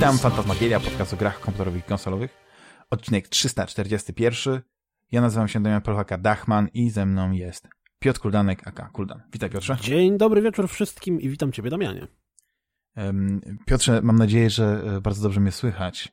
Witam, Fantasmagieria, podcast o grach komputerowych i konsolowych. Odcinek 341. Ja nazywam się Damian Polchaka Dachman i ze mną jest Piotr Kuldanek, aka Kuldan. Witaj Piotrze. Dzień dobry wieczór wszystkim i witam Ciebie Damianie. Piotrze, mam nadzieję, że e, bardzo dobrze mnie słychać,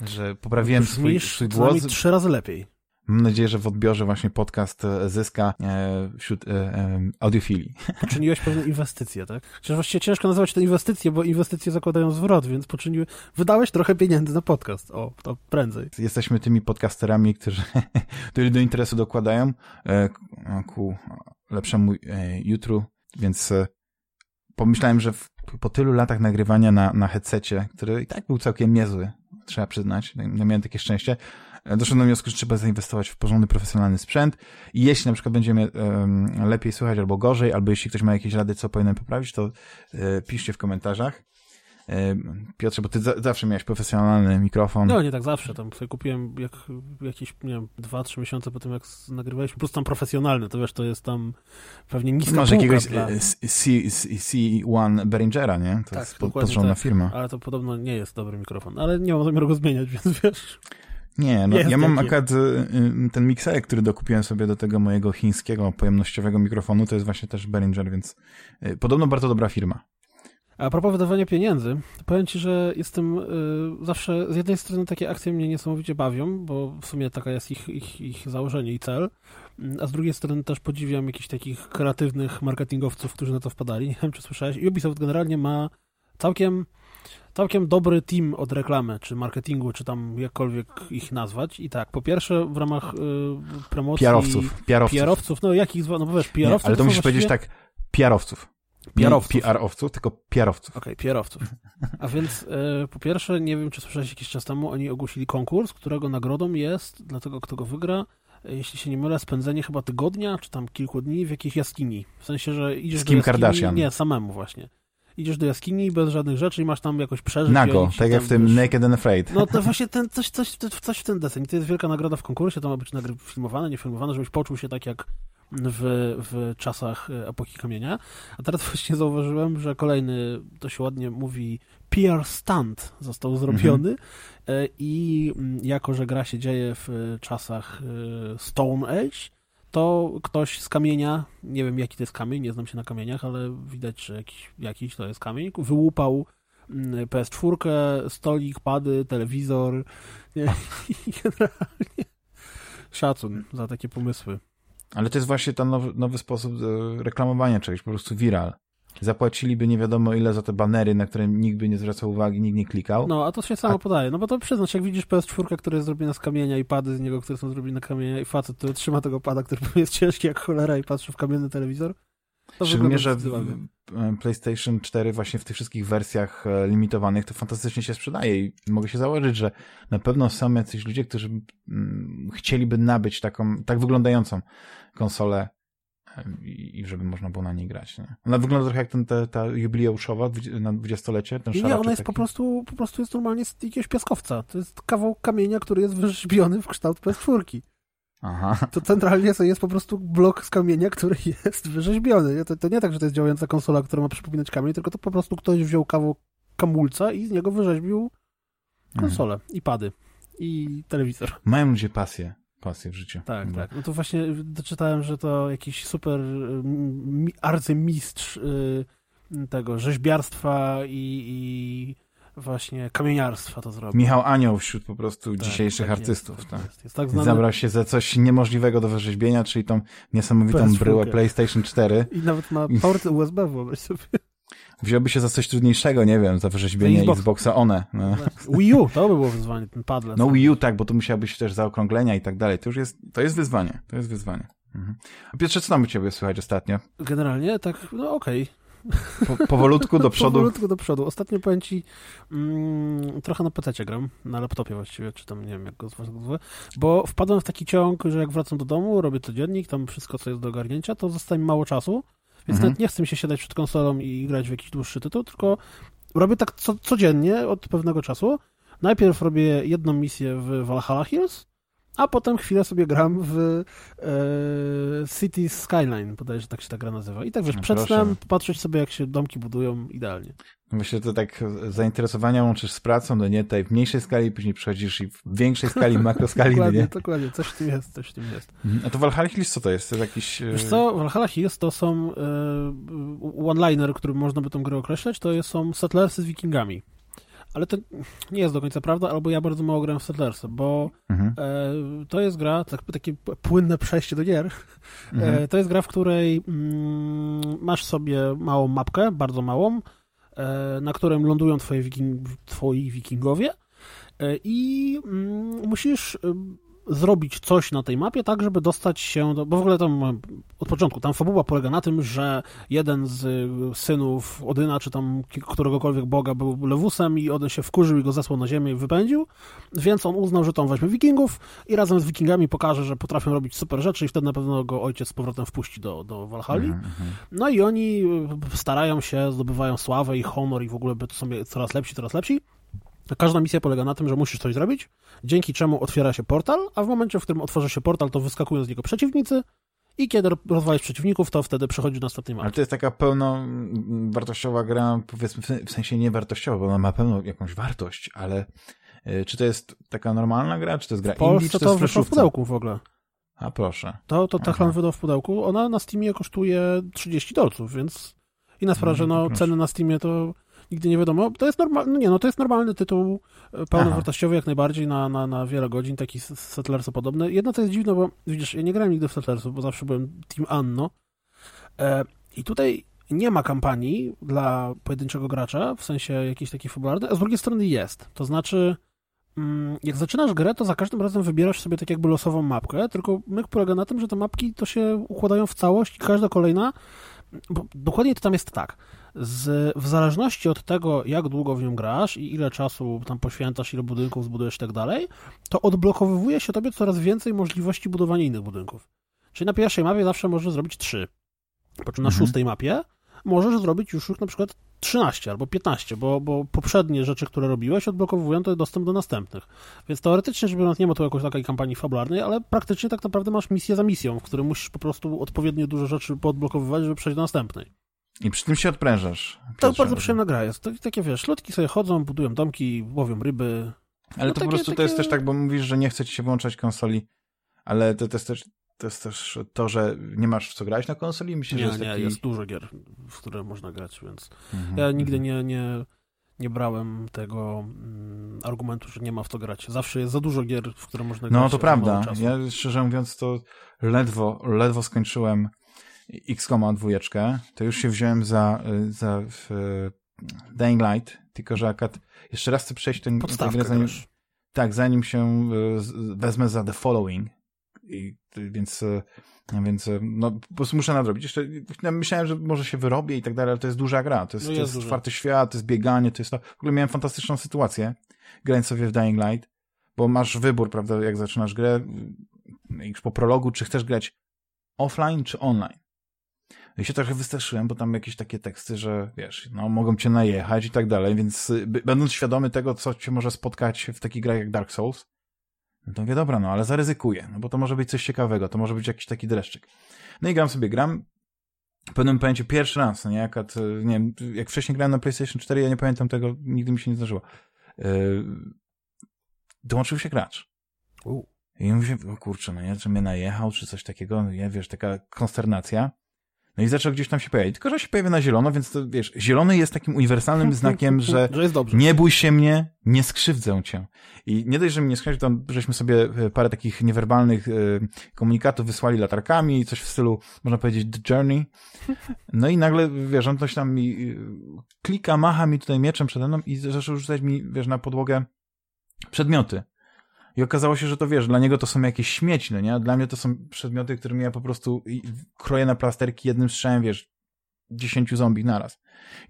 że poprawiłem swój, swój głos. trzy razy lepiej. Mam nadzieję, że w odbiorze właśnie podcast e, zyska e, wśród e, e, audiofilii. Poczyniłeś pewne inwestycje, tak? Chociaż właściwie ciężko nazywać to inwestycje, bo inwestycje zakładają zwrot, więc poczyniły, wydałeś trochę pieniędzy na podcast. O, to prędzej. Jesteśmy tymi podcasterami, którzy, którzy do interesu dokładają e, ku lepszemu e, jutru, więc e, pomyślałem, że w, po tylu latach nagrywania na, na headsetie, który i tak był całkiem niezły, trzeba przyznać, no, miałem takie szczęście, doszedłem do wniosku, że trzeba zainwestować w porządny, profesjonalny sprzęt i jeśli na przykład będziemy um, lepiej słychać albo gorzej, albo jeśli ktoś ma jakieś rady, co powinienem poprawić, to e, piszcie w komentarzach. E, Piotrze, bo ty za, zawsze miałeś profesjonalny mikrofon. No, nie tak zawsze. Tam sobie kupiłem jak, jakieś, nie wiem, dwa, trzy miesiące po tym, jak nagrywaliśmy, plus tam profesjonalny, to wiesz, to jest tam pewnie niska Masz jakiegoś dla... C1 Behringera, nie? To tak, jest porządna tak, firma. Ale to podobno nie jest dobry mikrofon. Ale nie mam zamiaru go zmieniać, więc wiesz... Nie, no ja mam akurat y, y, ten mikserek, który dokupiłem sobie do tego mojego chińskiego pojemnościowego mikrofonu, to jest właśnie też Behringer, więc y, podobno bardzo dobra firma. A propos wydawania pieniędzy, powiem Ci, że jestem y, zawsze, z jednej strony takie akcje mnie niesamowicie bawią, bo w sumie taka jest ich, ich, ich założenie i cel, a z drugiej strony też podziwiam jakichś takich kreatywnych marketingowców, którzy na to wpadali. Nie wiem, czy słyszałeś. Ubisoft generalnie ma całkiem całkiem dobry team od reklamy, czy marketingu, czy tam jakkolwiek ich nazwać. I tak, po pierwsze w ramach y, promocji... Piarowców. Piarowców. No jakich zwa... No bo wiesz, piarowców... Nie, ale to musisz powiedzieć tak, piarowców. Piarowców. Nie PR-owców, tylko piarowców. Okej, okay, piarowców. A więc y, po pierwsze, nie wiem, czy słyszałeś jakiś czas temu, oni ogłosili konkurs, którego nagrodą jest dla tego, kto go wygra, jeśli się nie mylę, spędzenie chyba tygodnia, czy tam kilku dni w jakiejś jaskini. W sensie, że idziesz Z Kim do jaskini, Kardashian. Nie, samemu właśnie idziesz do jaskini bez żadnych rzeczy i masz tam jakoś przeżyć. Nago, tak jak w tym wiesz, Naked and Afraid. No to właśnie ten, coś, coś, coś w ten deseń. To jest wielka nagroda w konkursie, to ma być nagry filmowane, nie filmowane, żebyś poczuł się tak jak w, w czasach e, epoki kamienia. A teraz właśnie zauważyłem, że kolejny, to się ładnie mówi, PR stunt został zrobiony mhm. E, i mm, jako, że gra się dzieje w czasach e, Stone Age, to ktoś z kamienia, nie wiem jaki to jest kamień, nie znam się na kamieniach, ale widać, że jakiś, jakiś to jest kamień, wyłupał mm, PS4, stolik, pady, telewizor nie? generalnie szacun za takie pomysły. Ale to jest właśnie ten nowy, nowy sposób e, reklamowania czegoś, po prostu viral zapłaciliby nie wiadomo ile za te banery, na które nikt by nie zwracał uwagi, nikt nie klikał. No, a to się samo a... podaje. No bo to przyznać, jak widzisz PS4, które jest zrobione z kamienia i pady z niego, które są zrobione na kamienia i facet, który trzyma tego pada, który jest ciężki jak cholera i patrzy w kamienny telewizor. To Szczególnie, że PlayStation 4 właśnie w tych wszystkich wersjach e, limitowanych to fantastycznie się sprzedaje i mogę się założyć, że na pewno są jacyś ludzie, którzy mm, chcieliby nabyć taką, tak wyglądającą konsolę i, żeby można było na niej grać. Nie? Ona wygląda trochę jak ten, ta, ta jubileuszowa na dwudziestolecie. Ten nie, ona jest po prostu, po prostu jest normalnie z jakiegoś piaskowca. To jest kawał kamienia, który jest wyrzeźbiony w kształt PS4. Aha. To centralnie to jest po prostu blok z kamienia, który jest wyrzeźbiony. To, to nie tak, że to jest działająca konsola, która ma przypominać kamień, tylko to po prostu ktoś wziął kawał kamulca i z niego wyrzeźbił konsolę mhm. i pady i telewizor. Mają ludzie pasję pasję w życiu. Tak, tak. No to właśnie doczytałem, że to jakiś super arcymistrz y, tego rzeźbiarstwa i, i właśnie kamieniarstwa to zrobił. Michał Anioł wśród po prostu tak, dzisiejszych tak artystów. Jest, tak. Jest, jest tak znany... Zabrał się za coś niemożliwego do wyrzeźbienia, czyli tą niesamowitą bryłę PlayStation 4. I nawet ma port USB, wyobraź sobie. Wziąłby się za coś trudniejszego, nie wiem, za wyrzeźbienie Xbox. Xboxa One. No. Wii U, to by było wyzwanie, ten padlet. No Wii U tak, bo tu musiałbyś też zaokrąglenia i tak dalej. To już jest, to jest wyzwanie, to jest wyzwanie. Mhm. A Piotrze, co tam u ciebie słychać ostatnio? Generalnie tak, no okej. Okay. Po, powolutku do przodu. powolutku do przodu. Ostatnio powiem ci, mm, trochę na PC gram, na laptopie właściwie, czy tam nie wiem jak go zwać, bo wpadłem w taki ciąg, że jak wracam do domu, robię codziennik, tam wszystko co jest do ogarnięcia, to zostaje mi mało czasu więc mhm. nawet nie chcę mi się siadać przed konsolą i grać w jakiś dłuższy tytuł, tylko robię tak co, codziennie od pewnego czasu. Najpierw robię jedną misję w Valhalla Hills, a potem chwilę sobie gram w e, City Skyline, bodajże tak się ta gra nazywa. I tak wiesz, No przed snem patrzeć sobie, jak się domki budują, idealnie. Myślę, że to tak zainteresowania łączysz z pracą, no nie, tutaj w mniejszej skali, później przechodzisz i w większej skali, makroskali, no dokładnie, nie? dokładnie, coś w tym jest, coś w tym jest. Mhm. A to Valhalla Hills co to jest? To jest jakiś... e, Wiesz co, Valhalla Hills to są e, one-liner, którym można by tą grę określać, to jest, są Settlersy z wikingami. Ale to nie jest do końca prawda, albo ja bardzo mało grałem w Settlersy, bo Mhm. e, to jest gra, tak, takie płynne przejście do gier, Mhm. E, To jest gra, w której mm, masz sobie małą mapkę, bardzo małą, e, na którym lądują twoje wiking, twoi wikingowie e, i mm, musisz e, zrobić coś na tej mapie, tak, żeby dostać się do... Bo w ogóle tam e, od początku, tam fabuła polega na tym, że jeden z e, synów Odyna, czy tam któregokolwiek boga był lewusem i Odyn się wkurzył i go zesłał na ziemię i wypędził, więc on uznał, że on weźmie wikingów i razem z wikingami pokaże, że potrafią robić super rzeczy i wtedy na pewno go ojciec z powrotem wpuści do, do Walhalli. Mhm, mhm. No i oni y, starają się, zdobywają sławę i honor i w ogóle by to są coraz lepsi, coraz lepsi. Każda misja polega na tym, że musisz coś zrobić, dzięki czemu otwiera się portal, a w momencie, w którym otworzy się portal, to wyskakują z niego przeciwnicy i kiedy rozwalisz przeciwników, to wtedy przechodzi do następnej Ale to jest taka pełnowartościowa gra, powiedzmy, w- sensie niewartościowa, bo ona ma pełną jakąś wartość, ale e, czy to jest taka normalna gra, czy to jest gra W indie, Polsce czy to to jest wyszło w pudełku w ogóle. A proszę. To, to. Techland wydał w pudełku. Ona na Steamie kosztuje 30 dolców, więc inna sprawa, No, że no, proszę. ceny na Steamie to nigdy nie wiadomo. To jest normalny, no nie, no to jest normalny tytuł e, pełnowartościowy jak najbardziej na, na, na wiele godzin, taki Settlersu podobny. Jedno co jest dziwne, bo widzisz, ja nie grałem nigdy w Settlersów, bo zawsze byłem Team Anno e, i tutaj nie ma kampanii dla pojedynczego gracza, w sensie jakiejś takiej fabularnej, a z drugiej strony jest. To znaczy, mm, jak zaczynasz grę, to za każdym razem wybierasz sobie tak jakby losową mapkę, tylko myk polega na tym, że te mapki to się układają w całość i każda kolejna, bo dokładnie to tam jest tak, z, w zależności od tego, jak długo w nią grasz i ile czasu tam poświęcasz, ile budynków zbudujesz i tak dalej, to odblokowywuje się tobie coraz więcej możliwości budowania innych budynków. Czyli na pierwszej mapie zawsze możesz zrobić 3. Po czym na Mhm. szóstej mapie możesz zrobić już, już na przykład 13 albo 15, bo, bo poprzednie rzeczy, które robiłeś, odblokowują to dostęp do następnych. Więc teoretycznie rzecz biorąc, nie ma tu jakiejś takiej kampanii fabularnej, ale praktycznie tak naprawdę masz misję za misją, w której musisz po prostu odpowiednio dużo rzeczy poodblokowywać, żeby przejść do następnej. I przy tym się odprężasz. To bardzo przyjemna gra jest. To, takie wiesz, ludki sobie chodzą, budują domki, łowią ryby. Ale No to takie- po prostu to takie- jest też tak, bo mówisz, że nie chce ci się włączać konsoli, ale to, to jest też to jest też to, że nie masz w co grać na konsoli? Myślę, że jest nie, taki... jest dużo gier, w które można grać, więc Mhm, ja nigdy mhm. nie, nie, nie brałem tego mm, argumentu, że nie ma w to grać. Zawsze jest za dużo gier, w które można grać. No to prawda. Ja szczerze mówiąc to ledwo, ledwo skończyłem X-Koma dwójeczkę, to już się wziąłem za, za w, Dying Light, tylko że akad jeszcze raz chcę przejść ten, tę grę, zanim, grasz. tak, zanim się e, wezmę za The Following. I, więc, e, więc e, no, po prostu muszę nadrobić. Jeszcze ja myślałem, że może się wyrobię i tak dalej, ale to jest duża gra. To jest, No to jest jest duża. czwarty świat, to jest bieganie, to jest to. W ogóle miałem fantastyczną sytuację, grając sobie w Dying Light, bo masz wybór, prawda, jak zaczynasz grę, już po prologu, czy chcesz grać offline, czy online. I się trochę wystraszyłem, bo tam jakieś takie teksty, że wiesz, no mogą cię najechać i tak dalej, więc y, będąc świadomy tego, co cię może spotkać w takich grach jak Dark Souls, no to mówię, dobra, no ale zaryzykuję, no bo to może być coś ciekawego, to może być jakiś taki dreszczyk. No i gram sobie, gram, w pewnym momencie pierwszy raz, no nie, jak, at, nie wiem, jak wcześniej grałem na PlayStation 4, ja nie pamiętam tego, nigdy mi się nie zdarzyło. Yy, dołączył się gracz. U. I mówię, o kurczę, no nie, czy mnie najechał, czy coś takiego, no nie, wiesz, taka konsternacja. No i zaczął gdzieś tam się pojawiać. Tylko, że się pojawia na zielono, więc to, wiesz, zielony jest takim uniwersalnym znakiem, że Że nie bój się mnie, nie skrzywdzę cię. I nie dość, że mnie nie skrzywdzę, to żeśmy sobie e, parę takich niewerbalnych e, komunikatów wysłali latarkami, coś w stylu, można powiedzieć, The Journey. No i nagle, wiesz, on coś tam mi e, klika, macha mi tutaj mieczem przede mną i zaczął rzucać mi, wiesz, na podłogę przedmioty. I okazało się, że to wiesz, dla niego to są jakieś śmieci, no nie? Dla mnie to są przedmioty, którymi ja po prostu kroję na plasterki jednym strzałem, wiesz, dziesięciu zombie naraz.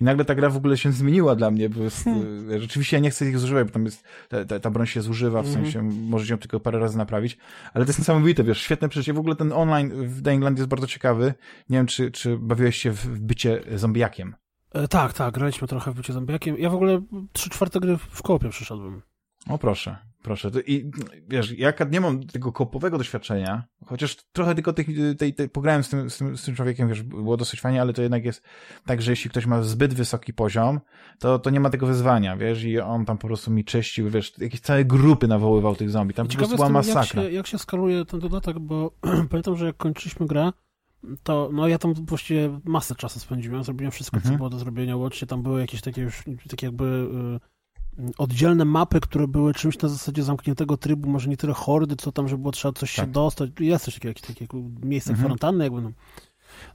I nagle ta gra w ogóle się zmieniła dla mnie, bo jest, Hmm. y, rzeczywiście ja nie chcę ich zużywać, bo tam jest, ta, ta, ta broń się zużywa, w Mhm. sensie możecie ją tylko parę razy naprawić, ale to jest niesamowite, wiesz, świetne przeżycie. W ogóle ten online w Dying Land jest bardzo ciekawy. Nie wiem, czy, czy bawiłeś się w w bycie zombiakiem. E, tak, tak, graliśmy trochę w bycie zombiakiem. Ja w ogóle trzy czwarte gry w kołopie przeszedłem. O proszę, proszę. I wiesz, ja nie mam tego kopowego doświadczenia, chociaż trochę tylko tych, tej, tej, pograłem z tym, z, tym, z tym człowiekiem, wiesz, było dosyć fajnie, ale to jednak jest tak, że jeśli ktoś ma zbyt wysoki poziom, to, to nie ma tego wyzwania, wiesz, i on tam po prostu mi czyścił, wiesz, jakieś całe grupy nawoływał tych zombie, tam po prostu była masakra. Jak się, jak się skaluje ten dodatek, bo pamiętam, że jak kończyliśmy grę, to no ja tam właściwie masę czasu spędziłem, zrobiłem wszystko, mhm. co było do zrobienia, łącznie tam były jakieś takie już, takie jakby y, oddzielne mapy, które były czymś na zasadzie zamkniętego trybu, może nie tyle hordy, co tam, że było trzeba coś tak. się dostać, jest coś takiego, jakieś takie miejsce mhm. kwarantanny jakby, no.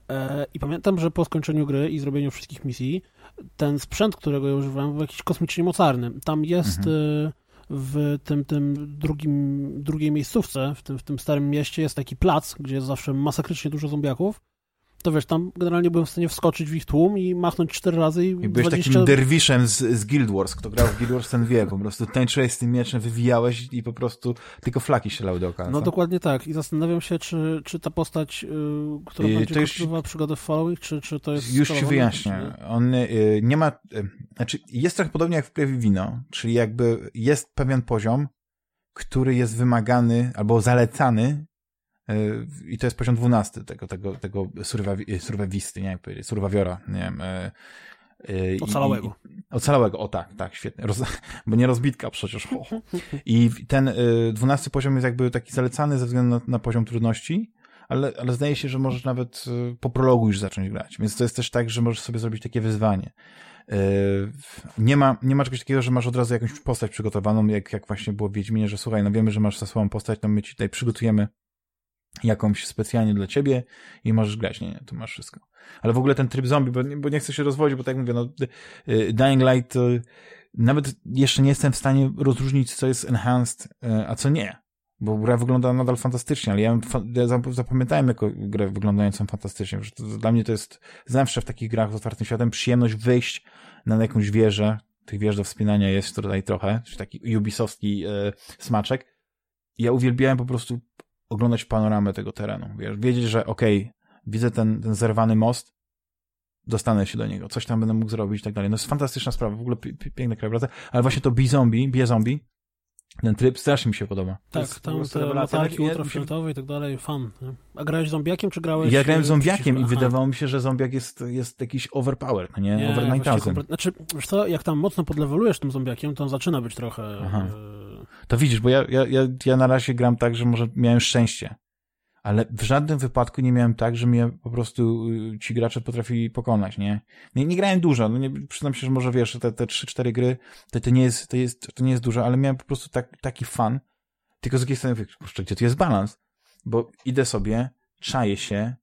E, I pamiętam, że po skończeniu gry i zrobieniu wszystkich misji, ten sprzęt, którego ja używałem, był jakiś kosmicznie mocarny. Tam jest... Mhm. Y, w tym, tym drugim, drugiej miejscówce, w tym, w tym starym mieście jest taki plac, gdzie jest zawsze masakrycznie dużo zombiaków to wiesz, tam generalnie byłem w stanie wskoczyć w ich tłum i machnąć cztery razy i, I byłeś 20... takim derwiszem z, z Guild Wars, kto grał w Guild Wars ten wie, po prostu tańczyłeś z tym mieczem, wywijałeś i po prostu tylko flaki strzelały dookoła. No dokładnie tak. I zastanawiam się, czy, czy ta postać, yy, która I będzie kontynuowała przygodę w Following, czy, czy to jest... Już ci wyjaśnię. On yy, nie ma... Yy, znaczy, jest trochę podobnie jak w Prawie Wino, czyli jakby jest pewien poziom, który jest wymagany albo zalecany I to jest poziom 12 tego, tego, tego surwawi, surwawisty, nie jak powiedzieć, surwawiora, nie wiem. E, e, ocalałego. I, ocalałego, o tak, tak, świetnie. Roz, bo nie rozbitka przecież. I ten dwunasty poziom jest jakby taki zalecany ze względu na, na poziom trudności, ale, ale zdaje się, że możesz nawet po prologu już zacząć grać. Więc to jest też tak, że możesz sobie zrobić takie wyzwanie. Nie ma, nie ma czegoś takiego, że masz od razu jakąś postać przygotowaną, jak, jak właśnie było w Wiedźminie, że słuchaj, no wiemy, że masz za postać, to my ci tutaj przygotujemy jakąś specjalnie dla ciebie i możesz grać. Nie, nie, tu masz wszystko. Ale w ogóle ten tryb zombie, bo nie, bo nie chcę się rozwodzić, bo tak jak mówię, no, y, Dying Light, nawet jeszcze nie jestem w stanie rozróżnić, co jest enhanced, y, a co nie. Bo gra wygląda nadal fantastycznie, ale ja, ja zapamiętałem jako grę wyglądającą fantastycznie. To, dla mnie to jest zawsze w takich grach z otwartym światem przyjemność wyjść na jakąś wieżę. Tych wież do wspinania jest tutaj trochę, taki ubisoftski y, smaczek. Ja uwielbiałem po prostu oglądać panoramę tego terenu, wiesz, wiedzieć, że okej, okay, widzę ten, ten zerwany most, dostanę się do niego, coś tam będę mógł zrobić i tak dalej. No jest fantastyczna sprawa, w ogóle piękne krajobrazy, ale właśnie to B-Zombie, B-Zombie, ten tryb strasznie mi się podoba. Tak, tam te latarki ultrafioletowe i tak dalej, fan. Nie? A grałeś zombiakiem, czy grałeś... Ja grałem zombiakiem i wydawało mi się, że zombiak jest, jest jakiś overpowered, no nie? nie Over 9000. Znaczy, wiesz co, jak tam mocno podlewelujesz tym zombiakiem, to on zaczyna być trochę... Aha. To widzisz, bo ja, ja, ja, ja na razie gram tak, że może miałem szczęście ale w żadnym wypadku nie miałem tak, że mnie po prostu y, ci gracze potrafili pokonać, nie? Nie, nie grałem dużo, no nie, przyznam się, że może wiesz, te, te 3-4 gry, to, to, nie jest, to, jest, to nie jest dużo, ale miałem po prostu tak, taki fan, tylko z drugiej strony, kurczę, gdzie tu jest balans? Bo idę sobie, czaję się,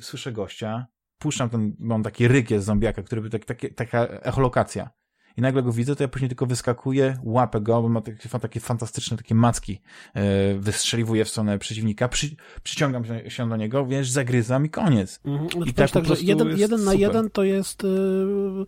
słyszę gościa, puszczam ten, mam taki ryk jest zombiaka, który był tak, taki, taka echolokacja i nagle go widzę, to ja później tylko wyskakuję, łapę go, bo ma takie, takie fantastyczne takie macki, yy, wystrzeliwuję w stronę przeciwnika, przy, przyciągam się do niego, wiesz, zagryzam i koniec. Mhm. No I tak, tak że jeden, jeden na jeden to jest yy,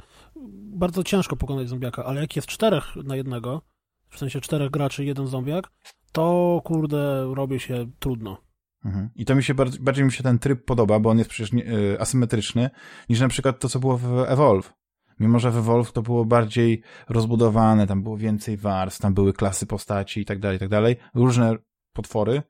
bardzo ciężko pokonać zombiaka, ale jak jest czterech na jednego, w sensie czterech graczy, jeden zombiak, to kurde, robi się trudno. Mhm. I to mi się bardziej, bardziej mi się ten tryb podoba, bo on jest przecież nie, y, asymetryczny, niż na przykład to, co było w Evolve. Mimo, że w Evolve to było bardziej rozbudowane, tam było więcej warstw, tam były klasy postaci i tak dalej, i tak dalej. Różne potwory.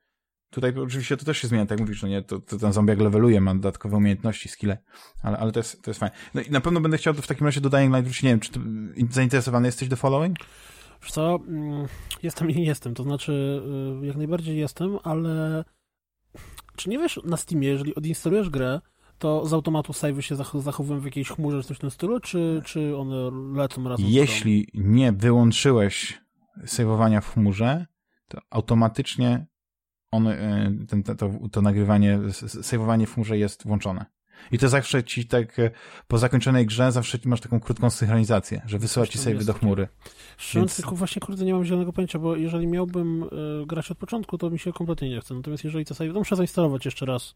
Tutaj oczywiście to też się zmienia, tak mówisz, no nie, to, to ten zombie jak leveluje, ma dodatkowe umiejętności, skille, ale, ale to, jest, to jest fajne. No i na pewno będę chciał w takim razie do Dying Light wrócić, nie wiem, czy zainteresowany jesteś The Following? Wiesz co, mm, jestem i jestem, to znaczy y, jak najbardziej jestem, ale czy nie wiesz na Steamie, jeżeli odinstalujesz grę, to z automatu savey się zachowują w jakiejś chmurze czy coś w tym stylu, czy, czy one lecą razem Jeśli nie wyłączyłeś saveowania w chmurze, to automatycznie on, e, ten, to, to nagrywanie, saveowanie w chmurze jest włączone. I to zawsze ci tak e, po zakończonej grze zawsze masz taką krótką synchronizację, że wysyła ci save do chmury. Szczerze tylko właśnie kurde nie mam zielonego pojęcia, bo jeżeli miałbym y, grać od początku, to mi się kompletnie nie chce. Natomiast jeżeli to save, to muszę zainstalować jeszcze raz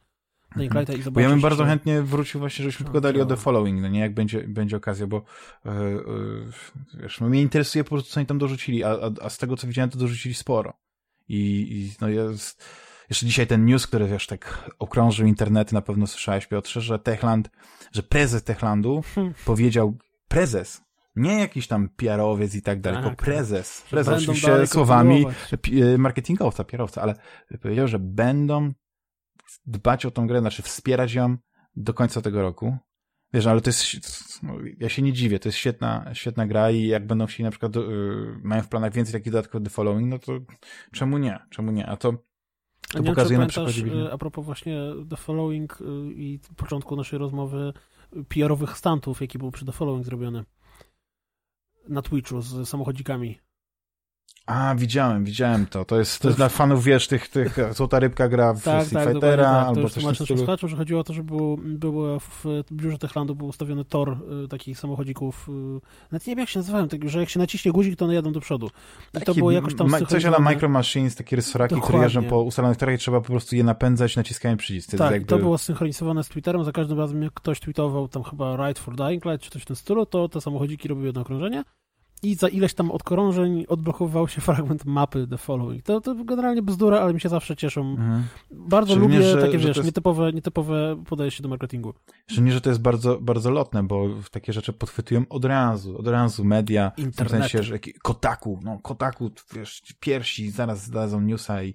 Dying Lighta i zobaczyć. Bo ja bym bardzo chętnie wrócił właśnie, żebyśmy no, pogadali o The Following, no nie, jak będzie, będzie okazja, bo yy, yy, wiesz, no mnie interesuje po prostu, co oni tam dorzucili, a, a, a z tego, co widziałem, to dorzucili sporo. I, i no jest... Jeszcze dzisiaj ten news, który wiesz, tak okrążył internety, na pewno słyszałeś, Piotrze, że Techland, że prezes Techlandu hmm. powiedział, prezes Nie jakiś tam PR-owiec i tak dalej, Tak, tylko prezes. Że Prezes będą oczywiście słowami e, marketingowca, PR-owca, ale powiedział, że będą dbać o tą grę, znaczy wspierać ją do końca tego roku. Wiesz, ale to jest, no, ja się nie dziwię, to jest świetna, świetna gra i jak będą chcieli na przykład, y, mają w planach więcej takich dodatków The Following, no to czemu nie, czemu nie, a to, to nie pokazuje na przykładzie y, A propos właśnie The Following y, i początku naszej rozmowy y, PR-owych stantów, jaki był przy The Following zrobiony na Twitchu z samochodzikami. A, widziałem, widziałem to. To jest, to jest dla fanów, wiesz, tych, tych Złota Rybka gra w Tak, Street tak, Fightera tak. To albo już coś stylu. słuchaczom, że chodziło o to, że było, było w biurze Techlandu był ustawiony tor y, takich samochodzików, y, nawet nie wiem jak się nazywają, tak, że jak się naciśnie guzik, to one jadą do przodu. I to Taki było jakoś tam ma- Coś zsynchronizowane. Micro Machines, takie rysoraki, które jeżdżą po ustalonych torach i trzeba po prostu je napędzać naciskając przycisk. To Tak, jakby... to było synchronizowane z Twitterem, za każdym razem jak ktoś tweetował tam chyba Ride for Dying Light czy coś w tym stylu, to te samochodziki robiły jedno okrążenie i za ileś tam odkrążeń odblokowywał się fragment mapy The Following. To, to generalnie bzdura, ale mi się zawsze cieszą. Mhm. Bardzo Szczególnie, lubię że- takie, że wiesz, jest- nietypowe, nietypowe podejście do marketingu. Szczególnie, że to jest bardzo, bardzo lotne, bo takie rzeczy podchwytują od razu, od razu media, w tym Internety. sensie, że Kotaku, no Kotaku, wiesz, piersi, zaraz zdadzą newsa i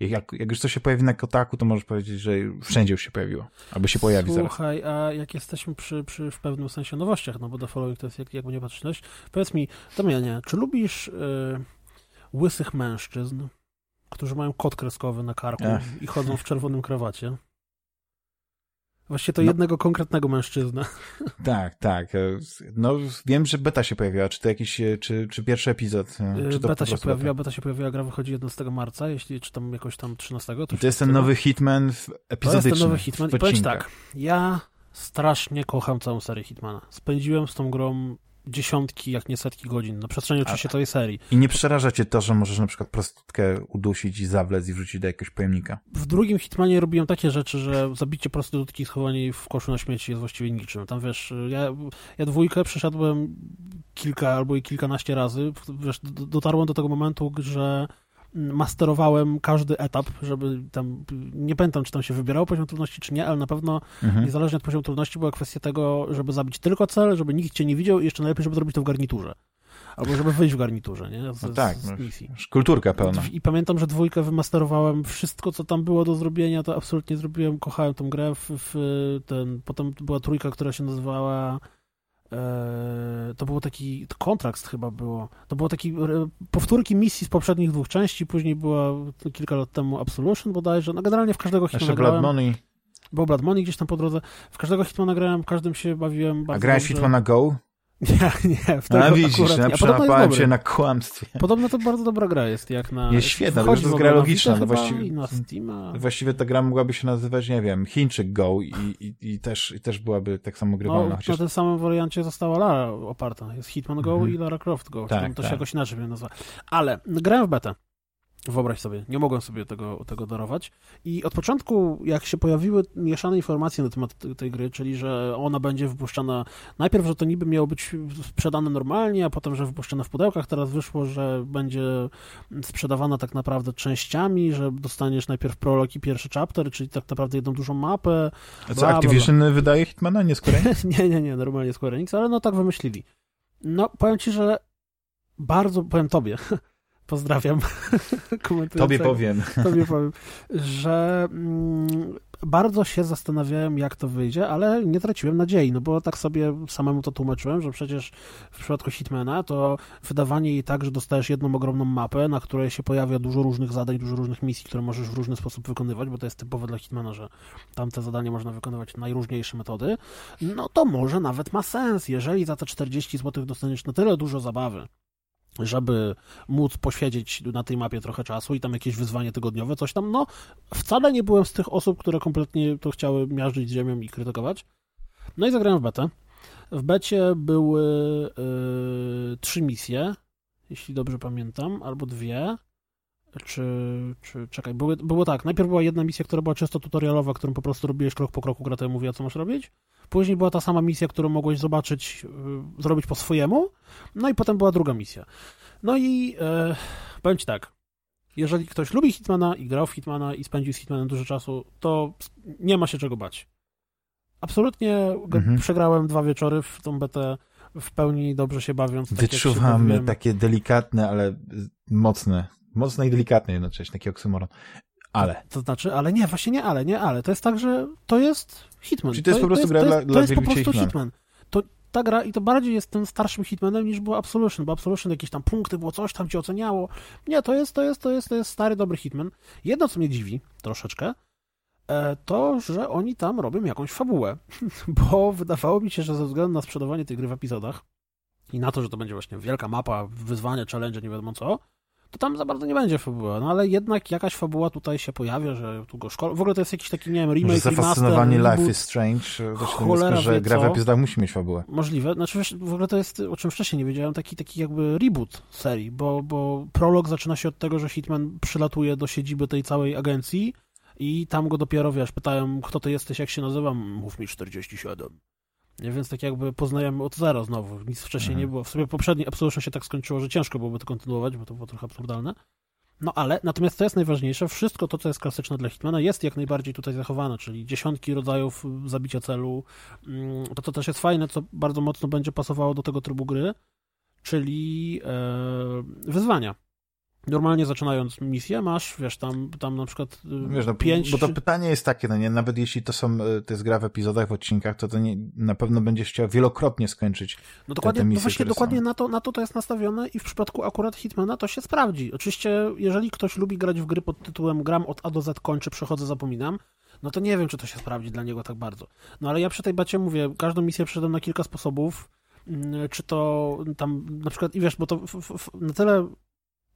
jak, jak już coś się pojawi na Kotaku, to możesz powiedzieć, że wszędzie już się pojawiło, albo się pojawi zaraz. Słuchaj, a jak jesteśmy przy, przy w pewnym sensie nowościach, no bo The Following to jest jak, patrzeć, nowość, powiedz mi, Damianie, czy lubisz y, łysych mężczyzn, którzy mają kod kreskowy na karku Ech. i chodzą w czerwonym krawacie? Właściwie to No. jednego konkretnego mężczyznę. Tak, tak. e, No wiem, że beta się pojawiła, czy to jakiś, e, czy, czy pierwszy epizod, e, Y, czy to Beta się pojawiła, beta? beta się pojawiła, gra wychodzi 11 marca, jeśli czy tam jakoś tam 13. I to jest ten nowy Hitman w- To epizodyczny. jest ten nowy Hitman. I odcinkach. tak, ja strasznie kocham całą serię Hitmana. Spędziłem z tą grą dziesiątki, jak nie setki godzin, na przestrzeni oczywiście tej serii. I nie przeraża cię to, że możesz na przykład prostytutkę udusić i zawlec i wrzucić do jakiegoś pojemnika. W drugim Hitmanie robiłem takie rzeczy, że zabicie prostytutki i schowanie jej w koszu na śmieci jest właściwie niczym. Tam wiesz, ja, ja dwójkę przeszedłem kilka albo i kilkanaście razy. Wiesz, dotarłem do tego momentu, że masterowałem każdy etap, żeby tam, nie pamiętam, czy tam się wybierało poziom trudności, czy nie, ale na pewno Mhm. niezależnie od poziomu trudności była kwestia tego, żeby zabić tylko cel, żeby nikt cię nie widział i jeszcze najlepiej, żeby zrobić to w garniturze. Albo żeby wyjść w garniturze, nie? Z, No tak, z, no, z misji. kulturka pełna. I pamiętam, że dwójkę wymasterowałem, wszystko co tam było do zrobienia, to absolutnie zrobiłem, kochałem tą grę, w, w ten, potem była trójka, która się nazywała to był taki kontrakt chyba było, to było taki e, powtórki misji z poprzednich dwóch części, później była kilka lat temu Absolution bodajże, no generalnie w każdego Jeszcze Hitmana Blood Money. był Blood Money gdzieś tam po drodze, w każdego Hitmana grałem, w każdym się bawiłem A bardzo grałeś dobrze. Hitmana Go? Nie, nie, w tego A widzisz, ja przełapałem się na kłamstwie. Podobno to bardzo dobra gra jest, jak na... Jest świetna, to jest gra na logiczna, no właściwie- na. Właściwie ta gra mogłaby się nazywać, nie wiem, Chińczyk Go i, i, i, też, i też byłaby tak samo No, grywalna. na Chociaż tym samym wariancie została Lara oparta. Jest Hitman Go Mhm. i Lara Croft Go. Tak, Tak, to się tak. jakoś inaczej nazywa. Ale grałem w betę. Wyobraź sobie, nie mogłem sobie tego, tego darować. I od początku, jak się pojawiły mieszane informacje na temat te- tej gry, czyli że ona będzie wypuszczana, najpierw, że to niby miało być sprzedane normalnie, a potem, że wypuszczane w pudełkach, teraz wyszło, że będzie sprzedawana tak naprawdę częściami, że dostaniesz najpierw prolog i pierwszy chapter, czyli tak naprawdę jedną dużą mapę. A bla, co, bla, Activision wydaje Hitmana, nie Square Enix? nie, nie, nie, normalnie Square Enix, ale no tak wymyślili. No, powiem ci, że bardzo, powiem tobie, pozdrawiam. Tobie powiem. Tobie powiem, że mm, bardzo się zastanawiałem, jak to wyjdzie, ale nie traciłem nadziei, no bo tak sobie samemu to tłumaczyłem, że przecież w przypadku Hitmana to wydawanie jej tak, że dostajesz jedną ogromną mapę, na której się pojawia dużo różnych zadań, dużo różnych misji, które możesz w różny sposób wykonywać, bo to jest typowe dla Hitmana, że tamte zadania można wykonywać najróżniejsze metody, no to może nawet ma sens, jeżeli za te 40 zł dostaniesz na tyle dużo zabawy, żeby móc poświęcić na tej mapie trochę czasu i tam jakieś wyzwanie tygodniowe, coś tam, no wcale nie byłem z tych osób, które kompletnie to chciały miażdżyć ziemią i krytykować. No i zagrałem w betę. W becie były y, trzy misje, jeśli dobrze pamiętam, albo dwie. Czy, czy czekaj, były, było tak. Najpierw była jedna misja, która była czysto tutorialowa, którą po prostu robiłeś krok po kroku, gra to mówiła, co masz robić. Później była ta sama misja, którą mogłeś zobaczyć, y, zrobić po swojemu. No i potem była druga misja. No i e, powiem ci tak. Jeżeli ktoś lubi Hitmana i grał w Hitmana i spędził z Hitmanem dużo czasu, to nie ma się czego bać. Absolutnie Mhm. przegrałem dwa wieczory w tą betę. w pełni dobrze się bawiąc. Tak Wyczuwamy takie delikatne, ale mocne. Mocne i delikatne jednocześnie, taki oksymoron. Ale. To, to, znaczy, ale nie, właśnie nie ale, nie ale. To jest tak, że to jest Hitman. Czyli to jest to, po prostu to jest, gra to jest, dla, To jest po prostu Hitman. Hitman. To ta gra i to bardziej jest tym starszym Hitmanem niż było Absolution, bo Absolution jakieś tam punkty, było coś tam cię oceniało. Nie, to jest, to jest, to jest, to jest stary, dobry Hitman. Jedno, co mnie dziwi troszeczkę, e, to, że oni tam robią jakąś fabułę, bo wydawało mi się, że ze względu na sprzedawanie tej gry w epizodach i na to, że to będzie właśnie wielka mapa, wyzwanie, challenge, nie wiadomo co, to tam za bardzo nie będzie fabuła, no ale jednak jakaś fabuła tutaj się pojawia, że tu go szkoła... W ogóle to jest jakiś taki, nie wiem, remake, Zafascynowanie remaster, Life is Strange, Cholera jest, że gra w epizodach musi mieć fabułę. Możliwe, znaczy w ogóle to jest, o czym wcześniej nie wiedziałem, taki, taki jakby reboot serii, bo, bo prolog zaczyna się od tego, że Hitman przylatuje do siedziby tej całej agencji i tam go dopiero, wiesz, pytają, kto ty jesteś, jak się nazywam, mów mi 47. Nie, więc tak jakby poznajemy od zera znowu. Nic wcześniej mhm. nie było. W sobie poprzedni absolutnie się tak skończyło, że ciężko byłoby to kontynuować, bo to było trochę absurdalne. No ale, natomiast to jest najważniejsze, wszystko to, co jest klasyczne dla Hitmana, jest jak najbardziej tutaj zachowane, czyli dziesiątki rodzajów zabicia celu. Mm, to, co też jest fajne, co bardzo mocno będzie pasowało do tego trybu gry, czyli e, wyzwania. Normalnie zaczynając misję, masz, wiesz, tam, tam na przykład y, wiesz, no, pięć... Bo to pytanie jest takie, no nie, nawet jeśli to są, y, to jest gra w epizodach, w odcinkach, to to nie, na pewno będziesz chciał wielokrotnie skończyć No dokładnie, te, te misje, no właśnie dokładnie na to, na to to jest nastawione i w przypadku akurat Hitmana to się sprawdzi. Oczywiście, jeżeli ktoś lubi grać w gry pod tytułem gram od A do Z, kończę, przechodzę, zapominam, no to nie wiem, czy to się sprawdzi dla niego tak bardzo. No ale ja przy tej bacie mówię, każdą misję przeszedłem na kilka sposobów, mm, czy to tam na przykład, i wiesz, bo to w, w, na tyle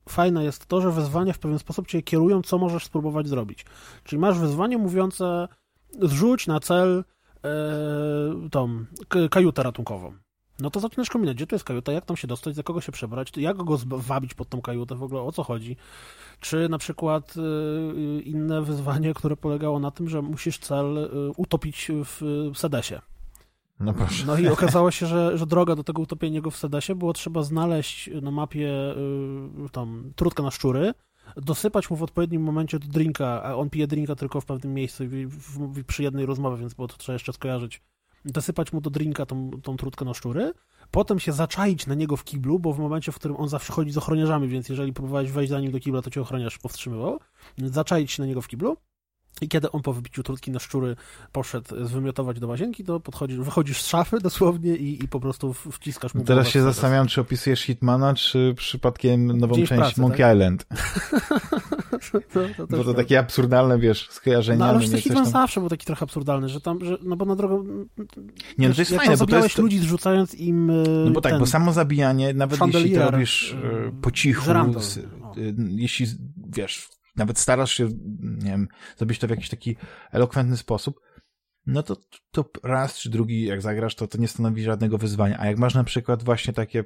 fajne jest to, że wyzwania w pewien sposób cię kierują, co możesz spróbować zrobić. Czyli masz wyzwanie mówiące zrzuć na cel e, tą kajutę ratunkową. No to zaczynasz kombinować, gdzie tu jest kajuta, jak tam się dostać, za kogo się przebrać, jak go wabić pod tą kajutę, w ogóle o co chodzi. Czy na przykład e, inne wyzwanie, które polegało na tym, że musisz cel e, utopić w sedesie. No proszę. No i okazało się, że, że droga do tego utopienia go w Sedesie było trzeba znaleźć na mapie y, tam trutkę na szczury, dosypać mu w odpowiednim momencie do drinka, a on pije drinka tylko w pewnym miejscu w, w, przy jednej rozmowie, więc było to trzeba jeszcze skojarzyć. Dosypać mu do drinka tą, tą trutkę na szczury, potem się zaczaić na niego w kiblu, bo w momencie, w którym on zawsze chodzi z ochroniarzami, więc jeżeli próbowałeś wejść za nim do kibla, to cię ochroniarz powstrzymywał. Zaczaić się na niego w kiblu, i kiedy on po wybiciu trutki na szczury poszedł zwymiotować do łazienki, to podchodzisz, wychodzisz z szafy dosłownie i, i po prostu wciskasz mu Teraz się zastanawiam, czy opisujesz Hitmana, czy przypadkiem nową część pracy, Monkey tak? Island. to, to bo to tak. takie absurdalne, wiesz, skojarzenia. No ale no, Hitman tam... zawsze był taki trochę absurdalny, że tam, że, no bo na drogę... Nie, no to jest jak fajne, bo to jest... ludzi zrzucając im No bo tak, bo samo zabijanie, nawet jeśli to robisz e, po cichu, z, no. jeśli, wiesz, nawet starasz się, nie wiem, zrobić to w jakiś taki elokwentny sposób, no to, to raz czy drugi, jak zagrasz, to to nie stanowi żadnego wyzwania. A jak masz na przykład właśnie takie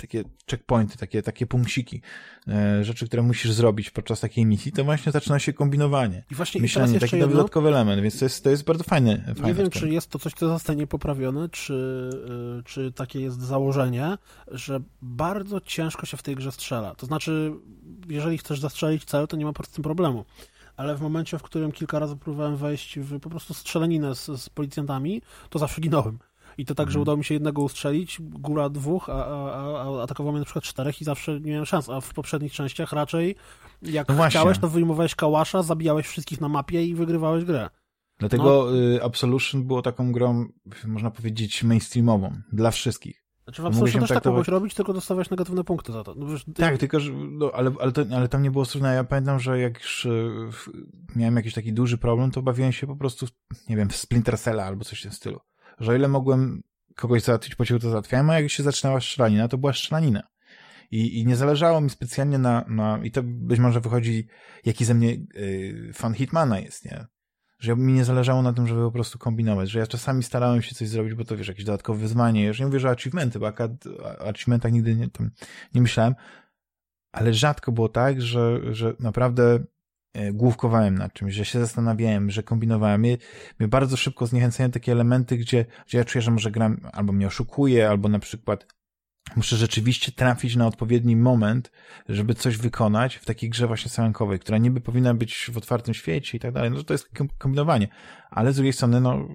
takie checkpointy, takie, takie punkciki, e, rzeczy, które musisz zrobić podczas takiej misji, to właśnie zaczyna się kombinowanie. I właśnie Myślenie, taki jedno, dodatkowy element, więc to jest, to jest bardzo fajny. fajny nie wiem, czy jest to coś, co zostanie poprawione, czy, e, czy takie jest założenie, że bardzo ciężko się w tej grze strzela. To znaczy, jeżeli chcesz zastrzelić cel, to nie ma po prostu problemu ale w momencie, w którym kilka razy próbowałem wejść w po prostu strzelaninę z, z policjantami, to zawsze ginąłem. I to tak, że mhm. udało mi się jednego ustrzelić, góra dwóch, a, a, a atakował mnie na przykład czterech i zawsze nie miałem szans, a w poprzednich częściach raczej jak no chciałeś, to wyjmowałeś kałasza, zabijałeś wszystkich na mapie i wygrywałeś grę. Dlatego no. Y, Absolution było taką grą, można powiedzieć, mainstreamową, dla wszystkich. Znaczy w Absolution też tak mogłeś robić, tylko dostawałeś negatywne punkty za to. No, wiesz, tak, tylko że, no, ale, ale, to, ale tam nie było trudne. Ja pamiętam, że jak już y, miałem jakiś taki duży problem, to bawiłem się po prostu, nie wiem, w Splinter Cella albo coś w tym stylu że o ile mogłem kogoś załatwić po cichu, to załatwiałem, a jak się zaczynała strzelanina, to była strzelanina. I, I nie zależało mi specjalnie na, na... I to być może wychodzi, jaki ze mnie y, fan Hitmana jest, nie? Że mi nie zależało na tym, żeby po prostu kombinować, że ja czasami starałem się coś zrobić, bo to wiesz, jakieś dodatkowe wyzwanie. Już nie mówię, że achievementy, bo o achievementach nigdy nie, tam, nie myślałem, ale rzadko było tak, że, że naprawdę główkowałem nad czymś, że się zastanawiałem, że kombinowałem. Mnie, bardzo szybko zniechęcają takie elementy, gdzie, gdzie ja czuję, że może gram albo mnie oszukuje, albo na przykład muszę rzeczywiście trafić na odpowiedni moment, żeby coś wykonać w takiej grze właśnie salankowej, która niby powinna być w otwartym świecie i tak dalej. No to jest kombinowanie. Ale z drugiej strony, no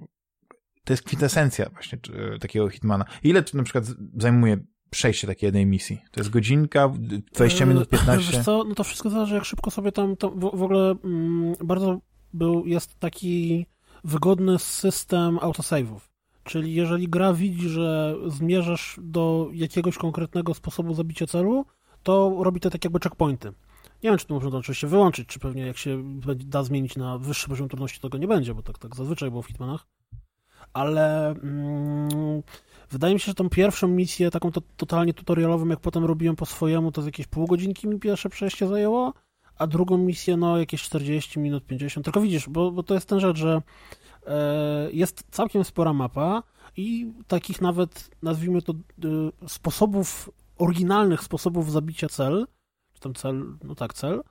to jest kwintesencja właśnie takiego Hitmana. Ile to na przykład zajmuje przejście takiej jednej misji? To jest godzinka, 20 minut, 15? Wiesz co, no to wszystko zależy, jak szybko sobie tam, w, w ogóle mm, bardzo był, jest taki wygodny system autosave'ów. Czyli jeżeli gra widzi, że zmierzasz do jakiegoś konkretnego sposobu zabicia celu, to robi to tak jakby checkpointy. Nie wiem, czy to można to oczywiście wyłączyć, czy pewnie jak się da zmienić na wyższy poziom trudności, to tego nie będzie, bo tak, tak zazwyczaj było w Hitmanach. Ale mm, wydaje mi się, że tą pierwszą misję, taką to, totalnie tutorialową, jak potem robiłem po swojemu, to z jakieś pół godzinki mi pierwsze przejście zajęło, a drugą misję, no jakieś 40 minut, 50. Tylko widzisz, bo, bo to jest ten rzecz, że e, jest całkiem spora mapa i takich nawet, nazwijmy to, e, sposobów, oryginalnych sposobów zabicia cel, czy tam cel, no tak, cel,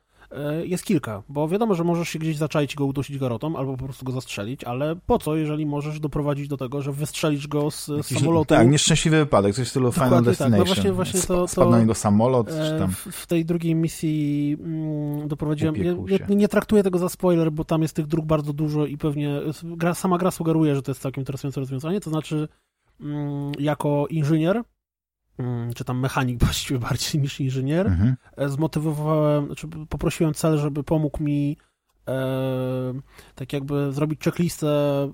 jest kilka, bo wiadomo, że możesz się gdzieś zaczaić go udusić garotą, albo po prostu go zastrzelić, ale po co, jeżeli możesz doprowadzić do tego, że wystrzelisz go z Jakiś, samolotu? Tak, nieszczęśliwy wypadek, coś w stylu Dokładnie Final Destination. Tak. No właśnie, właśnie to, to Spadł na niego samolot, czy e, tam... W, w tej drugiej misji mm, doprowadziłem... Ja, ja, nie traktuję tego za spoiler, bo tam jest tych dróg bardzo dużo i pewnie gra, sama gra sugeruje, że to jest całkiem interesujące rozwiązanie, to znaczy mm, jako inżynier czy tam mechanik właściwie bardziej niż inżynier, mhm. E, zmotywowałem, znaczy poprosiłem cel, żeby pomógł mi e, tak jakby zrobić checklistę, e,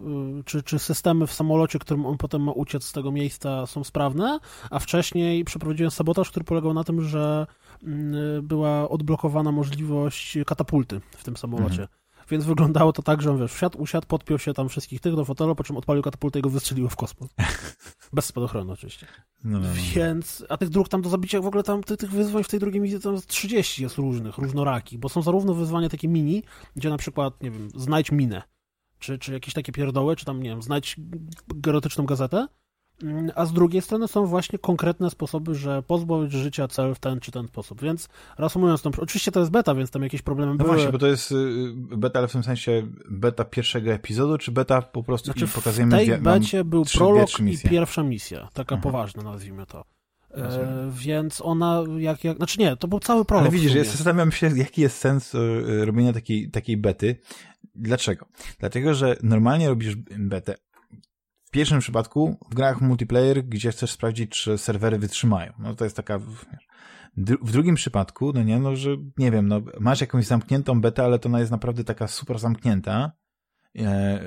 czy, czy systemy w samolocie, którym on potem ma uciec z tego miejsca są sprawne, a wcześniej przeprowadziłem sabotaż, który polegał na tym, że mm, była odblokowana możliwość katapulty w tym samolocie. Mhm. Więc wyglądało to tak, że on wiesz, wsiadł, usiadł, podpiął się tam wszystkich tych do fotelu, po czym odpalił katapultę i go wystrzeliło w kosmos. Bez spadochronu oczywiście. No, no, no. Więc, a tych dróg tam do zabicia, w ogóle tam tych, tych wyzwań w tej drugiej misji tam 30 jest różnych, różnorakich, bo są zarówno wyzwania takie mini, gdzie na przykład, nie wiem, znajdź minę, czy, czy jakieś takie pierdoły, czy tam, nie wiem, znajdź erotyczną gazetę, a z drugiej strony są właśnie konkretne sposoby, że pozbawić życia cel w ten czy ten sposób. Więc reasumując, to, oczywiście to jest beta, więc tam jakieś problemy no były. właśnie, bo to jest y, beta, ale w tym sensie beta pierwszego epizodu, czy beta po prostu znaczy, pokazujemy... W tej becie był prolog i pierwsza misja, taka mhm. poważna nazwijmy to. E, więc ona, jak, jak, znaczy nie, to był cały prolog. Ale widzisz, ja zastanawiam się, jaki jest sens y, robienia takiej, takiej bety. Dlaczego? Dlatego, że normalnie robisz betę, pierwszym przypadku w grach multiplayer, gdzie chcesz sprawdzić, czy serwery wytrzymają. No to jest taka... W drugim przypadku, no nie, no że nie wiem, no masz jakąś zamkniętą betę, ale to ona jest naprawdę taka super zamknięta. E,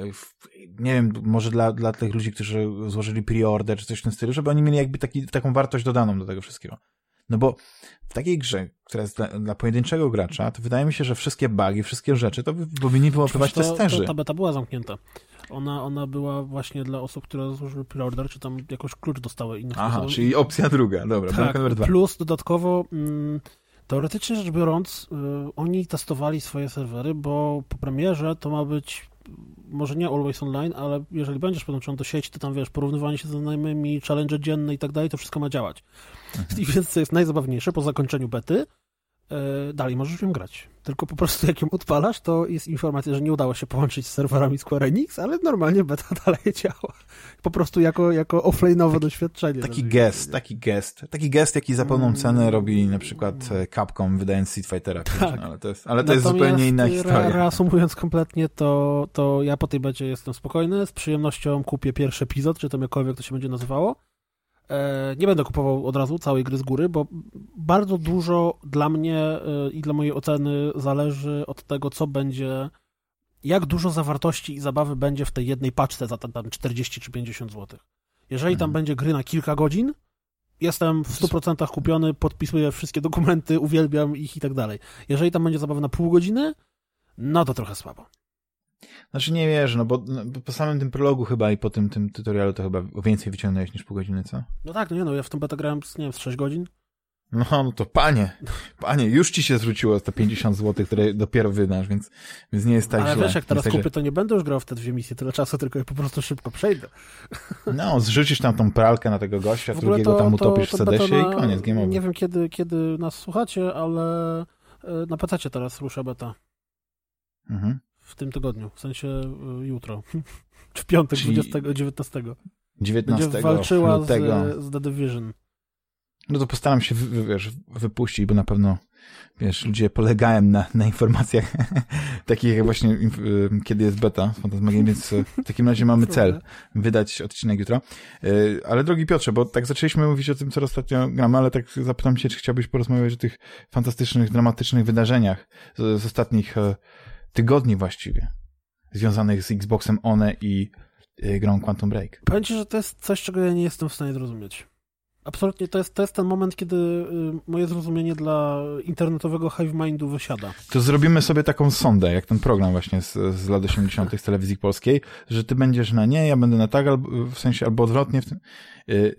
nie wiem, może dla, dla tych ludzi, którzy złożyli pre-order czy coś w tym stylu, żeby oni mieli jakby taki, taką wartość dodaną do tego wszystkiego. No bo w takiej grze, która jest dla, dla, pojedynczego gracza, to wydaje mi się, że wszystkie bugi, wszystkie rzeczy to powinni wyłapywać testerzy. To, ta beta była zamknięta. Ona, ona była właśnie dla osób, które złożyły preorder, czy tam jakoś klucz dostały innych Aha, sposobów. czyli opcja druga, dobra. Tak, plus dodatkowo mm, teoretycznie rzecz biorąc, y, oni testowali swoje serwery, bo po premierze to ma być może nie always online, ale jeżeli będziesz podłączony do sieci, to tam wiesz, porównywanie się z znajomymi, challenge dzienne i tak dalej, to wszystko ma działać. Mhm. I więc co jest najzabawniejsze, po zakończeniu bety, dalej możesz ją grać. Tylko po prostu jak ją odpalasz, to jest informacja, że nie udało się połączyć z serwerami Square Enix, ale normalnie beta dalej działa. Po prostu jako, jako offline'owe doświadczenie. Taki gest, taki gest. Taki gest, jaki za pełną mm. cenę robi na przykład e, Capcom wydając Street Fightera. Tak. Ale to jest, ale to jest zupełnie inna historia. Reasumując kompletnie, to, to ja po tej becie jestem spokojny. Z przyjemnością kupię pierwszy epizod, czy tam jakkolwiek to się będzie nazywało. E, nie będę kupował od razu całej gry z góry, bo bardzo dużo dla mnie e, i dla mojej oceny zależy od tego, co będzie, jak dużo zawartości i zabawy będzie w tej jednej paczce za tam 40 czy 50 zł. Jeżeli tam mhm. będzie gry na kilka godzin, jestem w 100% kupiony, podpisuję wszystkie dokumenty, uwielbiam ich i tak dalej. Jeżeli tam będzie zabawa na pół godziny, no to trochę słabo. Znaczy nie wierzę, no bo, no, po samym tym prologu chyba i po tym, tym tutorialu to chyba więcej wyciągnąłeś niż pół godziny, co? No tak, no nie no, ja w tym beta grałem, nie wiem, z 6 godzin. No, no to panie, panie, już ci się zwróciło te 50 zł, które dopiero wydasz, więc, więc nie jest tak Ale źle. wiesz, jak teraz tak, kupię, to nie będę już grał w te dwie misje tyle czasu, tylko je po prostu szybko przejdę. No, zrzucisz tam tą pralkę na tego gościa, drugiego to, tam utopisz to, to w sedesie i koniec, game over. Nie wiem, kiedy, kiedy nas słuchacie, ale e, na PC teraz rusza beta. Mhm w tym tygodniu, w sensie y, jutro. Czy w piątek, Czyli 20, 19. 19 Będzie walczyła z, z The Division. no to postaram się, wiesz, wypuścić, bo na pewno wiesz, ludzie polegają na, na informacjach takich jak właśnie y, kiedy jest beta Fantasmagierii, więc y, w takim razie mamy cel wydać odcinek jutro. Ale drogi Piotrze, bo tak zaczęliśmy mówić o tym, co ostatnio gramy, ale tak zapytam cię, czy chciałbyś porozmawiać o tych fantastycznych, dramatycznych wydarzeniach z, z ostatnich tygodni właściwie, związanych z Xboxem One i grą Quantum Break. Powiem ci, że to jest coś, czego ja nie jestem w stanie zrozumieć. Absolutnie, to jest, to jest ten moment, kiedy y, moje zrozumienie dla internetowego hive mindu wysiada. To zrobimy sobie taką sondę, jak ten program właśnie z, z lat 80. z telewizji polskiej, że ty będziesz na nie, ja będę na tak, albo, w sensie albo odwrotnie. W tym, y,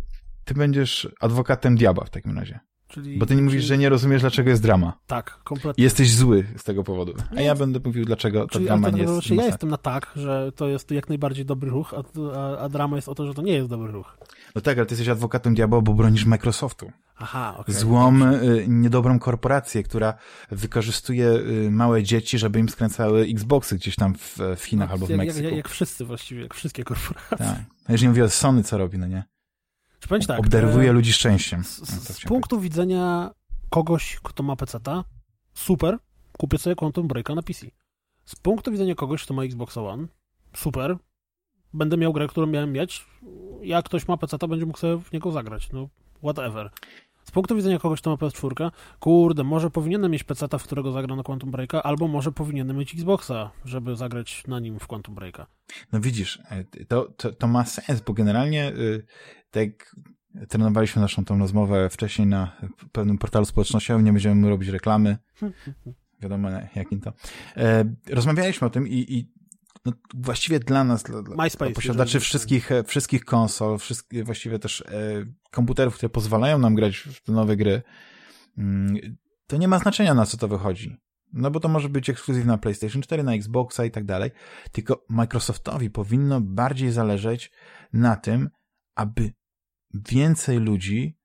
ty będziesz adwokatem diabła w takim razie. Czyli, Bo ty nie mówisz, czyli... że nie rozumiesz, dlaczego jest drama. Tak, kompletnie. jesteś zły z tego powodu. A ja będę mówił, dlaczego ta drama nie jest... Ja jestem na tak, że to jest jak najbardziej dobry ruch, a, a, a, drama jest o to, że to nie jest dobry ruch. No tak, ale ty jesteś adwokatem diabła, bo bronisz Microsoftu. Aha, okay, Złą, y, niedobrą korporację, która wykorzystuje y, małe dzieci, żeby im skręcały Xboxy gdzieś tam w, w Chinach no, albo w jak, Meksyku. Jak, jak, wszyscy właściwie, jak wszystkie korporacje. Tak. A jeżeli mówię o Sony, co robi, no nie? Czy tak, Obdarowuje e, ludzi szczęściem. Z, no, z punktu widzenia kogoś, kto ma PC-ta, super, kupię sobie Quantum Breaka na PC. Z punktu widzenia kogoś, kto ma Xbox One, super, będę miał grę, którą miałem mieć, jak ktoś ma PC, to będzie mógł sobie w niego zagrać, no whatever. Z punktu widzenia kogoś, kto ma PS4, kurde, może powinienem mieć PC, w którego zagra na Quantum Breaka, albo może powinienem mieć Xboxa, żeby zagrać na nim w Quantum Breaka. No widzisz, e, to, to, to ma sens, bo generalnie y, tak trenowaliśmy naszą tą rozmowę wcześniej na pewnym portalu społecznościowym, nie będziemy robić reklamy. Wiadomo, jakim to. E, rozmawialiśmy o tym i, i no, właściwie dla nas, dla, dla posiadaczy wszystkich, wszystkich konsol, wszystkich, właściwie też e, komputerów, które pozwalają nam grać w te nowe gry, mm, to nie ma znaczenia, na co to wychodzi. No bo to może być ekskluzyw na PlayStation 4, na Xboxa i tak dalej. Tylko Microsoftowi powinno bardziej zależeć na tym, aby więcej ludzi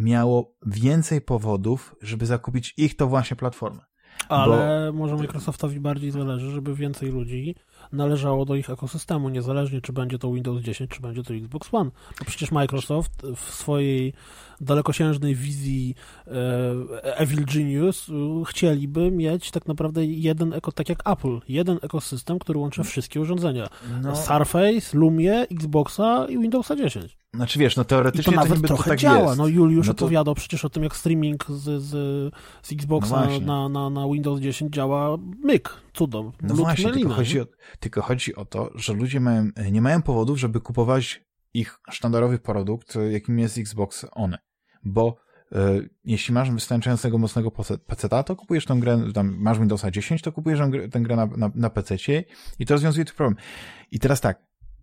miało więcej powodów, żeby zakupić ich to właśnie platformę. Ale Bo... może Microsoftowi bardziej zależy, żeby więcej ludzi należało do ich ekosystemu, niezależnie czy będzie to Windows 10, czy będzie to Xbox One. Bo przecież Microsoft w swojej dalekosiężnej wizji e, Evil Genius e, chcieliby mieć tak naprawdę jeden, eko, tak jak Apple, jeden ekosystem, który łączy wszystkie urządzenia. No. Surface, Lumie, Xboxa i Windowsa 10. Znaczy wiesz, no teoretycznie I to nawet to trochę tak działa. Jest. No Juliusz no to... opowiadał przecież o tym, jak streaming z, z, z Xboxa no na, na, na Windows 10 działa myk, cudom. No właśnie, tylko chodzi, o, tylko chodzi o to, że ludzie mają, nie mają powodów, żeby kupować ich sztandarowy produkt, jakim jest Xbox One. Bo e, jeśli masz wystarczającego mocnego PC, to kupujesz tę grę, tam masz Windowsa 10, to kupujesz tę, tę grę na, na, na PC i to rozwiązuje ten problem. I teraz tak,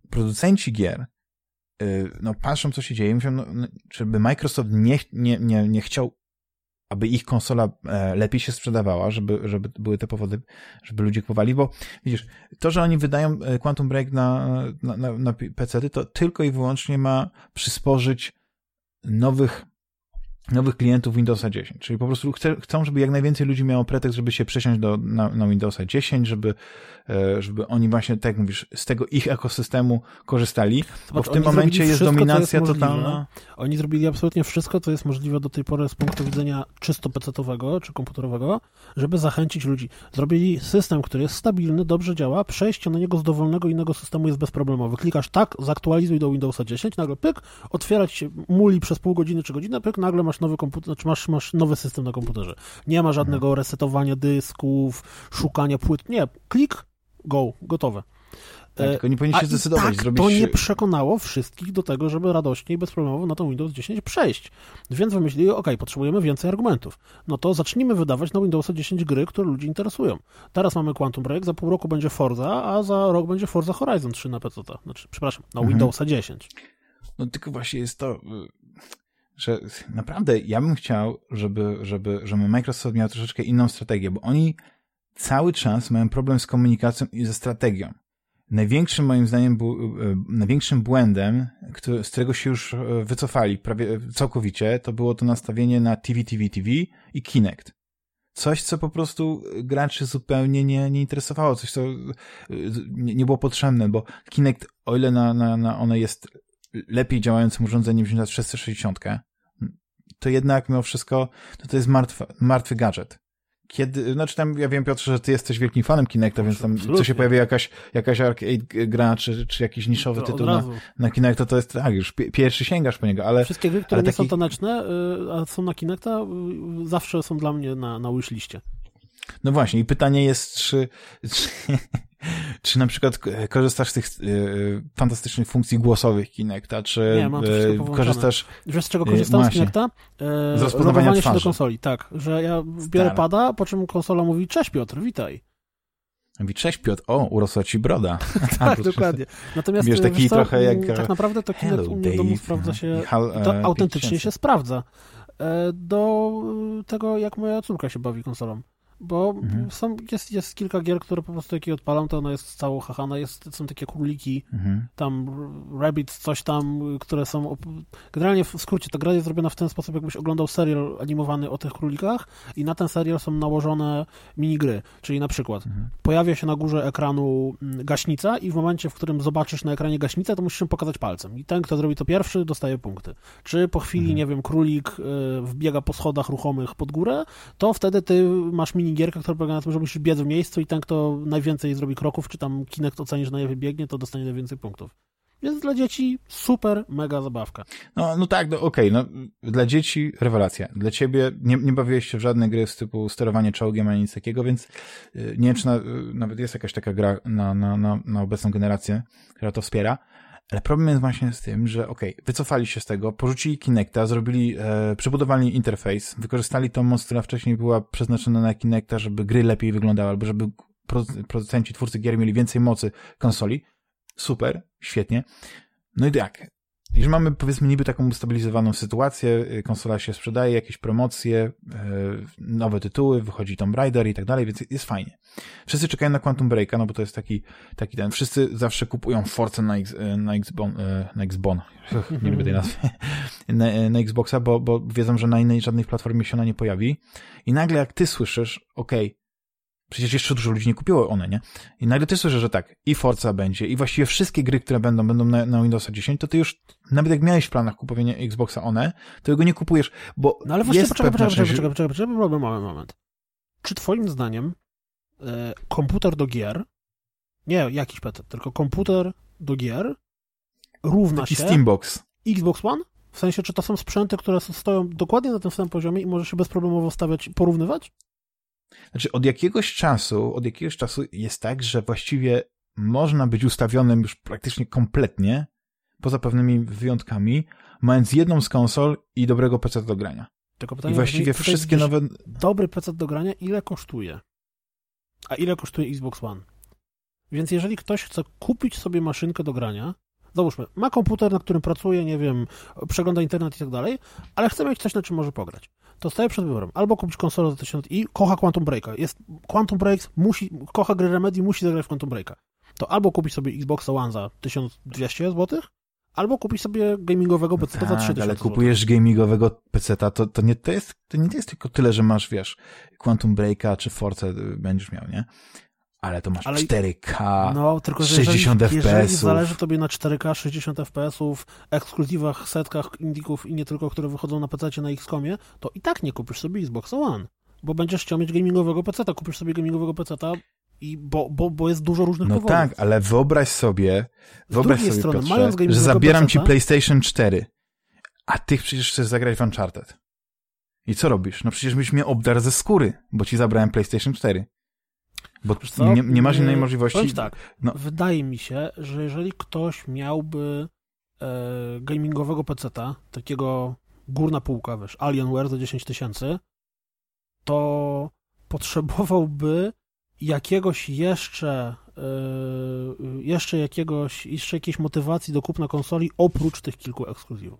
producenci gier Y, no, patrzą, co się dzieje mówią, no, no, Microsoft nie, nie, nie, nie chciał, aby ich konsola e, lepiej się sprzedawała, żeby, żeby były te powody, żeby ludzie kupowali, bo widzisz, to, że oni wydają e, Quantum Break na, na, na, na PC, to tylko i wyłącznie ma przysporzyć nowych nowych klientów Windowsa 10. Czyli po prostu chce, chcą, żeby jak najwięcej ludzi miało pretekst, żeby się przesiąść do, na, na Windowsa 10, żeby, e, żeby oni właśnie, tak jak mówisz, z tego ich ekosystemu korzystali, Zobacz, bo w tym momencie jest dominacja jest totalna. Oni zrobili absolutnie wszystko, co jest możliwe do tej pory z punktu widzenia czysto pecetowego czy komputerowego, żeby zachęcić ludzi. Zrobili system, który jest stabilny, dobrze działa, przejście na niego z dowolnego innego systemu jest bezproblemowe. Klikasz tak, zaktualizuj do Windowsa 10, nagle pyk, otwierać się muli przez pół godziny czy godzinę, pyk, nagle masz masz nowy komputer, znaczy masz, masz nowy system na komputerze. Nie ma żadnego mhm. resetowania dysków, szukania płyt. Nie, klik, go, gotowe. Tak, tylko nie powinniście zdecydować. Tak, zrobić... to nie przekonało wszystkich do tego, żeby radośnie i bezproblemowo na ten Windows 10 przejść. Więc wymyślili, ok, potrzebujemy więcej argumentów. No to zacznijmy wydawać na Windowsa 10 gry, które ludzi interesują. Teraz mamy Quantum Break, za pół roku będzie Forza, a za rok będzie Forza Horizon 3 na PC. Znaczy, przepraszam, na mhm. Windowsa 10. No tylko właśnie jest to że naprawdę ja bym chciał, żeby, żeby, żeby Microsoft miał troszeczkę inną strategię, bo oni cały czas mają problem z komunikacją i ze strategią. Największym moim zdaniem e, największym błędem, który, z którego się już e, wycofali prawie całkowicie, to było to nastawienie na TV, TV, TV i Kinect. Coś, co po prostu graczy zupełnie nie, nie interesowało, coś, co e, nie, było potrzebne, bo Kinect, o ile na, na, na one jest lepiej działającym urządzeniem wziąć na 360, to jednak mimo wszystko to, to jest martwy, martwy gadżet. Kiedy, znaczy tam, ja wiem Piotrze, że ty jesteś wielkim fanem Kinecta, więc tam Absolutnie. co się pojawia jakaś, jakaś arcade gra, czy, czy jakiś niszowy To tytuł na, na Kinecta, to jest tak, już pi- pierwszy sięgasz po niego, ale Wszystkie gry, które nie są taki- taneczne, y, a są na Kinecta, y, zawsze są dla mnie na, na wishliście. No właśnie, i pytanie jest, czy, czy, czy na przykład k- korzystasz z tych e, fantastycznych funkcji głosowych Kinecta, czy Nie, mam to e, wszystko korzystasz... Wiesz, z czego korzystam z właśnie. Kinecta? E, Z rozpoznawania logowanie się do twarzy. konsoli, tak. Że ja biorę Stary. pada, po czym konsola mówi, cześć Piotr, witaj. Mówi, cześć Piotr, o, urosła ci broda. Tak, dokładnie. Natomiast Wiesz, e, taki co, trochę jak, mm, Tak naprawdę to Kinect u mnie w domu sprawdza się, e, to autentycznie 5000. się sprawdza. E, Do e, tego, jak moja córka się bawi konsolą. Bo Mhm. są, jest, jest kilka gier, które po prostu jak je odpalam, to ona jest cało hachana, jest, są takie króliki, Mhm. tam Rabbit, coś tam, które są... Generalnie w skrócie, ta gra jest zrobiona w ten sposób, jakbyś oglądał serial animowany o tych królikach i na ten serial są nałożone minigry, czyli na przykład Mhm. pojawia się na górze ekranu mm, gaśnica i w momencie, w którym zobaczysz na ekranie gaśnicę, to musisz ją pokazać palcem i ten, kto zrobi to pierwszy, dostaje punkty. Czy po chwili, Mhm. nie wiem, królik y, wbiega po schodach ruchomych pod górę, to wtedy ty masz minigierkę, która polega na tym, że musisz biec w miejscu i ten, kto najwięcej zrobi kroków, czy tam Kinect oceni, że najlepiej biegnie, to dostanie najwięcej punktów. Więc dla dzieci super, mega zabawka. No, no tak, no, okej, no dla dzieci rewelacja. Dla ciebie nie, nie bawiłeś się w żadne gry z typu sterowanie czołgiem ani nic takiego, więc y, nie wiem, czy na, y, nawet jest jakaś taka gra na, na, na, na obecną generację, która to wspiera, ale problem jest właśnie z tym, że okej, wycofali się z tego, porzucili Kinecta, zrobili, e, przebudowali interfejs, wykorzystali tą moc, która wcześniej była przeznaczona na Kinecta, żeby gry lepiej wyglądały, albo żeby produ- producenci, twórcy gier mieli więcej mocy konsoli. Super, świetnie. No i jak? Jeżeli mamy, powiedzmy, niby taką ustabilizowaną sytuację, y, konsola się sprzedaje, jakieś promocje, y, nowe tytuły, wychodzi Tomb Raider i tak dalej, więc jest fajnie. Wszyscy czekają na Quantum Breaka, no bo to jest taki, taki ten, wszyscy zawsze kupują Force na, X, y, na, Xbon, na Xbon, nie lubię tej nazwy, na, na Xboxa, bo, bo wiedzą, że na innej żadnej platformie się ona nie pojawi. I nagle jak ty słyszysz, okej, Przecież jeszcze dużo ludzi nie kupiło one, nie? I nagle ty słyszysz, że tak, i Forza będzie, i właściwie wszystkie gry, które będą, będą na, na Windowsa 10, to ty już, nawet jak miałeś w planach kupowania Xboxa One, to go nie kupujesz, bo No ale właśnie, poczekaj, poczekaj, część... poczekaj, poczekaj, poczekaj, poczekaj, moment, moment. Czy twoim zdaniem e, komputer do gier, nie jakiś PC, tylko komputer do gier równa Taki się Steambox. Xbox One? W sensie, czy to są sprzęty, które stoją dokładnie na tym samym poziomie i może się bezproblemowo stawiać i porównywać? Znaczy, od jakiegoś czasu, od jakiegoś czasu jest tak, że właściwie można być ustawionym już praktycznie kompletnie, poza pewnymi wyjątkami, mając jedną z konsol i dobrego PC do grania. Tylko I pytanie właściwie brzmi, tutaj wszystkie nowe... Dobry PC do grania ile kosztuje? A ile kosztuje Xbox One? Więc jeżeli ktoś chce kupić sobie maszynkę do grania, załóżmy, ma komputer, na którym pracuje, nie wiem, przegląda internet i tak dalej, ale chce mieć coś, na czym może pograć, to staje przed wyborem. Albo kupić konsolę za 1000 i kocha Quantum Breaka. Jest Quantum Breaks, musi, kocha gry Remedy, musi zagrać w Quantum Breaka. To albo kupić sobie Xbox One za 1200 zł, albo kupić sobie gamingowego PC za Tak, 3000 ale zł. kupujesz gamingowego PC-ta, to, to, nie, to, jest, to nie jest tylko tyle, że masz, wiesz, Quantum Breaka czy Force będziesz miał, nie? Ale to masz Ale- 4K, No, tylko że 60 jeżeli, jeżeli FPS-ów. zależy tobie na 4K, 60 FPS-ów, ekskluzywach, setkach indików i nie tylko, które wychodzą na PC na XCOMie, to i tak nie kupisz sobie Xbox One, bo będziesz chciał mieć gamingowego PC, kupisz sobie gamingowego PC i bo, bo, bo jest dużo różnych No powodów. tak, ale wyobraź sobie, Z wyobraź sobie, strony, Piotrze, że zabieram ci PlayStation 4, a ty przecież chcesz zagrać w Uncharted. I co robisz? No przecież byś mnie obdarł ze skóry, bo ci zabrałem PlayStation 4. Bo co? nie, nie masz innej Yy, możliwości. Powiem tak, no. wydaje mi się, że jeżeli ktoś miałby e, gamingowego PC-ta, takiego górna półka, wiesz, Alienware za 10 tysięcy, to potrzebowałby jakiegoś jeszcze e, jeszcze jakiegoś, jeszcze jakiejś motywacji do kupna konsoli oprócz tych kilku ekskluzywów.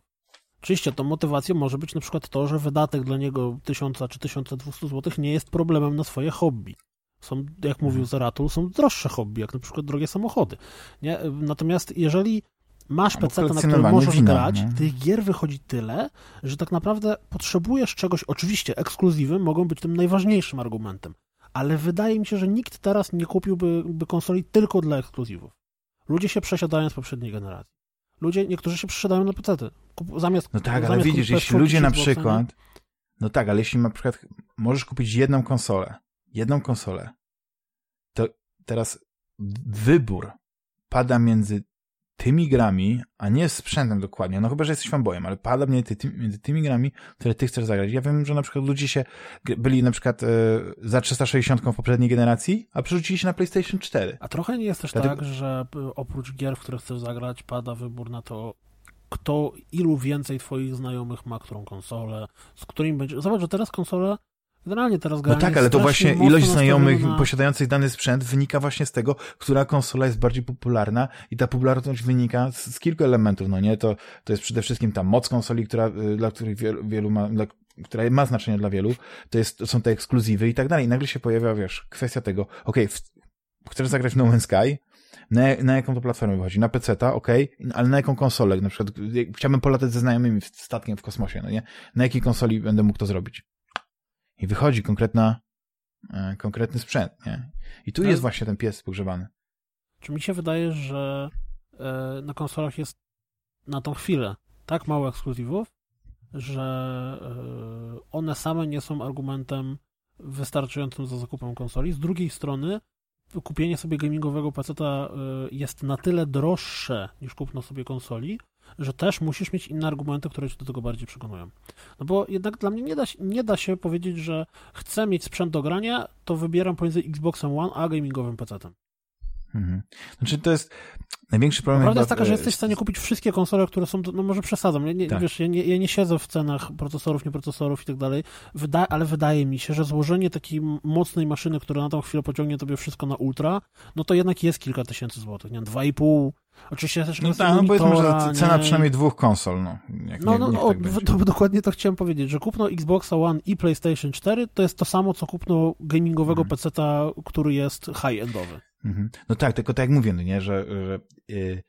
Oczywiście tą motywacją może być na przykład to, że wydatek dla niego 1000 czy 1200 zł nie jest problemem na swoje hobby. Są, jak mówił Zaratul, są droższe hobby, jak na przykład drogie samochody. Nie? Natomiast jeżeli masz PC, na którym możesz wina, grać, nie? tych gier wychodzi tyle, że tak naprawdę potrzebujesz czegoś, oczywiście ekskluzywy mogą być tym najważniejszym argumentem, ale wydaje mi się, że nikt teraz nie kupiłby by konsoli tylko dla ekskluzywów. Ludzie się przesiadają z poprzedniej generacji. Ludzie, niektórzy się przesiadają na PC. Zamiast, no tak, ale widzisz, jeśli ludzie na przykład, no tak, ale jeśli na przykład możesz kupić jedną konsolę, jedną konsolę, to teraz wybór pada między tymi grami, a nie sprzętem dokładnie, no chyba, że jesteś fanboyem, ale pada między, ty, między tymi grami, które ty chcesz zagrać. Ja wiem, że na przykład ludzie się byli na przykład e, za 360 w poprzedniej generacji, a przerzucili się na PlayStation 4. A trochę nie jest też Dlatego... tak, że oprócz gier, w które chcesz zagrać, pada wybór na to, kto, ilu więcej twoich znajomych ma którą konsolę, z którym będzie... Zobacz, że teraz konsole Generalnie teraz No tak, ale to właśnie ilość znajomych na... posiadających dany sprzęt wynika właśnie z tego, która konsola jest bardziej popularna i ta popularność wynika z, z kilku elementów, no nie? To, to jest przede wszystkim ta moc konsoli, która, y, dla których wielu, wielu ma, dla, która ma znaczenie dla wielu, to, jest, to są te ekskluzywy i tak dalej. I nagle się pojawia, wiesz, kwestia tego, okej, okay, chcesz zagrać w No Man's Sky, na, na jaką to platformę wychodzi? Na PC-ta, okej, okay, ale na jaką konsolę? Na przykład chciałbym polatać ze znajomymi statkiem w kosmosie, no nie? Na jakiej konsoli będę mógł to zrobić? I wychodzi konkretna, e, konkretny sprzęt, nie? I tu ale... jest właśnie ten pies pogrzebany. Czy mi się wydaje, że e, na konsolach jest na tą chwilę tak mało ekskluzywów, że e, one same nie są argumentem wystarczającym za zakupem konsoli. Z drugiej strony kupienie sobie gamingowego peceta jest na tyle droższe niż kupno sobie konsoli, że też musisz mieć inne argumenty, które cię do tego bardziej przekonują. No bo jednak dla mnie nie da, nie da się powiedzieć, że chcę mieć sprzęt do grania, to wybieram pomiędzy Xboxem One a gamingowym PC-tem. Mhm. Znaczy to jest największy problem. Prawda jest taka, że jesteś w stanie kupić wszystkie konsole, które są, no może przesadzam, nie, nie, tak. wiesz, ja nie, ja nie siedzę w cenach procesorów, nieprocesorów i tak dalej, Wyda ale wydaje mi się, że złożenie takiej mocnej maszyny, która na tą chwilę pociągnie tobie wszystko na ultra, no to jednak jest kilka tysięcy złotych, nie dwa i pół, Oczywiście też no tak, no powiedzmy, że cena nie... przynajmniej dwóch konsol, no. Jak, no, no, no tak to, dokładnie to chciałem powiedzieć, że kupno Xboxa One i PlayStation 4 to jest to samo, co kupno gamingowego hmm. PC-ta, który jest high-endowy. Mhm. No tak, tylko tak jak mówię, no nie, że, że yy,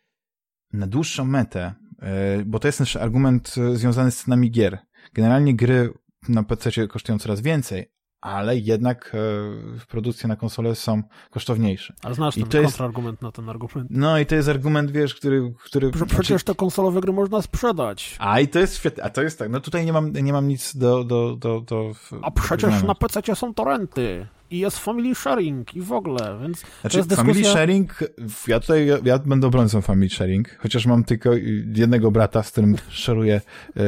na dłuższą metę, yy, bo to jest nasz argument yy, związany z cenami gier. Generalnie gry na PC kosztują coraz więcej, ale jednak e, produkcje na konsolę są kosztowniejsze. Ale znasz I ten to kontrargument jest, na ten argument. No i to jest argument, wiesz, który... który Że przecież znaczy... te konsolowe gry można sprzedać. A i to jest świetne, a to jest tak, no tutaj nie mam, nie mam nic do... do, do, do a przecież na PC są torrenty i jest family sharing i w ogóle, więc znaczy, dyskusja... family sharing, ja tutaj, ja, będę obrońcą family sharing, chociaż mam tylko jednego brata, z którym szeruję e,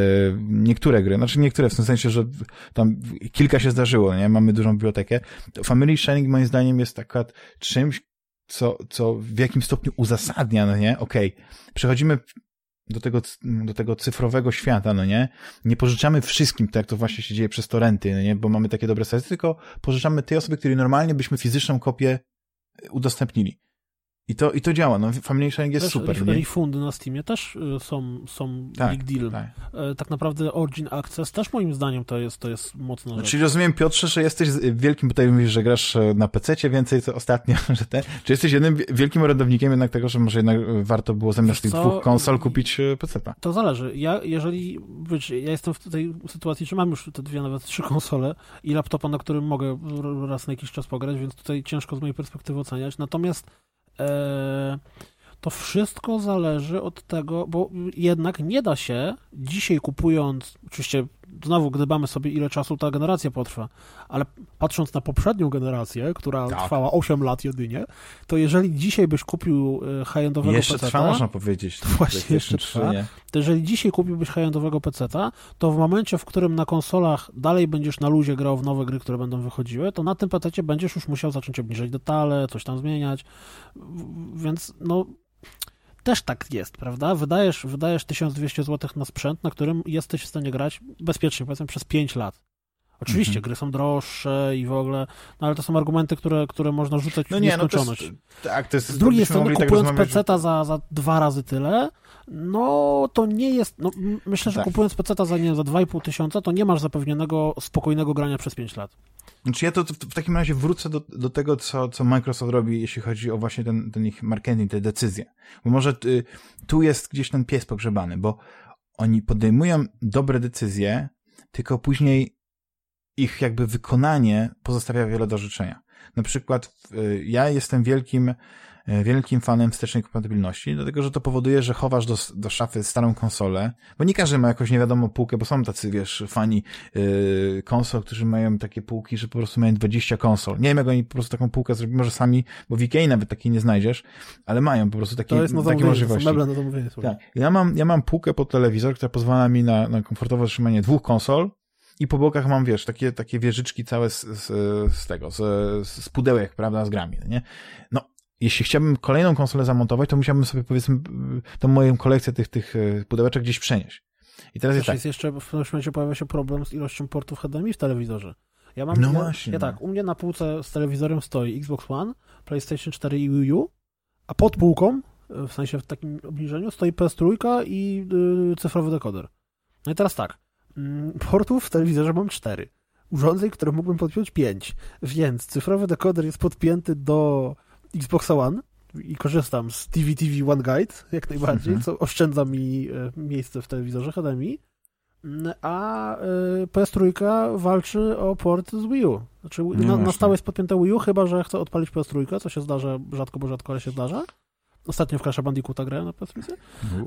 niektóre gry, znaczy niektóre, w tym sensie, że tam kilka się zdarzyło, nie, mamy dużą bibliotekę. Family sharing moim zdaniem jest akurat czymś, co, co w jakim stopniu uzasadnia, no nie, okej, okay. przechodzimy do tego, do tego cyfrowego świata, no nie? Nie pożyczamy wszystkim, tak jak to właśnie się dzieje przez torenty, no nie? Bo mamy takie dobre serce, tylko pożyczamy tej osoby, której normalnie byśmy fizyczną kopię udostępnili. I to, I to działa, no Family jest też super. Refundy na Steamie też y, są, są tak, big deal. Tak. E, tak. naprawdę Origin Access też moim zdaniem to jest, to jest mocno. Czyli znaczy, rozumiem Piotrze, że jesteś wielkim, tutaj mówisz, że grasz e, na PC więcej, co ostatnio, że te, czy jesteś jednym wielkim orędownikiem jednak tego, że może jednak warto było zamiast tych dwóch konsol kupić e, PC? -ta. To zależy. Ja, jeżeli, wiesz, ja jestem w tej sytuacji, że mam już te dwie, nawet trzy konsole i laptopa, na którym mogę raz na jakiś czas pograć, więc tutaj ciężko z mojej perspektywy oceniać. Natomiast E, to wszystko zależy od tego, bo jednak nie da się dzisiaj kupując, oczywiście znowu gdybamy sobie ile czasu ta generacja potrwa, ale patrząc na poprzednią generację, która tak. trwała 8 lat jedynie, to jeżeli dzisiaj byś kupił e, high-endowego jeszcze PC-ta... trwa, można powiedzieć. To właśnie jeszcze trwa. To jeżeli dzisiaj kupiłbyś high-endowego PC-ta, to w momencie, w którym na konsolach dalej będziesz na luzie grał w nowe gry, które będą wychodziły, to na tym PC będziesz już musiał zacząć obniżać detale, coś tam zmieniać, więc no też tak jest, prawda? Wydajesz, wydajesz 1200 zł na sprzęt, na którym jesteś w stanie grać bezpiecznie, powiedzmy, przez 5 lat. Oczywiście, mhm. gry są droższe i w ogóle, no ale to są argumenty, które, które można rzucać no w nieskończoność. No to jest, tak, to jest, Z drugiej strony, tak kupując tak PC-ta za, za dwa razy tyle, no to nie jest, no myślę, że tak. kupując PC-ta za, nie za 2,5 tysiąca, to nie masz zapewnionego, spokojnego grania przez 5 lat. Znaczy ja to w, takim razie wrócę do, do tego, co, co Microsoft robi, jeśli chodzi o właśnie ten, ten ich marketing, te decyzje. Bo może y, tu jest gdzieś ten pies pogrzebany, bo oni podejmują dobre decyzje, tylko później ich jakby wykonanie pozostawia wiele do życzenia. Na przykład y, ja jestem wielkim wielkim fanem wstecznej kompatybilności, dlatego że to powoduje, że chowasz do, do szafy starą konsolę, bo nie każdy ma jakoś nie wiadomo półkę, bo są tacy, wiesz, fani yy, konsol, którzy mają takie półki, że po prostu mają 20 konsol. Nie wiem, jak oni po prostu taką półkę zrobią, może sami, bo w Ikei nawet takiej nie znajdziesz, ale mają po prostu takie, to jest na takie możliwości. To meble na zamówienie. Tak. Ja mam, ja mam półkę pod telewizor, która pozwala mi na, na komfortowe trzymanie dwóch konsol, i po bokach mam, wiesz, takie, takie wieżyczki całe z, z, z tego, z, z pudełek, prawda, z grami, nie? No, jeśli chciałbym kolejną konsolę zamontować, to musiałbym sobie, powiedzmy, tą moją kolekcję tych, tych e, pudełeczek gdzieś przenieść. I teraz jest, tak. jest jeszcze, w pewnym momencie pojawia się problem z ilością portów HDMI w telewizorze. Ja mam, no ja, właśnie. Ja tak, u mnie na półce z telewizorem stoi Xbox One, PlayStation 4 i Wii U, a pod półką, w sensie w takim obniżeniu, stoi PS3 i yy, cyfrowy dekoder. No i teraz tak, Mm, portów w telewizorze mam cztery. Urządzeń, które mógłbym podpiąć pięć. Więc cyfrowy dekoder jest podpięty do Xbox One i korzystam z TV TV One Guide jak najbardziej, mhm. co oszczędza mi e, miejsce w telewizorze HDMI. Mm, a e, PS3 walczy o port z Wii U. Znaczy, no na, na stałe jest podpięte Wii U, chyba że chcę odpalić PS3, co się zdarza rzadko, bo rzadko, ale się zdarza. Ostatnio w Crash Bandicoota grałem na PS3.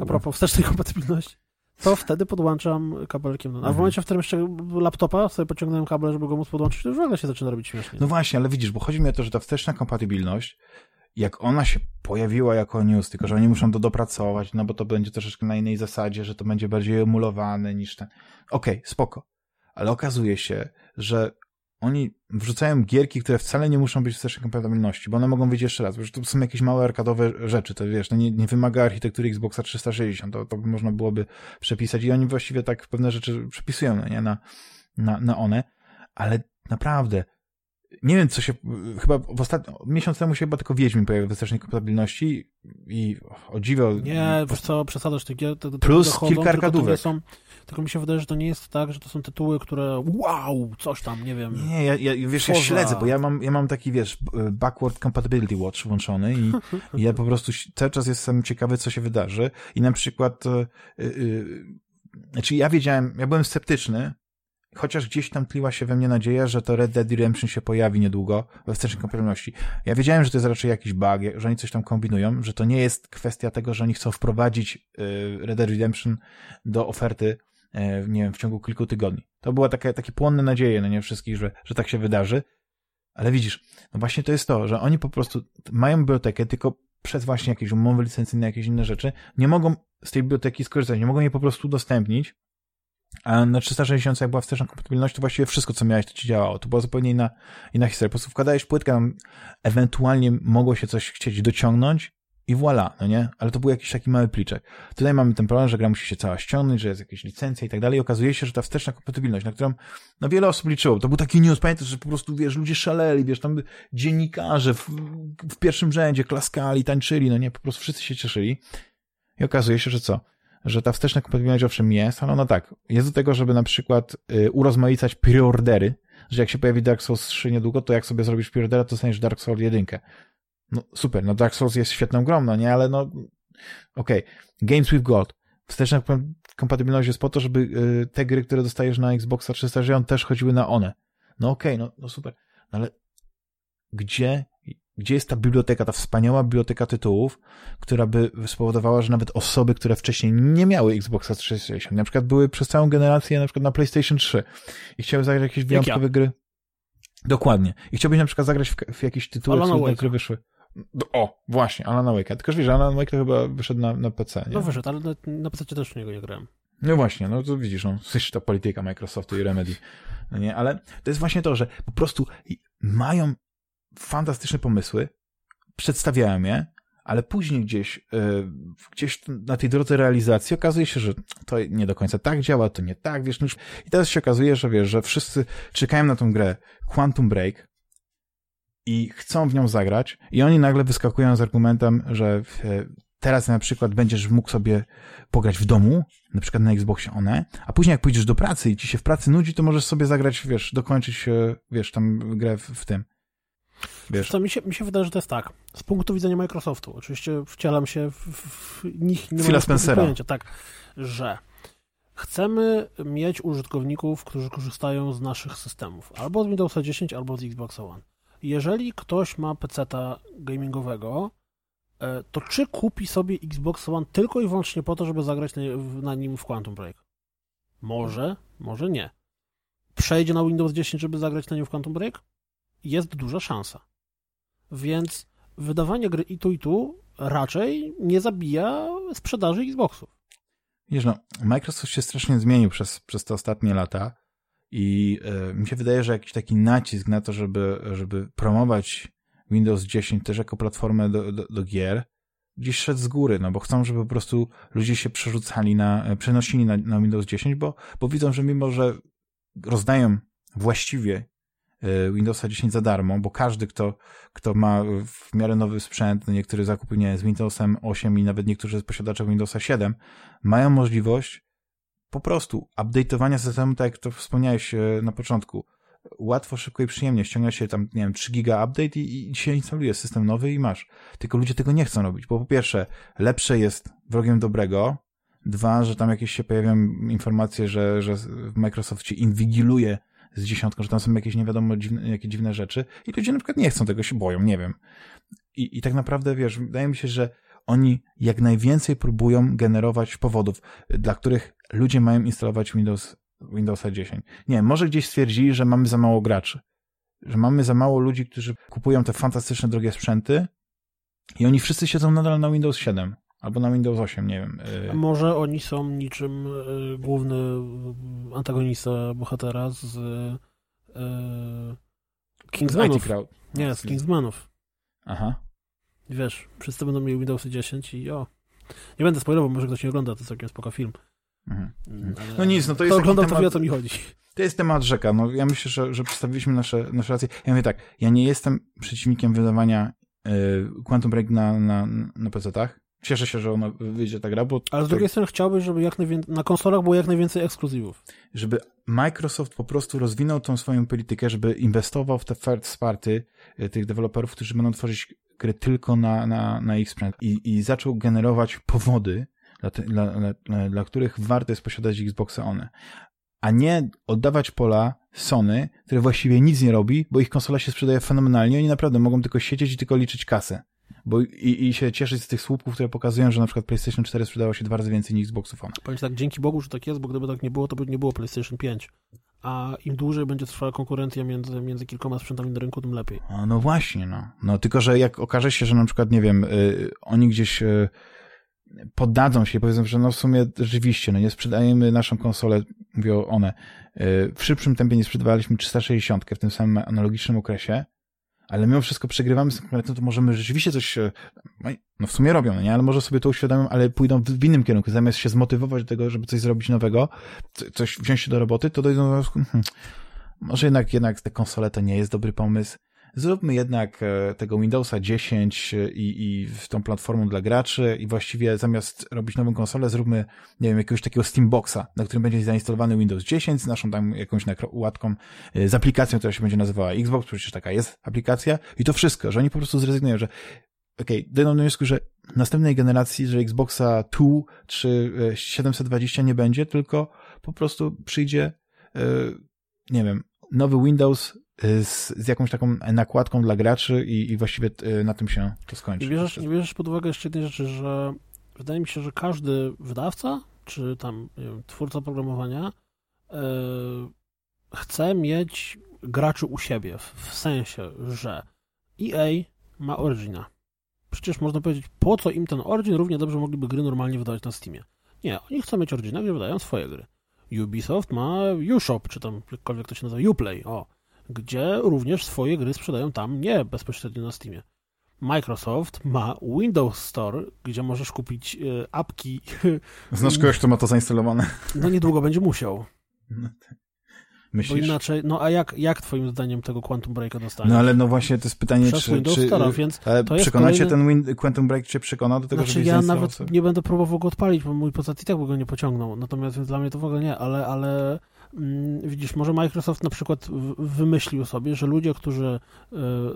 A propos wstecznej kompatybilności to wtedy podłączam kabelkiem. A w mhm. momencie, w którym jeszcze laptopa sobie pociągnąłem kabel, żeby go móc podłączyć, to już w ogóle się zaczyna robić śmiesznie. No właśnie, ale widzisz, bo chodzi mi o to, że ta wsteczna kompatybilność, jak ona się pojawiła jako news, tylko że oni muszą to dopracować, no bo to będzie troszeczkę na innej zasadzie, że to będzie bardziej emulowane niż ten. Okej, okay, spoko. Ale okazuje się, że oni wrzucają gierki, które wcale nie muszą być w wstecznej kompatybilności, bo one mogą być jeszcze raz, bo to są jakieś małe arkadowe rzeczy, to wiesz, to nie, nie wymaga architektury Xboxa 360, to, to można byłoby przepisać i oni właściwie tak pewne rzeczy przepisują, no nie, na, na, na one, ale naprawdę, nie wiem, co się, chyba w ostatnim, miesiąc temu się chyba tylko Wiedźmin pojawił w wstecznej kompatybilności i o dziwo... Nie, wiesz co, przesadzasz tych gier, to, plus dochodzą, kilka arkadówek. Są, tylko mi się wydaje, że to nie jest tak, że to są tytuły, które wow, coś tam, nie wiem. Nie, ja, ja wiesz, ja śledzę, bo ja mam, ja mam taki, wiesz, backward compatibility watch włączony i, i ja po prostu cały czas jestem ciekawy, co się wydarzy i na przykład yy, yy, znaczy ja wiedziałem, ja byłem sceptyczny, chociaż gdzieś tam tliła się we mnie nadzieja, że to Red Dead Redemption się pojawi niedługo we wstecznej kompatybilności. Ja wiedziałem, że to jest raczej jakiś bug, że oni coś tam kombinują, że to nie jest kwestia tego, że oni chcą wprowadzić Red Dead Redemption do oferty nie wiem, w ciągu kilku tygodni. To była taka, takie płonne nadzieje, no nie wszystkich, że, że tak się wydarzy. Ale widzisz, no właśnie to jest to, że oni po prostu mają bibliotekę, tylko przez właśnie jakieś umowy licencyjne, jakieś inne rzeczy, nie mogą z tej biblioteki skorzystać, nie mogą jej po prostu udostępnić, a na 360 jak była wsteczna kompatybilność, to właściwie wszystko, co miałeś, to ci działało. To była zupełnie inna, inna historia. Po prostu wkładałeś płytkę, ewentualnie mogło się coś chcieć dociągnąć i voilà, no nie? Ale to był jakiś taki mały pliczek. Tutaj mamy ten problem, że gra musi się cała ściągnąć, że jest jakieś licencja i tak dalej i okazuje się, że ta wsteczna kompatybilność, na którą no wiele osób liczyło, to był taki news, pamiętasz, że po prostu, wiesz, ludzie szaleli, wiesz, tam dziennikarze w, w pierwszym rzędzie klaskali, tańczyli, no nie, po prostu wszyscy się cieszyli i okazuje się, że co? Że ta wsteczna kompatybilność owszem jest, ale ona tak, jest do tego, żeby na przykład y, urozmaicać preordery, że jak się pojawi Dark Souls 3 niedługo, to jak sobie zrobisz preordera, to dostaniesz Dark Souls 1 no super, no Dark Souls jest świetną grą, no nie, ale no okej, okay. Games with Gold. Wsteczna kompatybilność jest po to, żeby y, te gry, które dostajesz na Xboxa 360 też chodziły na one. No okej, okay, no, no super, no ale gdzie, gdzie jest ta biblioteka, ta wspaniała biblioteka tytułów, która by spowodowała, że nawet osoby, które wcześniej nie miały Xboxa 360, na przykład były przez całą generację na przykład na PlayStation 3 i chciały zagrać jakieś wyjątkowe ja. gry. Dokładnie. I chciałbyś na przykład zagrać w, w jakieś tytuły, które wyszły. O, właśnie, Alan Wake. Tylko wiesz, Alan Wake to chyba wyszedł na, na PC, nie? No wyszedł, ale na, na PC też w niego nie grałem. No właśnie, no to widzisz, no, słyszysz ta polityka Microsoftu i Remedy, no nie? Ale to jest właśnie to, że po prostu mają fantastyczne pomysły, przedstawiają je, ale później gdzieś, yy, gdzieś na tej drodze realizacji okazuje się, że to nie do końca tak działa, to nie tak, wiesz, no już, i teraz się okazuje, że wiesz, że wszyscy czekają na tą grę Quantum Break, i chcą w nią zagrać i oni nagle wyskakują z argumentem, że teraz na przykład będziesz mógł sobie pograć w domu, na przykład na Xboxie One, a później jak pójdziesz do pracy i ci się w pracy nudzi, to możesz sobie zagrać, wiesz, dokończyć, wiesz, tam grę w, w tym. Wiesz. Co, mi się, mi się wydaje, że to jest tak. Z punktu widzenia Microsoftu, oczywiście wcielam się w, w nich, nie Phila Spencera. pojęcia, tak, że chcemy mieć użytkowników, którzy korzystają z naszych systemów, albo z Windowsa 10, albo z Xboxa One jeżeli ktoś ma peceta gamingowego e, to czy kupi sobie Xbox One tylko i wyłącznie po to, żeby zagrać na nim w Quantum Break? Może, może nie. Przejdzie na Windows 10, żeby zagrać na nim w Quantum Break? Jest duża szansa. Więc wydawanie gry i tu i tu raczej nie zabija sprzedaży Xboxów. Wiesz, no, Microsoft się strasznie zmienił przez, przez te ostatnie lata i y, mi się wydaje, że jakiś taki nacisk na to, żeby, żeby promować Windows 10 też jako platformę do, do, do gier, gdzieś szedł z góry, no bo chcą, żeby po prostu ludzie się przerzucali na, przenosili na, na Windows 10, bo, bo widzą, że mimo, że rozdają właściwie e, Windowsa 10 za darmo, bo każdy, kto, kto ma w miarę nowy sprzęt, no niektóre zakupy nie z Windowsem 8 i nawet niektórzy z posiadaczy Windowsa 7, mają możliwość po prostu update'owania systemu, tak jak to wspomniałeś e, na początku. Łatwo, szybko i przyjemnie. Ściąga się tam, nie wiem, 3 giga update i, i się instaluje system nowy i masz. Tylko ludzie tego nie chcą robić, bo po pierwsze, lepsze jest wrogiem dobrego, Dwa, że tam jakieś się pojawiają informacje, że, że Microsoft ci inwigiluje z dziesiątką, że tam są jakieś nie wiadomo dziwne, jakie dziwne rzeczy i ludzie na przykład nie chcą tego, się boją, nie wiem. I, I tak naprawdę, wiesz, wydaje mi się, że oni jak najwięcej próbują generować powodów, dla których ludzie mają instalować Windows, Windowsa 10. Nie, może gdzieś stwierdzili, że mamy za mało graczy, że mamy za mało ludzi, którzy kupują te fantastyczne drogie sprzęty i oni wszyscy siedzą nadal na Windows 7. Albo na Windows 8, nie wiem. Y, może oni są niczym y, główny antagonista bohatera z y, Kingsmanów. Nie, z Kingsmanów. Aha. Wiesz, wszyscy będą mieli Windows 10 i o. Nie będę spoilował, może ktoś nie ogląda, to całkiem spoko film. Mhm. Mm, no nic, no to jest. To oglądam, temat... to wie o co mi chodzi. To jest temat rzeka. No, ja myślę, że, że przedstawiliśmy nasze, nasze racje. Ja mówię tak, ja nie jestem przeciwnikiem wydawania y, Quantum Break na, na, na PC-tach. Cieszę się, że ona wyjdzie ta gra, bo... Ale z drugiej strony chciałbyś, żeby jak na konsolach było jak najwięcej ekskluzywów. Żeby Microsoft po prostu rozwinął tą swoją politykę, żeby inwestował w te first party e, tych deweloperów, którzy będą tworzyć gry tylko na, na, na ich sprzęt i, i zaczął generować powody, dla, dla, dla, dla których warto jest posiadać Xboxa One a nie oddawać pola Sony, które właściwie nic nie robi, bo ich konsola się sprzedaje fenomenalnie, oni naprawdę mogą tylko siedzieć i tylko liczyć kasę. Bo i, i się cieszyć z tych słupków, które pokazują, że na przykład PlayStation 4 sprzedało się dwa razy więcej niż Xboxów One. Powiem tak, dzięki Bogu, że tak jest, bo gdyby tak nie było, to by nie było PlayStation 5. A im dłużej będzie trwała konkurencja między, między kilkoma sprzętami na rynku, tym lepiej. A no właśnie, no. No tylko, że jak okaże się, że na przykład, nie wiem, y, oni gdzieś y, poddadzą się i powiedzą, że no w sumie rzeczywiście, no nie sprzedajemy naszą konsolę, mówią one, y, w szybszym tempie nie sprzedawaliśmy 360 w tym samym analogicznym okresie, ale mimo wszystko przegrywamy z konkurencją, to możemy rzeczywiście coś, e, no, no w sumie robią, no nie, ale może sobie to uświadomią, ale pójdą w innym kierunku, zamiast się zmotywować do tego, żeby coś zrobić nowego, coś wziąć się do roboty, to dojdą do hmm, może jednak, jednak te konsole to nie jest dobry pomysł, Zróbmy jednak e, tego Windowsa 10 e, i, i tą platformą dla graczy i właściwie zamiast robić nową konsolę, zróbmy, nie wiem, jakiegoś takiego Steamboxa, na którym będzie zainstalowany Windows 10 z naszą tam jakąś łatką, e, z aplikacją, która się będzie nazywała Xbox, przecież taka jest aplikacja. I to wszystko, że oni po prostu zrezygnują, że okej, okay, dojdą do wniosku, że następnej generacji, że Xboxa 2 czy 720 nie będzie, tylko po prostu przyjdzie, nie wiem, nowy Windows z, z jakąś taką nakładką dla graczy i, i właściwie e, na tym się to skończy. Nie bierzesz, nie bierzesz pod uwagę jeszcze jednej rzeczy, że wydaje mi się, że każdy wydawca, czy tam wiem, twórca programowania yy, chce mieć graczy u siebie, w, w sensie, że EA ma Origina. Przecież można powiedzieć, po co im ten Origin, równie dobrze mogliby gry normalnie wydawać na Steamie. Nie, oni chcą mieć Origina, gdzie wydają swoje gry. Ubisoft ma uShop, czy tam jakkolwiek to się nazywa, Uplay, o gdzie również swoje gry sprzedają tam nie bezpośrednio na Steamie. Microsoft ma Windows Store, gdzie możesz kupić y, apki. Znasz kogoś, kto ma to zainstalowane? No niedługo będzie musiał. No tak. Myślisz? Bo inaczej, no a jak, jak twoim zdaniem tego Quantum Breaka dostaniesz? No ale no właśnie to jest pytanie, Przez czy... Windows czy więc ale to przekonacie kolejny... ten Quantum Break cię przekona do tego, znaczy, ja nawet sobie? nie będę próbował go odpalić, bo mój PC i tak by go nie pociągnął. Natomiast więc dla mnie to w ogóle nie, ale, ale widzisz, może Microsoft na przykład wymyślił sobie, że ludzie, którzy e,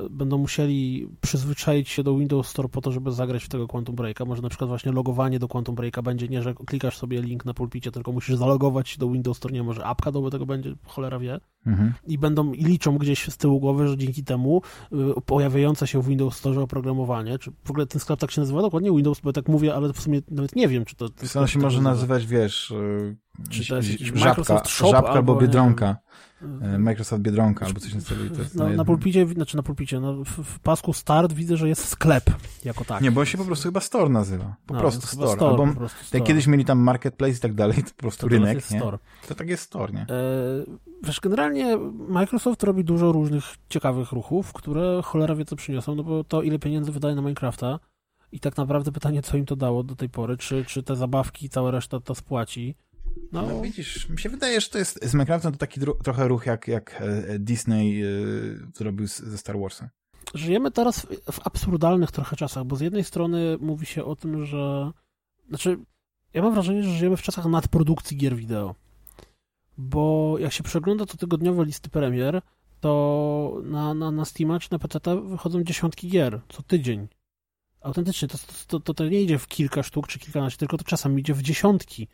będą musieli przyzwyczaić się do Windows Store po to, żeby zagrać w tego Quantum Breaka, może na przykład właśnie logowanie do Quantum Breaka będzie nie, że klikasz sobie link na pulpicie, tylko musisz zalogować się do Windows Store, nie może apka do tego będzie, cholera wie. Mhm. i będą i liczą gdzieś z tyłu głowy, że dzięki temu y, pojawiające się w Windows Store oprogramowanie, czy w ogóle ten sklep tak się nazywa dokładnie Windows, bo tak mówię, ale w sumie nawet nie wiem, czy to... to ono się może nazywać, wiesz, y, czy to jest żabka, Microsoft Shop, żabka albo, albo Biedronka. E, Microsoft Biedronka albo coś na stylu. No, na pulpicie, znaczy na pulpicie, no, w, w, pasku start widzę, że jest sklep jako tak. Nie, bo on się po prostu chyba store nazywa. Po no, prostu store. store albo, po prostu store. Kiedyś mieli tam marketplace i tak dalej, to po prostu to rynek, jest nie? Store. To tak jest store, nie? E, wiesz, generalnie Microsoft robi dużo różnych ciekawych ruchów, które cholera wie co przyniosą, no bo to ile pieniędzy wydaje na Minecrafta i tak naprawdę pytanie, co im to dało do tej pory, czy, czy te zabawki, cała reszta to spłaci. No. no, widzisz, mi się wydaje, że to jest z Minecraftem to taki trochę ruch jak, jak e, Disney y, zrobił z, ze Star Warsem. Żyjemy teraz w, w absurdalnych trochę czasach, bo z jednej strony mówi się o tym, że znaczy ja mam wrażenie, że żyjemy w czasach nadprodukcji gier wideo. Bo jak się przegląda to tygodniowe listy premier, to na, na, na Steama czy na PC wychodzą dziesiątki gier co tydzień. Autentycznie, to, to, to, to nie idzie w kilka sztuk czy kilkanaście, tylko to czasem idzie w dziesiątki.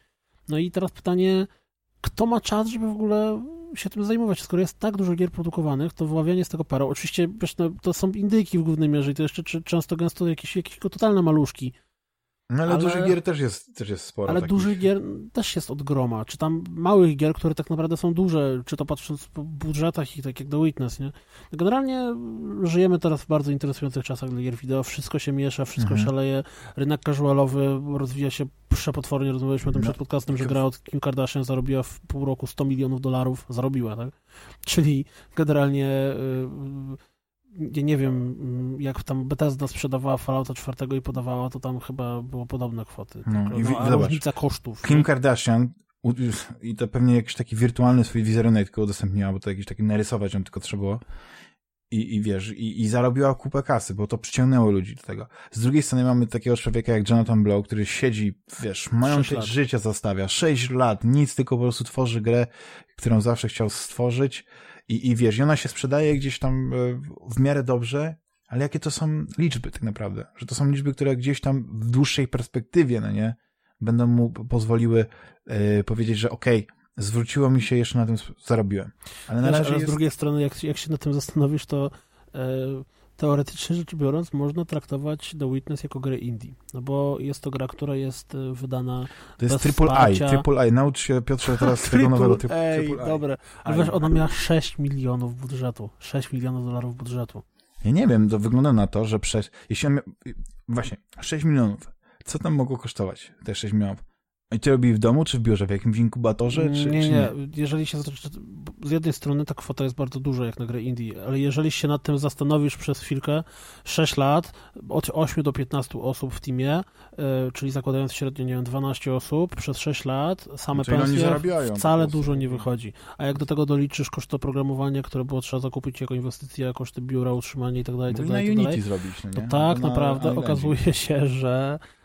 No i teraz pytanie, kto ma czas, żeby w ogóle się tym zajmować? Skoro jest tak dużo gier produkowanych, to wyławianie z tego parą, oczywiście wiesz, no, to są indyki w głównej mierze i to jeszcze często gęsto jakieś, jakieś totalne maluszki. No ale, ale dużych gier też jest, też jest sporo. Ale takich. dużych gier też jest od groma. Czy tam małych gier, które tak naprawdę są duże, czy to patrząc po budżetach ich, tak jak The Witness, nie? Generalnie żyjemy teraz w bardzo interesujących czasach dla gier wideo. Wszystko się miesza, wszystko mhm. szaleje. Rynek casualowy rozwija się przepotwornie. Rozmawialiśmy o tym no. przed podcastem, że gra od Kim Kardashian zarobiła w pół roku 100 milionów dolarów. Zarobiła, tak? Czyli generalnie... Yy, ja nie wiem, mm, jak tam Bethesda sprzedawała Fallouta 4 i podawała, to tam chyba było podobne kwoty. No, Tylko, i no, a różnica kosztów. Kim? Kardashian i to pewnie jakiś taki wirtualny swój wizerunek tylko udostępniła, bo to jakiś taki narysować ją tylko trzeba było. I, i wiesz, i, i zarobiła kupę kasy, bo to przyciągnęło ludzi do tego. Z drugiej strony mamy takiego człowieka jak Jonathan Blow, który siedzi, wiesz, majątek życia zostawia, 6 lat, nic, tylko po prostu tworzy grę, którą zawsze chciał stworzyć i, I wiesz, i ona się sprzedaje gdzieś tam e, w miarę dobrze, ale jakie to są liczby tak naprawdę? Że to są liczby, które gdzieś tam w dłuższej perspektywie, no nie, będą mu pozwoliły e, powiedzieć, że okej, okay, zwróciło mi się, jeszcze na tym zarobiłem. Ale na razie ale jest... z drugiej strony, jak, jak się na tym zastanowisz, to e, teoretycznie rzecz biorąc, można traktować The Witness jako grę indie, no bo jest to gra, która jest e, wydana To jest Triple. I, Triple I. Naucz się, Piotrze, teraz tego nowego typu. Ej, triple dobre. Ale wiesz, ona miała 6 milionów budżetu. 6 milionów dolarów budżetu. Ja nie wiem, to wygląda na to, że przez... Jeśli on miał... Właśnie, 6 milionów. Co tam mogło kosztować te 6 milionów? I to robi w domu, czy w biurze, w jakimś inkubatorze? Czy, nie, czy nie, nie. Jeżeli się z jednej strony ta kwota jest bardzo duża jak na grę indie, ale jeżeli się nad tym zastanowisz przez chwilkę, 6 lat, od 8 do 15 osób w teamie, yy, czyli zakładając średnio, nie wiem, 12 osób przez 6 lat, same czyli pensje wcale dużo nie wychodzi. A jak do tego doliczysz koszty oprogramowania, które było trzeba zakupić jako inwestycje, koszty biura, utrzymanie i dalej, tak dalej, tak dalej, zrobić, no to tak naprawdę okazuje się, że E,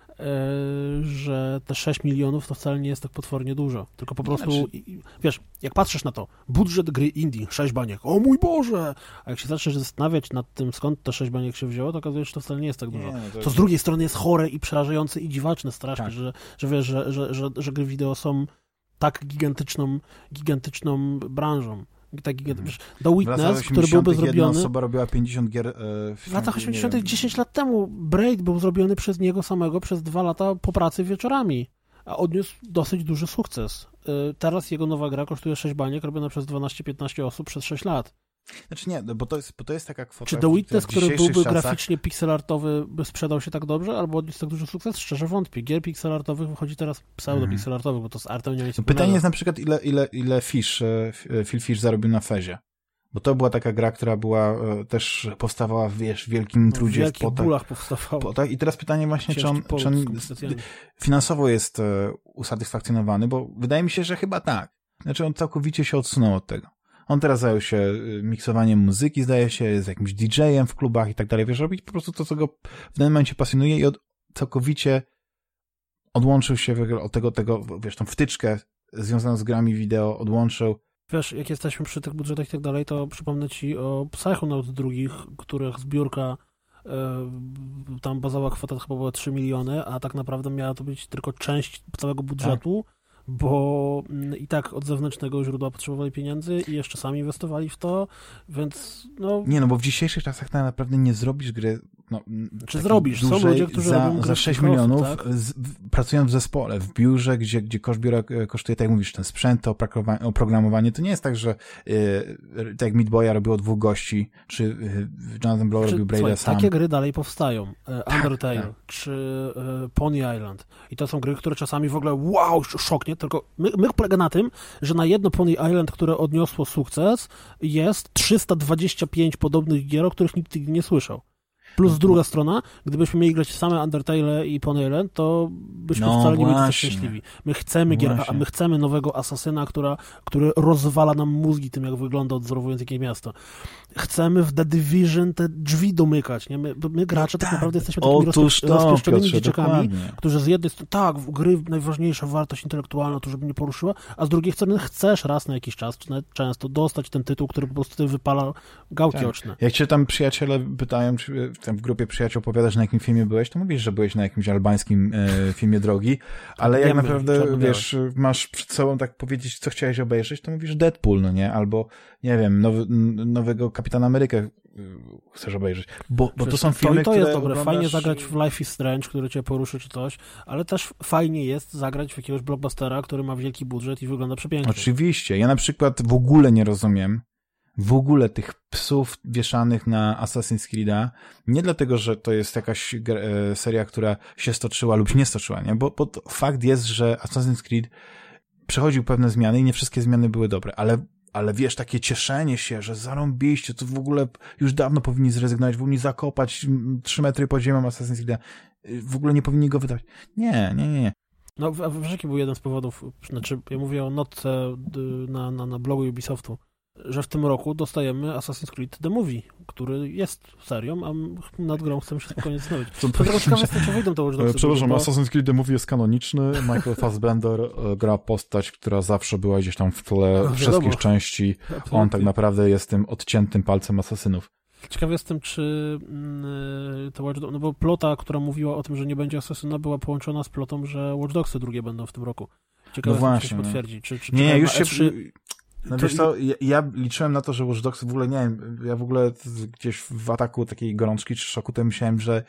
że te 6 milionów to wcale nie jest tak potwornie dużo. Tylko po prostu, znaczy... wiesz, jak patrzysz na to, budżet gry indie, 6 baniek, o mój Boże! A jak się zaczniesz zastanawiać nad tym, skąd te 6 baniek się wzięło, to okazuje się, że to wcale nie jest tak dużo. Nie, to, to z drugiej strony jest chore i przerażające i dziwaczne strasznie, tak. że, że wiesz, że, że, że, że gry wideo są tak gigantyczną, gigantyczną branżą taki, mhm. wiesz, The Witness, który byłby zrobiony... Jedna osoba robiła 50 gier... E, w, w latach 80 10 lat temu Braid był zrobiony przez niego samego przez dwa lata po pracy wieczorami, a odniósł dosyć duży sukces. E, teraz jego nowa gra kosztuje 6 baniek, robiona przez 12-15 osób przez 6 lat. Znaczy nie, bo to jest, bo to jest taka kwota... Czy The Witness, który byłby czasach... graficznie pixelartowy, by sprzedał się tak dobrze, albo odniósł tak duży sukces? Szczerze wątpię. Gier pixelartowych wychodzi teraz pseudo-pixelartowych, bo to z artem nie no Pytanie jest na przykład, ile, ile, ile Fish, e, e, Phil Fish zarobił na Fezie. Bo to była taka gra, która była e, też powstawała wiesz, w wielkim trudzie. W wielkich bólach powstawała. Potach. I teraz pytanie właśnie, czy on, czy on finansowo jest usatysfakcjonowany, bo wydaje mi się, że chyba tak. Znaczy on całkowicie się odsunął od tego. On teraz zajął się y, miksowaniem muzyki, zdaje się, jest jakimś DJ-em w klubach i tak dalej. Wiesz, robić po prostu to, co go w danym momencie pasjonuje i od, całkowicie odłączył się od tego, tego, wiesz, tą wtyczkę związaną z grami wideo, odłączył. Wiesz, jak jesteśmy przy tych budżetach i tak dalej, to przypomnę ci o Psychonaut drugich, których zbiórka y, tam bazowała kwota chyba była 3 miliony, a tak naprawdę miała to być tylko część całego budżetu, tak bo mm, i tak od zewnętrznego źródła potrzebowali pieniędzy i jeszcze sami inwestowali w to, więc no... Nie, no bo w dzisiejszych czasach tak naprawdę nie zrobisz gry no, Czy zrobisz? Są ludzie, którzy za, robią za 6 milionów, tak? z, w, pracują w zespole, w biurze, gdzie, gdzie koszt biura e, kosztuje, tak jak mówisz, ten sprzęt, to oprogramowanie. To nie jest tak, że yy, tak jak Meat Boya robiło dwóch gości, czy yy, Jonathan Blow robił Braid'a sam. Takie gry dalej powstają. Tak, Undertale, tak. czy yy, Pony Island. I to są gry, które czasami w ogóle wow, szoknie, tylko my, my polega na tym, że na jedno Pony Island, które odniosło sukces, jest 325 podobnych gier, o których nikt nie słyszał. Plus mhm. druga strona, gdybyśmy mieli grać same Undertale i Pony Island, to byśmy no, wcale nie byli tak szczęśliwi. My chcemy gier, a my chcemy nowego asasyna, która, który rozwala nam mózgi tym, jak wygląda odzorowując jakieś miasto chcemy w The Division te drzwi domykać, nie? My, my gracze tak, tak naprawdę jesteśmy takimi Otóż rozpieszczonymi dzieciakami, którzy z jednej strony, tak, gry najważniejsza wartość intelektualna, to żeby mnie poruszyła, a z drugiej strony chcesz raz na jakiś czas, czy nawet często, dostać ten tytuł, który po prostu wypala gałki tak. oczne. Jak cię tam przyjaciele pytają, czy tam w grupie przyjaciół opowiadasz, na jakim filmie byłeś, to mówisz, że byłeś na jakimś albańskim e, filmie drogi, ale jak naprawdę, wiesz, masz przed sobą tak powiedzieć, co chciałeś obejrzeć, to mówisz Deadpool, no nie? Albo, nie wiem, nowy, nowego Kapitan Amerykę y, chcesz obejrzeć. Bo, bo to są filmy, to, to jest dobre. Oglądasz... Fajnie zagrać w Life is Strange, który cię poruszy czy coś, ale też fajnie jest zagrać w jakiegoś blockbustera, który ma wielki budżet i wygląda przepięknie. Oczywiście. Ja na przykład w ogóle nie rozumiem w ogóle tych psów wieszanych na Assassin's Creed'a, nie dlatego, że to jest jakaś e, seria, która się stoczyła lub nie stoczyła, nie? Bo, bo fakt jest, że Assassin's Creed przechodził pewne zmiany i nie wszystkie zmiany były dobre, ale ale wiesz, takie cieszenie się, że zarąbiście, to w ogóle już dawno powinni zrezygnować, powinni zakopać trzy metry pod ziemią Assassin's Creed, w ogóle nie powinni go wydać. Nie, nie, nie, nie. No, wiesz, jaki był jeden z powodów, znaczy, ja mówię o notce na, na, na blogu Ubisoftu, że w tym roku dostajemy Assassin's Creed The Movie, który jest serią, a nad grą chcemy się spokojnie zastanowić. To, to ciekawe czy wyjdą to Watch Przepraszam, bo... Assassin's Creed The Movie jest kanoniczny, Michael Fassbender e, gra postać, która zawsze była gdzieś tam w tle no, wszystkich części. Absolutnie. On tak naprawdę jest tym odciętym palcem asasynów. Ciekawy jestem, czy yy, to Watch Dogs, no bo plota, która mówiła o tym, że nie będzie asasyna, była połączona z plotą, że Watch Dogsy drugie będą w tym roku. Ciekawe, no właśnie, czy się potwierdzi. Czy, czy, nie, już się... 3 no wiesz co, ja, ja, liczyłem na to, że Watch Dogs w ogóle, nie wiem, ja w ogóle gdzieś w ataku takiej gorączki czy szoku to myślałem, że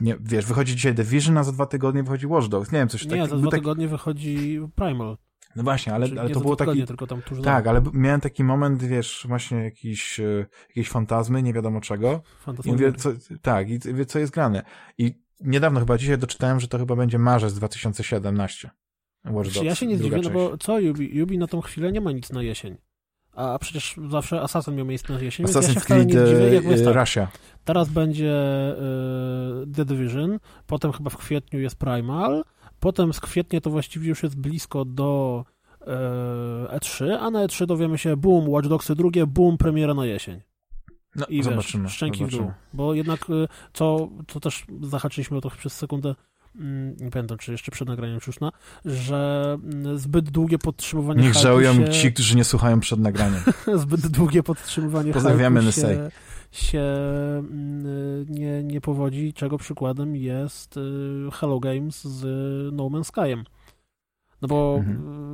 nie, wiesz, wychodzi dzisiaj Division, a za dwa tygodnie wychodzi Watch Dogs. Nie wiem, coś takiego. Nie, za dwa tak... tygodnie wychodzi Primal. No właśnie, ale, ale to było taki... Tylko tam tuż tak, ale miałem taki moment, wiesz, właśnie jakiś, e, jakieś fantazmy, nie wiadomo czego. I mówię, co, tak, i wie, co jest grane. I niedawno chyba dzisiaj doczytałem, że to chyba będzie marzec 2017. Watch Dogs, ja się nie zdziwię, no bo co Yubi? Yubi na tą chwilę nie ma nic na jesień. A przecież zawsze Assassin miał miejsce na jesień, Assassin's ja Creed jest tak. Russia. Teraz będzie y, The Division, potem chyba w kwietniu jest Primal, potem z kwietnia to właściwie już jest blisko do y, E3, a na E3 dowiemy się boom, Watch Dogsy drugie, boom, premiera na jesień. No, I zobaczymy, wiesz, szczęki zobaczymy. w dół. Bo jednak, y, co, co też zahaczyliśmy o to przez sekundę, nie pamiętam, czy jeszcze przed nagraniem Szuszna, że mm, zbyt długie podtrzymywanie Niech żałują się... ci, którzy nie słuchają przed nagraniem. zbyt długie podtrzymywanie Pozdrawiamy się, się mm, nie, nie powodzi, czego przykładem jest y, Hello Games z No Man's Skyem. No bo mhm.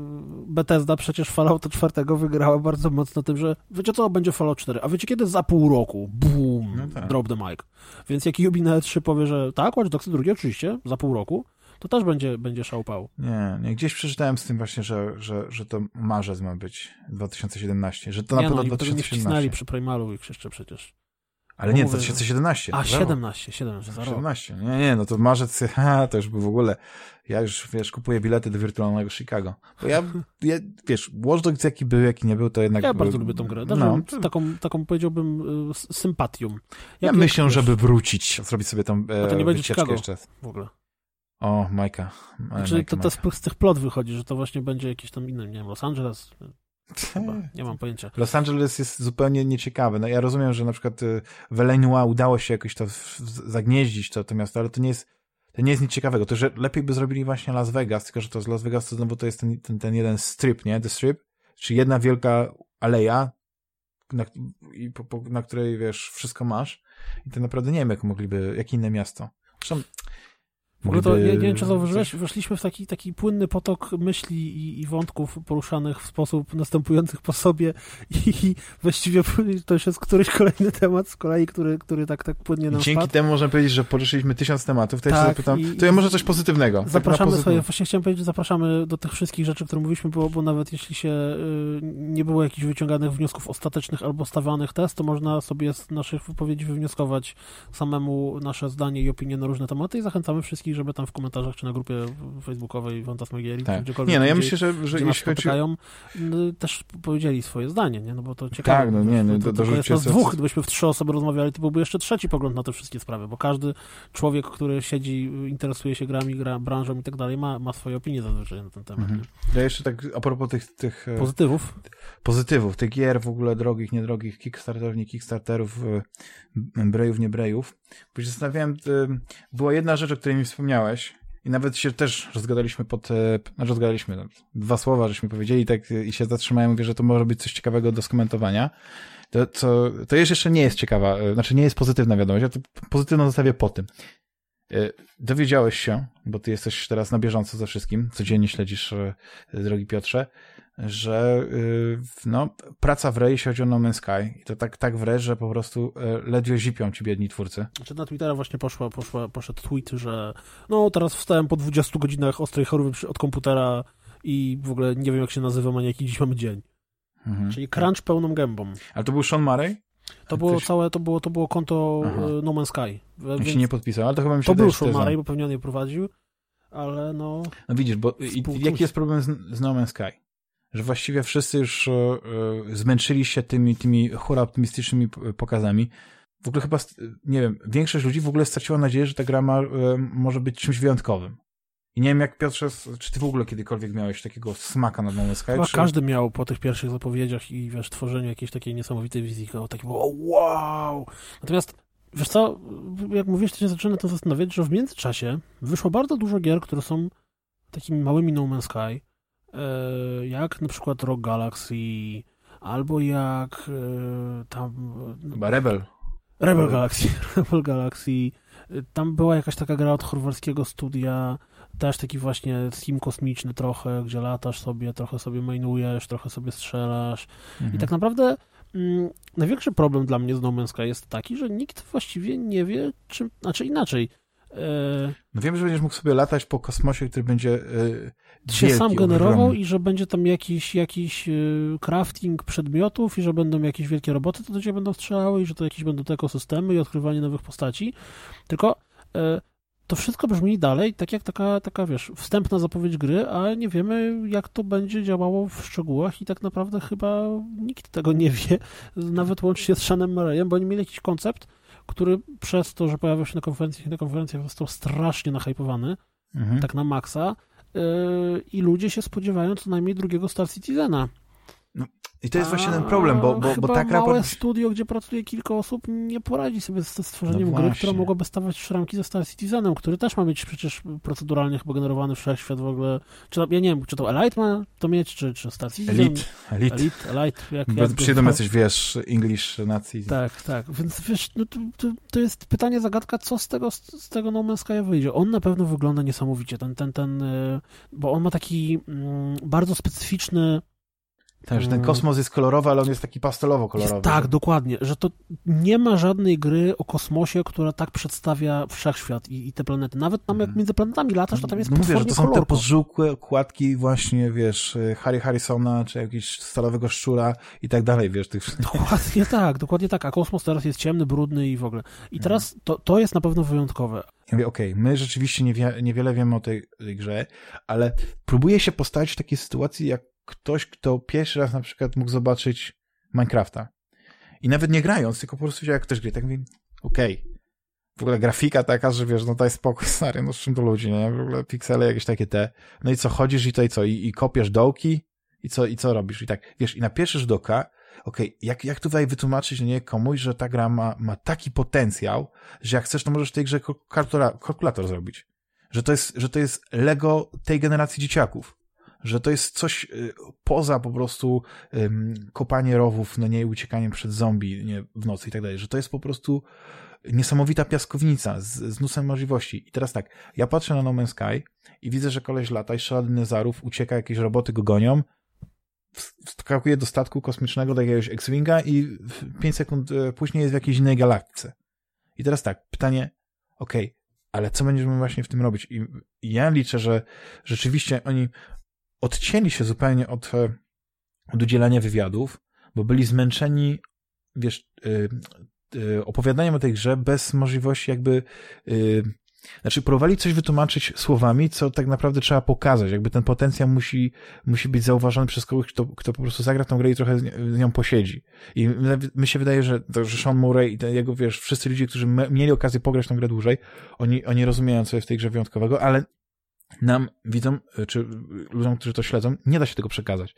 Bethesda przecież Fallouta 4 wygrała bardzo mocno tym, że wiecie co, będzie Fallout 4, a wiecie kiedy? Za pół roku. Boom, no tak. drop the mic. Więc jak Ubi na 3 powie, że tak, Watch Dogs 2 oczywiście, za pół roku, to też będzie, będzie szałpał. Nie, nie, gdzieś przeczytałem z tym właśnie, że, że, że to marzec ma być 2017, że to nie, na pewno no, 2017. Nie, przy Primalu ich jeszcze przecież. Ale nie, 2017. A, 17, 17, za 17. Nie, nie, no to marzec, ha, to już by w ogóle, ja już, wiesz, kupuję bilety do wirtualnego Chicago. Bo ja, ja wiesz, Watch Dogs jaki był, jaki nie był, to jednak... Ja bardzo lubię tą grę. no, taką, taką, powiedziałbym, y, sympatią. Jak, ja myślę, żeby wrócić, zrobić sobie tą e, to nie będzie Chicago jeszcze. w ogóle. O, Majka. Znaczy, to, to z, z tych plot wychodzi, że to właśnie będzie jakiś tam inny, nie wiem, Los Angeles, Chyba, nie mam pojęcia. Los Angeles jest zupełnie nieciekawe. No ja rozumiem, że na przykład y, w Elenua udało się jakoś to zagnieździć to, to miasto, ale to nie jest to nie jest nic ciekawego. To, że lepiej by zrobili właśnie Las Vegas, tylko że to z Las Vegas to znowu to jest ten, ten, ten jeden strip, nie? The strip, czy jedna wielka aleja, na, po, po, na której, wiesz, wszystko masz. I to naprawdę nie wiem, jak mogliby, jak inne miasto. Zresztą W ogóle to, nie, nie wiem, czy zauważyłeś, weszliśmy w taki, taki płynny potok myśli i, i wątków poruszanych w sposób następujących po sobie i, i właściwie to już jest któryś kolejny temat z kolei, który, który tak, tak płynnie nam Dzięki wpadł. temu możemy powiedzieć, że poruszyliśmy tysiąc tematów, to ja Tak, się zapytam, i- to ja może coś pozytywnego. Zapraszamy tak na sobie, pozytyw- właśnie chciałem powiedzieć, że zapraszamy do tych wszystkich rzeczy, które mówiliśmy, bo, bo nawet jeśli się y, nie było jakichś wyciąganych wniosków ostatecznych albo stawianych test, to można sobie z naszych wypowiedzi wywnioskować samemu nasze zdanie i opinie na różne tematy i zachęcamy wszystkich, żeby tam w komentarzach czy na grupie facebookowej Fantasmagierii, Tak. czy gdziekolwiek Nie, no ja myślę, że, że jeśli chodzi spotykają, y, też powiedzieli swoje zdanie, nie? No bo to ciekawe. Tak, no nie, no, to, do- to, to jest nas dwóch, gdybyśmy w trzy osoby rozmawiali, to byłby jeszcze trzeci pogląd na te wszystkie sprawy, bo każdy człowiek, który siedzi, interesuje się grami, gra, branżą i tak dalej, ma, ma swoje opinie zazwyczaj na ten temat. Mhm. Ja jeszcze tak a propos tych, tych e, Pozytywów. pozytywów, tych gier w ogóle drogich, niedrogich, kickstarterów, nie kickstarterów, e, brejów, nie brejów, bo się zastanawiałem, e, była jedna rzecz, o której mi wspomniałeś i nawet się też rozgadaliśmy pod, znaczy rozgadaliśmy, no, dwa słowa żeśmy powiedzieli tak e, i się zatrzymałem, mówię, że to może być coś ciekawego do skomentowania. To, to już jeszcze nie jest ciekawa, e, znaczy nie jest pozytywna wiadomość, ja to pozytywną zostawię po tym. Dowiedziałeś się, bo ty jesteś teraz na bieżąco ze wszystkim, codziennie śledzisz, drogi Piotrze, że y, no, praca w RE, jeśli chodzi o No Man's Sky, i to tak, tak w RE, że po prostu e, ledwie zipią ci biedni twórcy. Znaczy na Twittera właśnie poszła, poszła, poszedł tweet, że no teraz wstałem po 20 godzinach ostrej choroby od komputera i w ogóle nie wiem jak się nazywam, ani jaki dziś mamy dzień. Mhm. Czyli crunch pełną gębą. Ale to był Sean Murray? To było Ktoś- całe, to było, to było konto Aha. y, No Man's Sky. Więc się nie podpisał, ale to chyba mi się to był Sean. Murray, bo pewnie on je prowadził, ale no... No widzisz, bo Współczuć. jaki jest problem z, z No Man's Sky? Że właściwie wszyscy już e, e, zmęczyli się tymi, tymi hura optymistycznymi pokazami. W ogóle chyba, nie wiem, większość ludzi w ogóle straciła nadzieję, że ta gra ma, e, może być czymś wyjątkowym. I nie wiem jak Piotrze, czy ty w ogóle kiedykolwiek miałeś takiego smaka na No Sky? Chyba czy... każdy miał po tych pierwszych zapowiedziach i wiesz, tworzeniu jakiejś takiej niesamowitej wizji, to takie było wow! Natomiast, wiesz co, jak mówisz, to się zaczyna to zastanawiać, że w międzyczasie wyszło bardzo dużo gier, które są takimi małymi No Man's Sky, jak na przykład Rock Galaxy, albo jak e, tam... Chyba Rebel. Rebel Galaxy, Rebel Galaxy. Y, Tam była jakaś taka gra od chorwackiego studia, też taki właśnie sim kosmiczny trochę, gdzie latasz sobie, trochę sobie mainujesz, trochę sobie strzelasz. Mhm. I tak naprawdę mm, największy problem dla mnie z No Man's Sky jest taki, że nikt właściwie nie wie, czym, znaczy inaczej. E, No wiem, że będziesz mógł sobie latać po kosmosie, który będzie e, się wielki, sam generował ogromny. i że będzie tam jakiś, jakiś y, crafting przedmiotów i że będą jakieś wielkie roboty, to do ciebie będą strzelały i że to jakieś będą te ekosystemy i odkrywanie nowych postaci. Tylko y, to wszystko brzmi dalej tak jak taka, taka, wiesz, wstępna zapowiedź gry, a nie wiemy, jak to będzie działało w szczegółach i tak naprawdę chyba nikt tego nie wie, nawet łącznie z Seanem Murrayem, bo oni mieli jakiś koncept, który przez to, że pojawił się na konferencjach i na konferencjach został strasznie nahypowany, Mhm. tak na maksa yy, i ludzie się spodziewają co najmniej drugiego Star Citizena. I to jest właśnie ten problem, bo, bo, bo tak małe raport... studio, gdzie pracuje kilka osób, nie poradzi sobie ze stworzeniem No gry, która mogłaby stawać w szramki ze Star Citizenem, który też ma mieć przecież proceduralnie chyba generowany wszechświat w ogóle. Czy to, ja nie wiem, czy to Elite ma to mieć, czy, czy Star Citizen? Elite, elite. Elite, Elite, jak, jak Przyjdą jacyś, wiesz, English nacji. Tak, tak. Więc wiesz, no to, to, to jest pytanie, zagadka, co z tego, z tego No Man's Sky wyjdzie. On na pewno wygląda niesamowicie, ten, ten, ten, y, bo on ma taki mm, bardzo specyficzny Tak, że ten kosmos jest kolorowy, ale on jest taki pastelowo-kolorowy. Jest, tak, dokładnie, że to nie ma żadnej gry o kosmosie, która tak przedstawia wszechświat i, i te planety. Nawet tam jak Mhm. między planetami latasz, to tam jest No mówię, że to są te kolorko. pożółkłe okładki właśnie, wiesz, Harry Harrisona, czy jakiegoś stalowego szczura i tak dalej, wiesz, tych... Dokładnie tak, dokładnie tak, a kosmos teraz jest ciemny, brudny i w ogóle. I teraz to, to jest na pewno wyjątkowe. Ja mówię, okej, my rzeczywiście niewie, niewiele wiemy o tej, tej grze, ale próbuję się postawić w takiej sytuacji, jak ktoś, kto pierwszy raz na przykład mógł zobaczyć Minecrafta. I nawet nie grając, tylko po prostu widział, jak ktoś gra. Tak mówię, okej. W ogóle grafika taka, że wiesz, no daj spokój, stary, no z czym do ludzi, nie? W ogóle piksele jakieś takie te. No i co, chodzisz i to i co? I, i kopiesz dołki? I co, I co robisz? I tak, wiesz, i na pierwszy rzut oka, okej, jak, jak tutaj wytłumaczyć, nie, komuś, że ta gra ma, ma taki potencjał, że jak chcesz, to możesz w tej grze kalkulator zrobić. Że to jest, że to jest Lego tej generacji dzieciaków. Że to jest coś y, poza po prostu kopanie rowów, no nie, uciekaniem przed zombie nie, w nocy i tak dalej. Że to jest po prostu niesamowita piaskownica z, z mnóstwem możliwości. I teraz tak, ja patrzę na No Man's Sky i widzę, że koleś lata i strzela dinozarów, ucieka, jakieś roboty go gonią, wskakuje do statku kosmicznego, do jakiegoś X-Winga i 5 sekund e, później jest w jakiejś innej galaktyce. I teraz tak, pytanie, okej, okay, ale co będziemy właśnie w tym robić? I ja liczę, że rzeczywiście oni odcięli się zupełnie od, e, od udzielania wywiadów, bo byli zmęczeni, wiesz, yy, yy, opowiadaniem o tej grze bez możliwości jakby yy, znaczy, próbowali coś wytłumaczyć słowami, co tak naprawdę trzeba pokazać. Jakby ten potencjał musi, musi być zauważony przez kogoś, kto, kto po prostu zagra tą grę i trochę z nią posiedzi. I mi się wydaje, że, że Sean Murray i ten, jego, wiesz, wszyscy ludzie, którzy mieli okazję pograć tą grę dłużej, oni, oni rozumieją, co jest w tej grze wyjątkowego, ale nam, widzom, czy ludziom, którzy to śledzą, nie da się tego przekazać.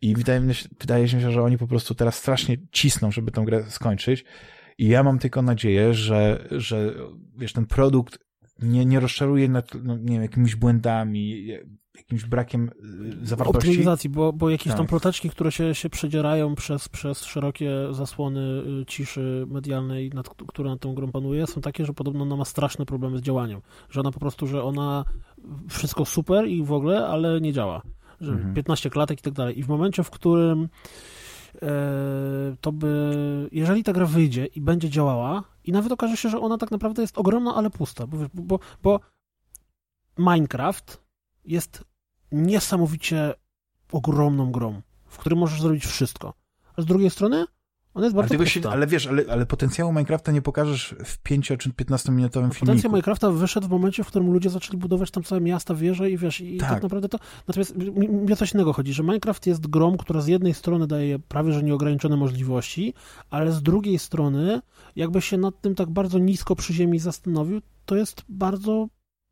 I wydaje mi się, wydaje się, że oni po prostu teraz strasznie cisną, żeby tę grę skończyć. I ja mam tylko nadzieję, że, że wiesz, ten produkt nie, nie rozczaruje nad no, nie wiem, jakimiś błędami, jakimś brakiem y, zawartości. Optymizacji, bo, bo jakieś tak. tam ploteczki, które się, się przedzierają przez, przez szerokie zasłony y, ciszy medialnej, nad, która nad tą grą panuje, są takie, że podobno ona ma straszne problemy z działaniem. Że ona po prostu, że ona wszystko super i w ogóle, ale nie działa. Że mhm. 15 klatek i tak dalej. I w momencie, w którym e, to by, jeżeli ta gra wyjdzie i będzie działała, i nawet okaże się, że ona tak naprawdę jest ogromna, ale pusta, bo, bo, bo Minecraft jest niesamowicie ogromną grą, w której możesz zrobić wszystko. A z drugiej strony on jest bardzo ale, się, ale wiesz, ale, ale potencjału Minecrafta nie pokażesz w 5 czy 15 minutowym filmiku. Potencjał Minecrafta wyszedł w momencie, w którym ludzie zaczęli budować tam całe miasta, wieże i wiesz, i tak, tak naprawdę to... Natomiast mi o coś innego chodzi, że Minecraft jest grą, która z jednej strony daje prawie, że nieograniczone możliwości, ale z drugiej strony, jakby się nad tym tak bardzo nisko przy ziemi zastanowił, to jest bardzo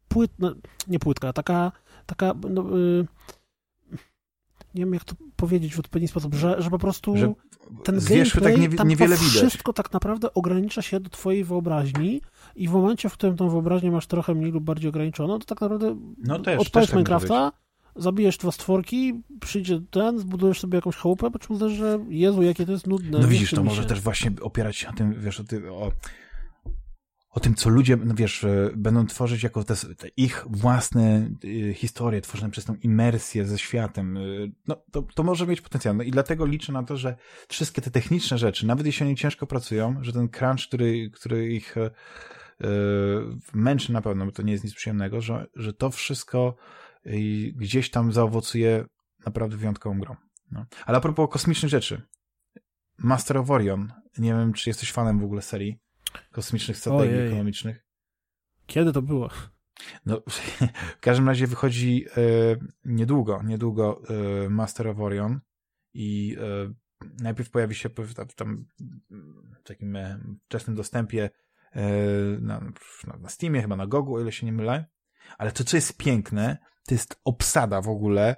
płytna, nie płytka, taka, taka no, y, nie wiem jak to powiedzieć w odpowiedni sposób, że, że po prostu że ten tak gameplay, tak nie, tam niewiele to wszystko tak naprawdę ogranicza się do twojej wyobraźni i w momencie, w którym tą wyobraźnię masz trochę mniej lub bardziej ograniczoną, to tak naprawdę no też, odpalisz też tak Minecrafta, zabijesz dwa stworki, przyjdzie ten, zbudujesz sobie jakąś chałupę, po czym uznasz, że Jezu, jakie to jest nudne. No widzisz, to może też właśnie opierać się na tym, wiesz, o, ty, o o tym, co ludzie, no wiesz, będą tworzyć jako te, te ich własne y, historie, tworzone przez tą imersję ze światem, y, no to, to może mieć potencjał. No i dlatego liczę na to, że wszystkie te techniczne rzeczy, nawet jeśli oni ciężko pracują, że ten crunch, który, który ich y, męczy na pewno, bo to nie jest nic przyjemnego, że, że to wszystko gdzieś tam zaowocuje naprawdę wyjątkową grą. No. Ale a propos kosmicznych rzeczy. Master of Orion. Nie wiem, czy jesteś fanem w ogóle serii kosmicznych strategii Ojej. ekonomicznych. Kiedy to było? No, w każdym razie wychodzi e, niedługo, niedługo e, Master of Orion i e, najpierw pojawi się w, tam, w takim wczesnym dostępie na, na Steamie, chyba na Gogu, o ile się nie mylę. Ale to, co jest piękne, to jest obsada w ogóle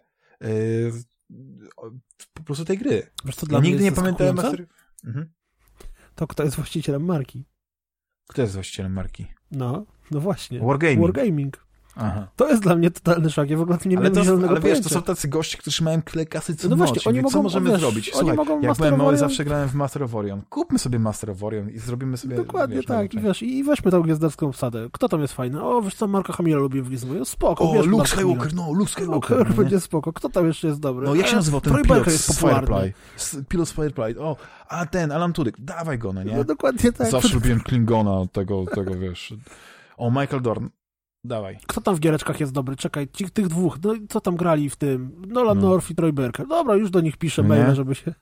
po prostu tej gry. Wiesz, co dla ja nigdy nie pamiętałem Master... Mhm. To kto jest właścicielem marki? Kto jest właścicielem marki? No, no właśnie. Wargaming. Wargaming. Aha. To jest dla mnie totalny szok. Ja w ogóle nie ale miałem to, Ale wiesz, to są tacy goście, którzy mają tyle kasy co no właśnie, oni mogą, Co możemy wiesz, zrobić? Słuchaj, mogą jak byłem mały, zawsze grałem w Master of Orion. Kupmy sobie Master of Orion i zrobimy sobie... Dokładnie wiesz, tak. I, wiesz, I weźmy tą gwiazdarską obsadę. Kto tam jest fajny? O, wiesz co, Marka Hamila lubię w Gizmo. Spoko, O, wiesz, Luke Skywalker, no, Luke Skywalker. No, będzie spoko. Kto tam jeszcze jest dobry? No, jak się nazywał ten pilot z Firefly? Pilot z Firefly. O, a ten, Alan Tudyk. Dawaj go, no nie? No, dokładnie tak. Zawsze lubiłem Klingona, tego, tego, wiesz... O, Michael Dorn. Dawaj. Kto tam w giereczkach jest dobry? Czekaj, ci, tych dwóch, no co tam grali w tym? Nolan no. North i Troy Berker. Dobra, już do nich piszę maile, żeby się...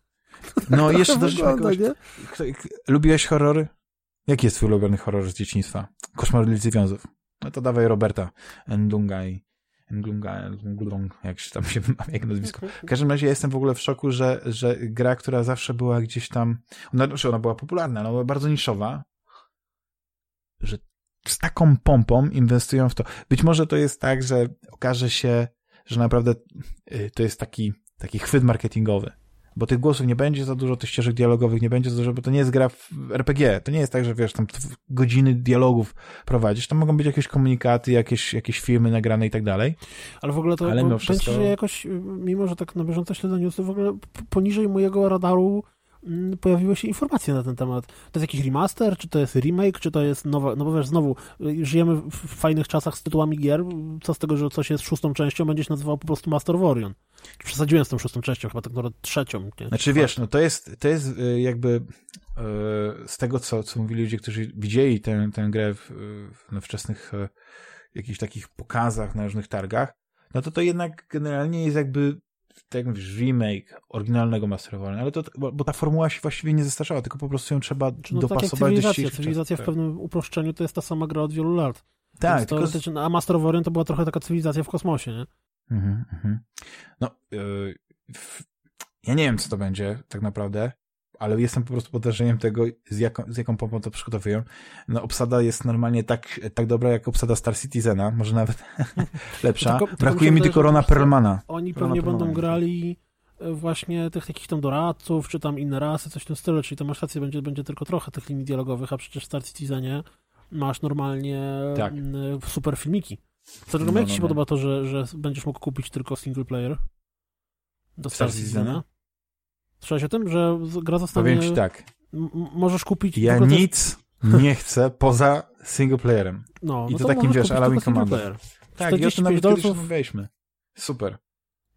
No jeszcze do kogoś... Lubiłeś horrory? Jaki jest twój ulubiony horror z dzieciństwa? Koszmar ulicy Wiązów. No to dawaj Roberta Endunga i Englunga, jak się tam się wymawia, jak nazwisko. W każdym razie ja jestem w ogóle w szoku, że, że gra, która zawsze była gdzieś tam, ona, znaczy ona była popularna, ona była bardzo niszowa, że z taką pompą inwestują w to. Być może to jest tak, że okaże się, że naprawdę y, to jest taki, taki chwyt marketingowy. Bo tych głosów nie będzie za dużo, tych ścieżek dialogowych nie będzie za dużo, bo to nie jest gra w RPG. To nie jest tak, że wiesz, tam godziny dialogów prowadzisz. Tam mogą być jakieś komunikaty, jakieś, jakieś filmy nagrane i tak dalej. Ale w ogóle to Ale mimo wszystko... że jakoś, mimo że tak na bieżąco śledzę newsy, w ogóle poniżej mojego radaru pojawiły się informacje na ten temat. To jest jakiś remaster, czy to jest remake, czy to jest nowa, no bo wiesz, znowu, y, żyjemy w fajnych czasach z tytułami gier, co z tego, że coś jest szóstą częścią, będzie się nazywał po prostu Master of Orion. Przesadziłem z tą szóstą częścią, chyba tak naprawdę trzecią. Nie? Znaczy wiesz, no to jest, to jest y, jakby y, z tego, co, co mówili ludzie, którzy widzieli tę, tę grę w, w wczesnych jakichś takich pokazach na różnych targach, no to to jednak generalnie jest jakby tak jak mówisz, remake oryginalnego Master of Orion, ale to, bo, bo, ta formuła się właściwie nie zestarzała, tylko po prostu ją trzeba no, dopasować tak jak cywilizacja. do Cywilizacja w tak. pewnym uproszczeniu to jest ta sama gra od wielu lat. Tak, tylko... A Master of Orion to była trochę taka cywilizacja w kosmosie, nie? Mhm, mhm. No, yy, ja nie wiem, co to będzie tak naprawdę ale jestem po prostu pod wrażeniem tego, z jaką, z jaką pompą to przygotowują. No, obsada jest normalnie tak, tak dobra, jak obsada Star Citizena, może nawet lepsza. Tylko, Brakuje mi tylko Rona Perlmana. Oni Rona pewnie Perlmana. będą grali e, właśnie tych takich tam doradców, czy tam inne rasy, coś w tym stylu, czyli to masz rację, będzie, będzie tylko trochę tych linii dialogowych, a przecież w Star Citizenie masz normalnie tak. super filmiki. Co no, jak no, ci się no. podoba to, że, że będziesz mógł kupić tylko single player do Star, Star Citizena? Słyszałeś o tym, że gra zostanie... Powiem ci tak. możesz kupić... Ja nic nie chcę poza singleplayerem. No, I no to, to takim, wiesz, allowing commander. Tak, i o tym nawet dolców... kiedyś rozmawialiśmy. Super.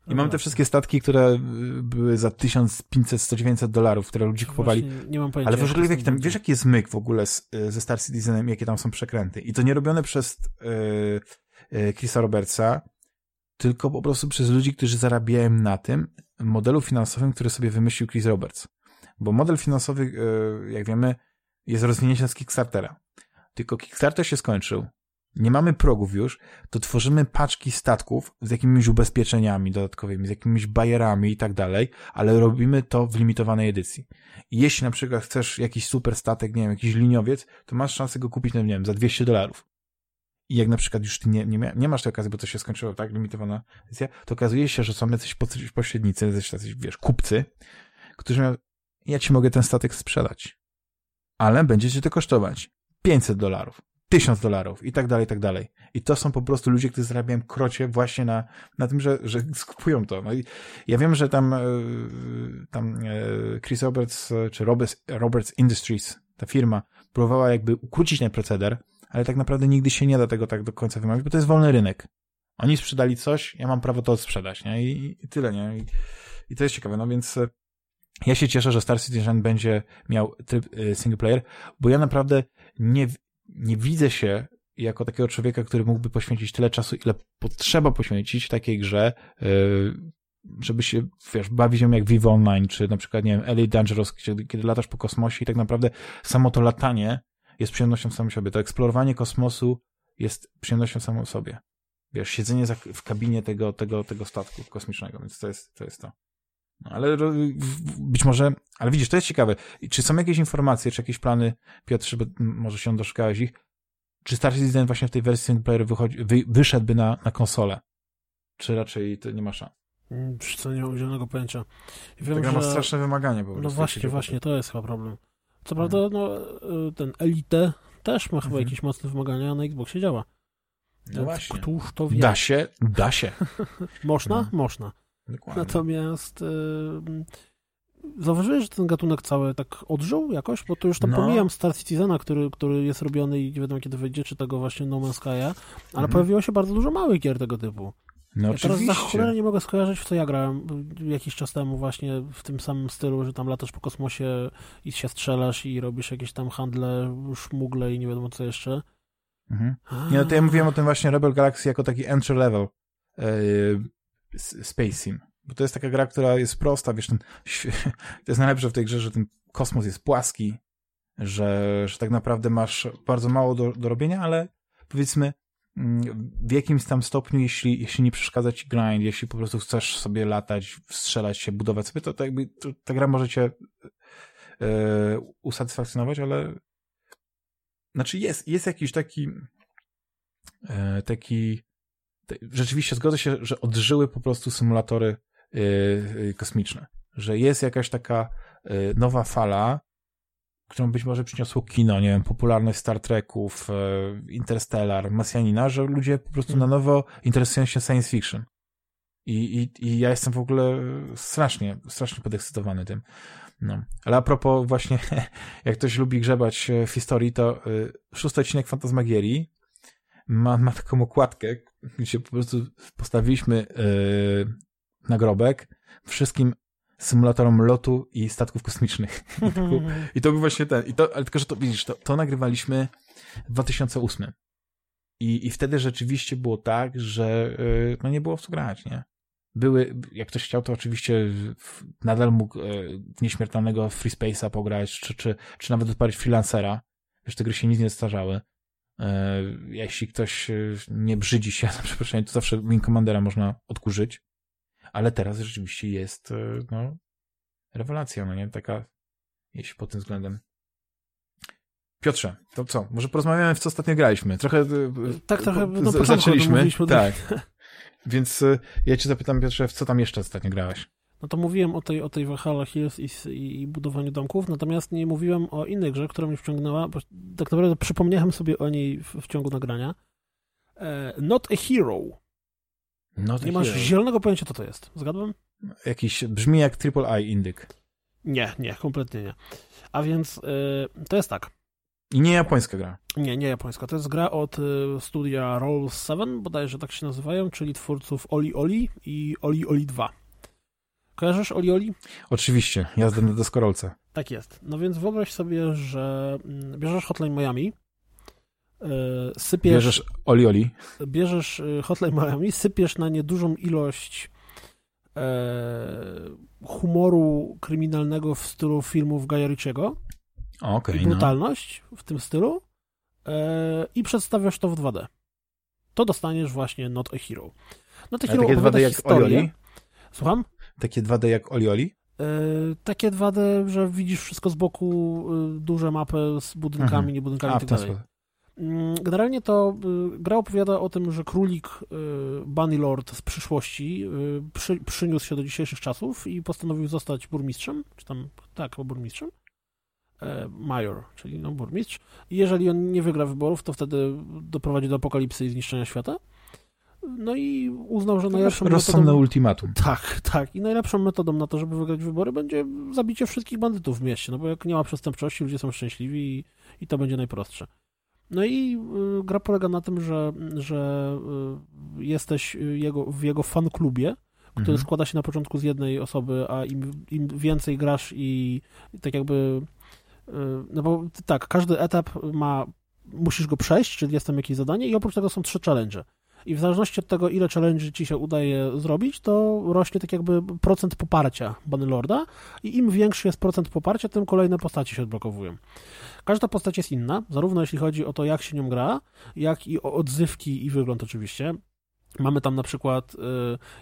I mam te wszystkie statki, które y, były za 1500, 100, 900 dolarów, które ludzie kupowali. Właśnie nie mam pojęcia. Ale wiesz, jaki tam, wiesz, jaki jest myk w ogóle z, y, ze Star Citizenem, jakie tam są przekręty. I to nie robione przez yy, yy, Chrisa Robertsa, tylko po prostu przez ludzi, którzy zarabiają na tym, modelu finansowym, który sobie wymyślił Chris Roberts. Bo model finansowy, e, jak wiemy, jest rozwinięcie z Kickstartera. Tylko Kickstarter się skończył. Nie mamy progów już, to tworzymy paczki statków z jakimiś ubezpieczeniami dodatkowymi, z jakimiś bajerami i tak dalej, ale robimy to w limitowanej edycji. Jeśli na przykład chcesz jakiś super statek, nie wiem, jakiś liniowiec, to masz szansę go kupić, no nie wiem, za 200 dolarów. I jak na przykład już ty nie, nie, nie masz tej okazji, bo to się skończyło, tak, limitowana edycja, to okazuje się, że są jacyś pośrednicy, jacyś, wiesz, kupcy, którzy mówią, ja ci mogę ten statek sprzedać, ale będzie ci to kosztować 500 dolarów, 1000 dolarów i tak dalej, i tak dalej. I to są po prostu ludzie, którzy zarabiają krocie właśnie na, na tym, że, że skupują to. No i ja wiem, że tam, e, tam e, Chris Roberts, e, czy Roberts, Roberts Industries, ta firma, próbowała jakby ukrócić ten proceder, ale tak naprawdę nigdy się nie da tego tak do końca wymawiać, bo to jest wolny rynek. Oni sprzedali coś, ja mam prawo to sprzedać, nie? I, i tyle, nie? I, I, to jest ciekawe, no więc e, ja się cieszę, że Star Citizen będzie miał tryb e, single player, bo ja naprawdę nie, nie widzę się jako takiego człowieka, który mógłby poświęcić tyle czasu, ile potrzeba poświęcić takiej grze, e, żeby się, wiesz, bawić ją jak Vivo Online, czy na przykład, nie wiem, Elite Dangerous, kiedy, kiedy latasz po kosmosie i tak naprawdę samo to latanie jest przyjemnością w samym sobie. To eksplorowanie kosmosu jest przyjemnością samą sobie. Wiesz, siedzenie w kabinie tego, tego, tego statku kosmicznego, więc to jest to. Jest to. No, ale być może, ale widzisz, to jest ciekawe. Czy są jakieś informacje, czy jakieś plany, Piotr, żeby może się doszukałeś ich, czy Star Citizen właśnie w tej wersji single player wychodzi, wy, wyszedłby na, na konsolę? Czy raczej to nie ma szans? Mm, co nie mam zielonego pojęcia. Wiem, Ta gra że... ma straszne wymagania po no prostu. No właśnie, właśnie, to jest chyba problem. Co prawda, no, y, ten Elite też ma chyba mhm. jakieś mocne wymagania, a na Xboxie działa. No właśnie. Któż to wie? Da się, da się. Można? No. Można. Dokładnie. Natomiast yy, zauważyłeś, że ten gatunek cały tak odżył jakoś? Bo to już tam no. pomijam Star Citizena, który, który jest robiony i nie wiadomo kiedy wyjdzie, czy tego właśnie No Man's Sky'a, ale mhm. pojawiło się bardzo dużo małych gier tego typu. No ja oczywiście. teraz za cholerę nie mogę skojarzyć, w co ja grałem jakiś czas temu właśnie w tym samym stylu, że tam latasz po kosmosie i się strzelasz i robisz jakieś tam handle, szmugle i nie wiadomo co jeszcze. Mhm. Nie, no to ja mówiłem o tym właśnie Rebel Galaxy jako taki entry level yy, Space Sim. Bo to jest taka gra, która jest prosta, wiesz, ten, to jest najlepsze w tej grze, że ten kosmos jest płaski, że, że tak naprawdę masz bardzo mało do, do robienia, ale powiedzmy w jakimś tam stopniu, jeśli, jeśli nie przeszkadza ci grind, jeśli po prostu chcesz sobie latać, strzelać się, budować sobie, to, to jakby to, ta gra może cię e, usatysfakcjonować, ale znaczy jest, jest jakiś taki e, taki te, rzeczywiście zgodzę się, że odżyły po prostu symulatory e, kosmiczne, że jest jakaś taka nowa fala, którą być może przyniosło kino, nie wiem, popularność Star Treków, e, Interstellar, Masjanina, że ludzie po prostu na mhm. nowo interesują się science fiction. I, i, I ja jestem w ogóle strasznie, strasznie podekscytowany tym. No. Ale a propos właśnie, jak ktoś lubi grzebać w historii, to y, szósty odcinek Fantasmagierii ma, ma taką okładkę, gdzie po prostu postawiliśmy y, nagrobek wszystkim symulatorom lotu i statków kosmicznych. I to był właśnie ten. I to, ale tylko, że to widzisz, to, to nagrywaliśmy w 2008. I, I wtedy rzeczywiście było tak, że y, no nie było w co grać, nie? Były, jak ktoś chciał, to oczywiście nadal mógł w nieśmiertelnego Free Space'a pograć, czy, czy, czy nawet odpalić freelancera. Wiesz, te gry się nic nie starzały. Y, jeśli ktoś nie brzydzi się, na przepraszam, to zawsze Wing Commandera można odkurzyć ale teraz rzeczywiście jest, e, no, rewelacja, no nie? Taka, jeśli pod tym względem. Piotrze, to co? Może porozmawiamy, w co ostatnio graliśmy? Trochę. E, tak, trochę no, zaczęliśmy. Tak. Więc e, ja cię zapytam, Piotrze, w co tam jeszcze ostatnio grałeś? No to mówiłem o tej, o tej Valhalla Hills i, i, i, budowaniu domków, natomiast nie mówiłem o innej grze, która mnie wciągnęła, bo tak naprawdę przypomniałem sobie o niej w, w ciągu nagrania. Not a Hero. No nie masz zielonego pojęcia, co to jest. Zgadłem? Jakiś, brzmi jak Triple I Indyk. Nie, nie, kompletnie nie. A więc yy, to jest tak. I nie japońska gra. Nie, nie japońska. To jest gra od y, studia Roll 7, bodajże tak się nazywają, czyli twórców Oli Oli i Oli Oli 2. Kojarzysz Oli Oli? Oczywiście, jazdę na deskorolce. Tak jest. No więc wyobraź sobie, że mm, bierzesz Hotline Miami, sypiesz... Bierzesz oli oli. Bierzesz e, Hotline Miami, sypiesz na nie dużą ilość e, humoru kryminalnego w stylu filmów Guya Ritchiego. Okay, I no. brutalność no. w tym stylu e, i przedstawiasz to w 2D. To dostaniesz właśnie Not a Hero. Not a Hero takie 2D jak historię. Oli, oli? Słucham? Takie 2D jak Oli Oli? E, takie 2D, że widzisz wszystko z boku, e, duże mapy z budynkami, mhm. nie budynkami generalnie to y, gra opowiada o tym, że królik y, Bunny Lord z przyszłości y, przy, przyniósł się do dzisiejszych czasów i postanowił zostać burmistrzem, czy tam, tak, burmistrzem, e, major, czyli no burmistrz. I jeżeli on nie wygra wyborów, to wtedy doprowadzi do apokalipsy i zniszczenia świata. No i uznał, że najlepszą Rozsądne metodą... ultimatum. Tak, tak. I najlepszą metodą na to, żeby wygrać wybory, będzie zabicie wszystkich bandytów w mieście, no bo jak nie ma przestępczości, ludzie są szczęśliwi i, i to będzie najprostsze. No i y, gra polega na tym, że, że y, jesteś jego, w jego fan klubie, który mhm. składa się na początku z jednej osoby, a im, im więcej grasz i, i tak jakby. Y, no bo tak, każdy etap ma. Musisz go przejść, czyli jest tam jakieś zadanie, i oprócz tego są trzy challenge. I w zależności od tego, ile challenge ci się udaje zrobić, to rośnie tak jakby procent poparcia Bannerlorda i im większy jest procent poparcia, tym kolejne postacie się odblokowują. Każda postać jest inna, zarówno jeśli chodzi o to, jak się nią gra, jak i o odzywki i wygląd oczywiście. Mamy tam na przykład, y,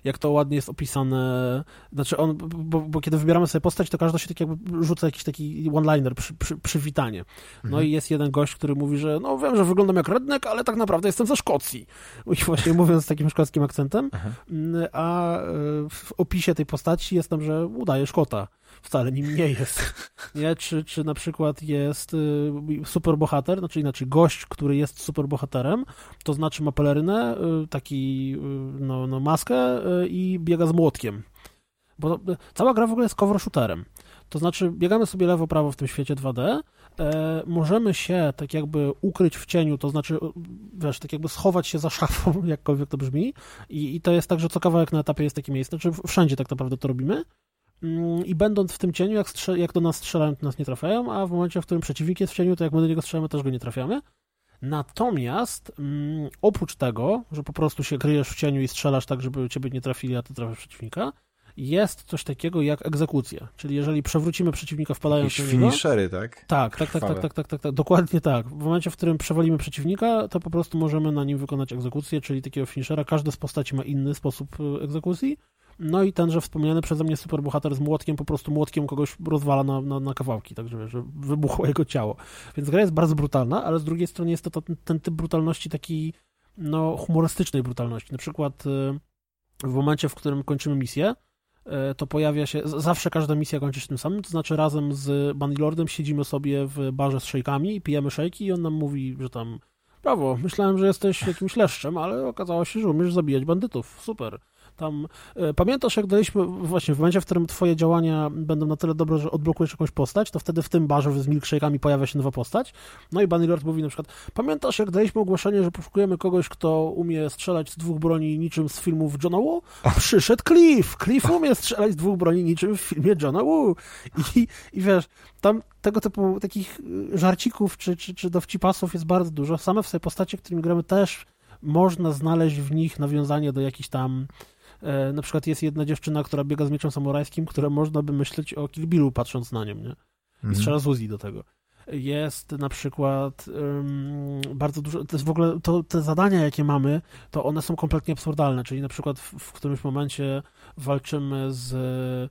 jak to ładnie jest opisane, znaczy on, bo, bo kiedy wybieramy sobie postać, to każdy się tak jakby rzuca jakiś taki one-liner, przy, przy, przywitanie. No mhm. i jest jeden gość, który mówi, że no wiem, że wyglądam jak redneck, ale tak naprawdę jestem ze Szkocji. I właśnie mówiąc z takim szkockim akcentem, Aha. a y, w opisie tej postaci jest tam, że udaje Szkota wcale nim nie jest. Nie? Czy, czy na przykład jest y, superbohater, znaczy inaczej gość, który jest superbohaterem, to znaczy ma pelerynę, y, taki y, no, no maskę i biega z młotkiem. Bo cała gra w ogóle jest cover shooterem. To znaczy biegamy sobie lewo, prawo w tym świecie 2D, e, możemy się tak jakby ukryć w cieniu, to znaczy, wiesz, tak jakby schować się za szafą, jakkolwiek to brzmi i, i to jest tak, że co kawałek na etapie jest takie miejsce, znaczy wszędzie tak naprawdę to robimy i będąc w tym cieniu, jak, jak do nas strzelają, to nas nie trafiają, a w momencie, w którym przeciwnik jest w cieniu, to jak my do niego strzelamy, też go nie trafiamy. Natomiast mm, oprócz tego, że po prostu się kryjesz w cieniu i strzelasz tak, żeby ciebie nie trafili, a ty trafisz przeciwnika, jest coś takiego jak egzekucja. Czyli jeżeli przewrócimy przeciwnika wpadając na niego... finishery, tak? Tak, tak, tak, tak, tak, tak, tak, tak, dokładnie tak. W momencie, w którym przewalimy przeciwnika, to po prostu możemy na nim wykonać egzekucję, czyli takiego finishera. Każda z postaci ma inny sposób y, egzekucji no i tenże wspomniany przeze mnie superbohater z młotkiem, po prostu młotkiem kogoś rozwala na, na, na kawałki, także że wybuchło jego ciało. Więc gra jest bardzo brutalna, ale z drugiej strony jest to, to ten typ brutalności taki, no, humorystycznej brutalności. Na przykład y, w momencie, w którym kończymy misję, y, to pojawia się, zawsze każda misja kończy się tym samym, to znaczy razem z Bandylordem siedzimy sobie w barze z szejkami i pijemy szejki i on nam mówi, że tam brawo, myślałem, że jesteś jakimś leszczem, ale okazało się, że umiesz zabijać bandytów, super tam e, pamiętasz, jak daliśmy, właśnie w momencie, w którym twoje działania będą na tyle dobre, że odblokujesz jakąś postać, to wtedy w tym barze z milkshake'ami pojawia się nowa postać. No i Lord mówi na przykład, pamiętasz, jak daliśmy ogłoszenie, że poszukujemy kogoś, kto umie strzelać z dwóch broni niczym z filmów Johna Woo? Przyszedł Cliff! Cliff umie strzelać z dwóch broni niczym w filmie Johna Woo! I, i wiesz, tam tego typu takich żarcików czy, czy, czy dowcipasów jest bardzo dużo. Same w sobie postacie, którymi gramy też można znaleźć w nich nawiązanie do jakichś tam e, na przykład jest jedna dziewczyna, która biega z mieczem samurajskim, które można by myśleć o Kill Billu patrząc na nią, nie? I mhm. strzela z Uzi do tego. Jest na przykład um, bardzo dużo, to jest w ogóle, to, te zadania, jakie mamy, to one są kompletnie absurdalne, czyli na przykład w, w którymś momencie walczymy z e,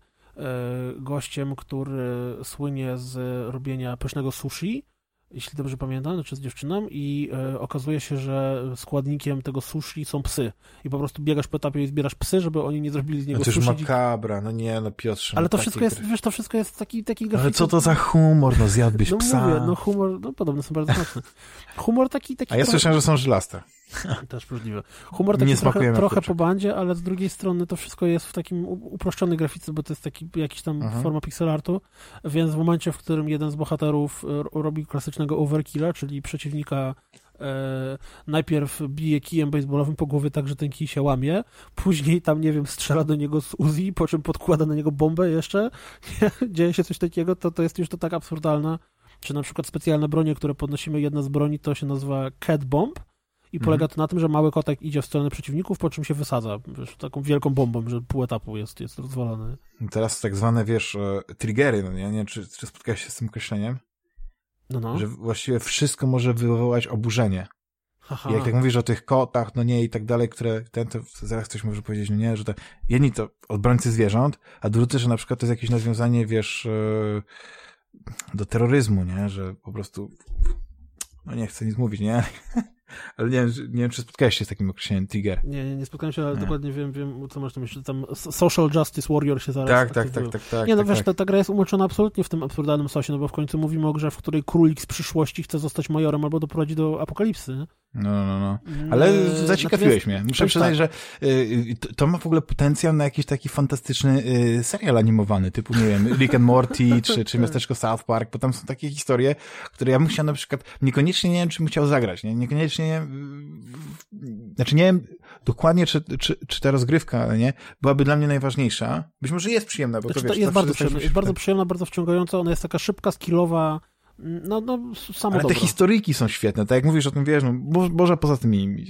gościem, który słynie z robienia pysznego sushi, jeśli dobrze pamiętam, znaczy z dziewczyną i e, okazuje się, że składnikiem tego sushi są psy. I po prostu biegasz po etapie i zbierasz psy, żeby oni nie zrobili z niego no to sushi. już makabra, no nie, no Piotrze. Ale to wszystko jest, wiesz, to wszystko jest taki, taki grafik. Ale co to za humor, no zjadłbyś no psa. Mówię, no humor, no podobne są bardzo mocne. Humor taki, taki... A ja słyszałem, że są żylaste. Też możliwe. Humor taki trochę, trochę po bandzie, ale z drugiej strony to wszystko jest w takim uproszczonej grafice, bo to jest taki jakiś tam Aha. forma pixelartu, więc w momencie, w którym jeden z bohaterów e, robi klasycznego overkilla, czyli przeciwnika e, najpierw bije kijem baseballowym po głowie tak, że ten kij się łamie, później tam, nie wiem, strzela do niego z Uzi, po czym podkłada na niego bombę jeszcze, dzieje się coś takiego, to, to jest już to tak absurdalne, czy na przykład specjalne bronie, które podnosimy, jedna z broni to się nazywa Cat Bomb, i polega mhm. to na tym, że mały kotek idzie w stronę przeciwników, po czym się wysadza wiesz, taką wielką bombą, że pół etapu jest, jest rozwalony. Teraz tak zwane, wiesz, e, triggery, no nie, nie wiem, czy, czy spotkałeś się z tym określeniem? No, no. Że właściwie wszystko może wywołać oburzenie. Aha. I jak tak mówisz o tych kotach, no nie i tak dalej, które ten to zaraz ktoś może powiedzieć, no nie, że to jedni to obrońcy zwierząt, a drudzy, że na przykład to jest jakieś nawiązanie, wiesz, e, do terroryzmu, nie, że po prostu no nie chcę nic mówić, nie? Ale nie, nie wiem, czy spotkałeś się z takim określeniem trigger. Nie, nie, nie spotkałem się, ale nie. dokładnie wiem, wiem, co masz na myśli. Tam Social Justice Warrior się zaraz Tak, tak, tak, tak, tak. Nie, no tak, wiesz, tak. Ta, ta gra jest umoczona absolutnie w tym absurdalnym sosie, no bo w końcu mówimy o grze, w której królik z przyszłości chce zostać majorem albo doprowadzi do apokalipsy. Nie? No, no, no. Mm, Ale e, zaciekawiłeś mnie. Muszę przyznać, tak. że y, to ma w ogóle potencjał na jakiś taki fantastyczny y, serial animowany, typu, nie wiem, Rick and Morty, czy, czy Miasteczko South Park, bo tam są takie historie, które ja bym chciał na przykład, niekoniecznie nie wiem, czy bym chciał zagrać, nie? Niekoniecznie, y, znaczy nie wiem dokładnie, czy, czy, czy ta rozgrywka, nie, byłaby dla mnie najważniejsza. Być może jest przyjemna, bo znaczy, to wiesz, jest bardzo przyjemna, jest bardzo przyjemna, bardzo wciągająca, ona jest taka szybka, skillowa, no, no, samo Ale dobro. te historyjki są świetne, tak jak mówisz o tym, wiesz, no, Boże, poza tymi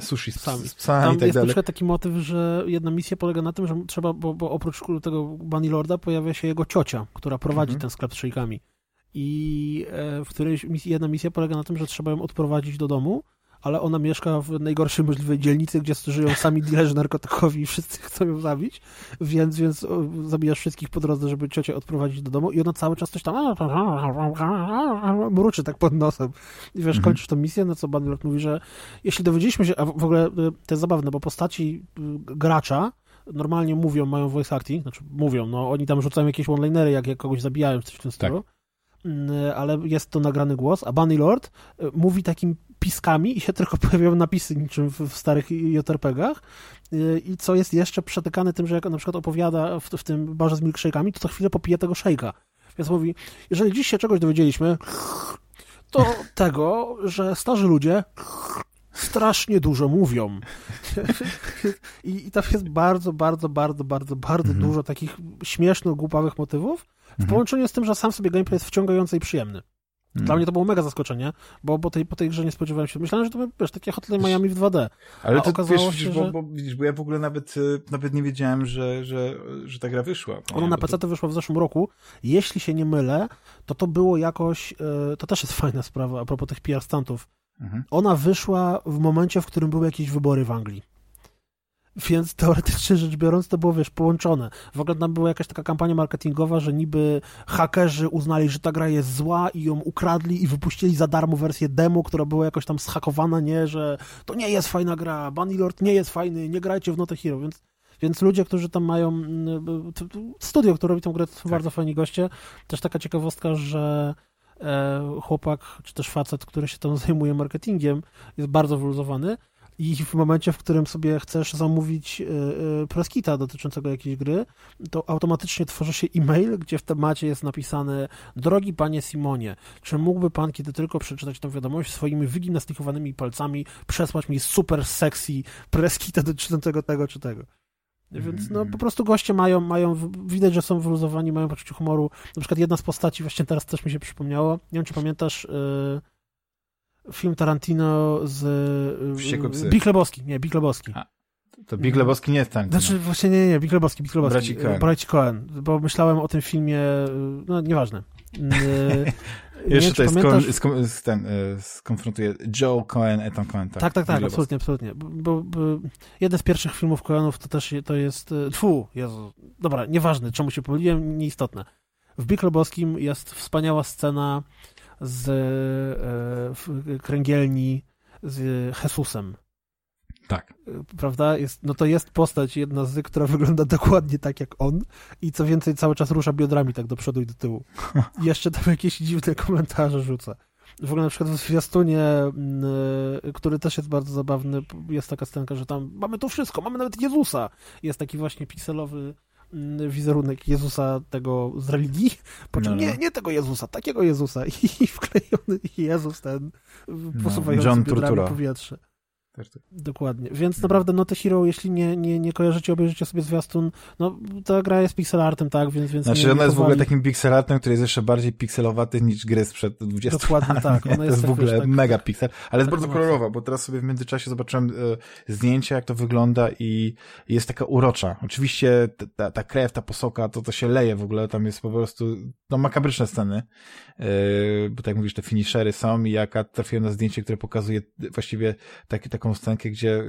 sushi z psami, z psami Tam i tak jest dalej. na przykład taki motyw, że jedna misja polega na tym, że trzeba, bo, bo oprócz tego Bunny Lorda pojawia się jego ciocia, która prowadzi mhm. ten sklep z szejkami. I e, w którejś misji, jedna misja polega na tym, że trzeba ją odprowadzić do domu, ale ona mieszka w najgorszej możliwej dzielnicy, gdzie żyją sami dealerzy narkotykowi i wszyscy chcą ją zabić, więc, więc zabijasz wszystkich po drodze, żeby ciocię odprowadzić do domu i ona cały czas coś tam mruczy tak pod nosem. I wiesz, mhm. kończysz tę misję, no co Bannerlord mówi, że jeśli dowiedzieliśmy się, a w ogóle y, to jest zabawne, bo postaci y, gracza normalnie mówią, mają voice acting, znaczy mówią, no oni tam rzucają jakieś one-linery, jak, jak kogoś zabijają, coś w tym stylu. Tak ale jest to nagrany głos, a Bunny Lord mówi takim piskami i się tylko pojawiają napisy niczym w, w starych JRPG-ach y, i co jest jeszcze przetykane tym, że jak on na przykład opowiada w, w tym barze z milkshake'ami, to co chwilę popije tego shake'a. Więc mówi, jeżeli dziś się czegoś dowiedzieliśmy, to tego, że starzy ludzie strasznie dużo mówią. I, I tam jest bardzo, bardzo, bardzo, bardzo, bardzo mhm. dużo takich śmiesznych, głupawych motywów, w mhm. połączeniu z tym, że sam sobie gameplay jest wciągający i przyjemny. Dla hmm. mnie to było mega zaskoczenie, bo, bo tej, po tej grze nie spodziewałem się. Myślałem, że to będzie wiesz, takie Hotline Miami w 2D. Ale to okazało wiesz, się, bo, że... bo, widzisz, bo ja w ogóle nawet, y, nawet nie wiedziałem, że, że, że ta gra wyszła. Ona na PC to... wyszła w zeszłym roku. Jeśli się nie mylę, to to było jakoś, y, to też jest fajna sprawa a propos tych PR stantów. Mhm. Ona wyszła w momencie, w którym były jakieś wybory w Anglii. Więc teoretycznie rzecz biorąc, to było, wiesz, połączone. W ogóle tam była jakaś taka kampania marketingowa, że niby hakerzy uznali, że ta gra jest zła i ją ukradli i wypuścili za darmo wersję demo, która była jakoś tam schakowana, nie, że to nie jest fajna gra, Lord nie jest fajny, nie grajcie w Not Hero, więc więc ludzie, którzy tam mają mm, studio, które robi tę grę, to są tak. bardzo fajni goście. Też taka ciekawostka, że e, chłopak, czy też facet, który się tam zajmuje marketingiem, jest bardzo wyluzowany i w momencie, w którym sobie chcesz zamówić yy, preskita dotyczącego jakiejś gry, to automatycznie tworzy się e-mail, gdzie w temacie jest napisane Drogi panie Simonie, czy mógłby pan, kiedy tylko przeczytać tę wiadomość, swoimi wygimnastykowanymi palcami przesłać mi super sexy preskita dotyczącego tego czy tego. Więc no po prostu goście mają, mają, widać, że są wyluzowani, mają poczucie humoru. Na przykład jedna z postaci, właśnie teraz też mi się przypomniało, nie wiem, czy pamiętasz yy, film Tarantino z yy, Big Lebowski, nie, Big Lebowski. A, to Big Lebowski nie jest Tarantino. Znaczy właśnie nie, nie, Big Lebowski, Big Lebowski. Braci Cohen. Braci Cohen, bo myślałem o tym filmie, no nieważne. Yy, Jeszcze tutaj pamiętasz... skon, ten, skonfrontuję Joe Cohen, Ethan Cohen. Tak, tak, tak, tak absolutnie, absolutnie. Bo, bo, jeden z pierwszych filmów Cohenów to też to jest... Tfu, Jezu. Dobra, nieważne, czemu się pomyliłem, nieistotne. W Big Lebowskim jest wspaniała scena z e, kręgielni z Jesusem. Tak. Prawda? Jest, no to jest postać jedna z, która wygląda dokładnie tak jak on i co więcej cały czas rusza biodrami tak do przodu i do tyłu. I jeszcze tam jakieś dziwne komentarze rzuca. W ogóle na przykład w zwiastunie, mm, y, który też jest bardzo zabawny, jest taka scenka, że tam mamy to wszystko, mamy nawet Jezusa. Jest taki właśnie pikselowy wizerunek Jezusa tego z religii, po czym no, no. nie, nie tego Jezusa, takiego Jezusa i wklejony Jezus ten posuwający no, John biodrami Turtura. powietrze. Dokładnie. Więc naprawdę No The Hero, jeśli nie, nie, nie kojarzycie, obejrzycie sobie zwiastun, no ta gra jest pixelartem, tak, więc... więc znaczy nie, ona jest w ogóle takim pixelartem, który jest jeszcze bardziej pixelowaty niż gry sprzed 20 Dokładnie lat. tak. Ona to jest, jest w ogóle tak, mega pixel, ale jest bardzo kolorowa, bo teraz sobie w międzyczasie zobaczyłem e, zdjęcia, jak to wygląda i jest taka urocza. Oczywiście ta, ta krew, ta posoka, to to się leje w ogóle, tam jest po prostu, no makabryczne sceny, e, bo tak jak mówisz, te finishery są i jaka trafiłem na zdjęcie, które pokazuje właściwie taki, taką scenkę, gdzie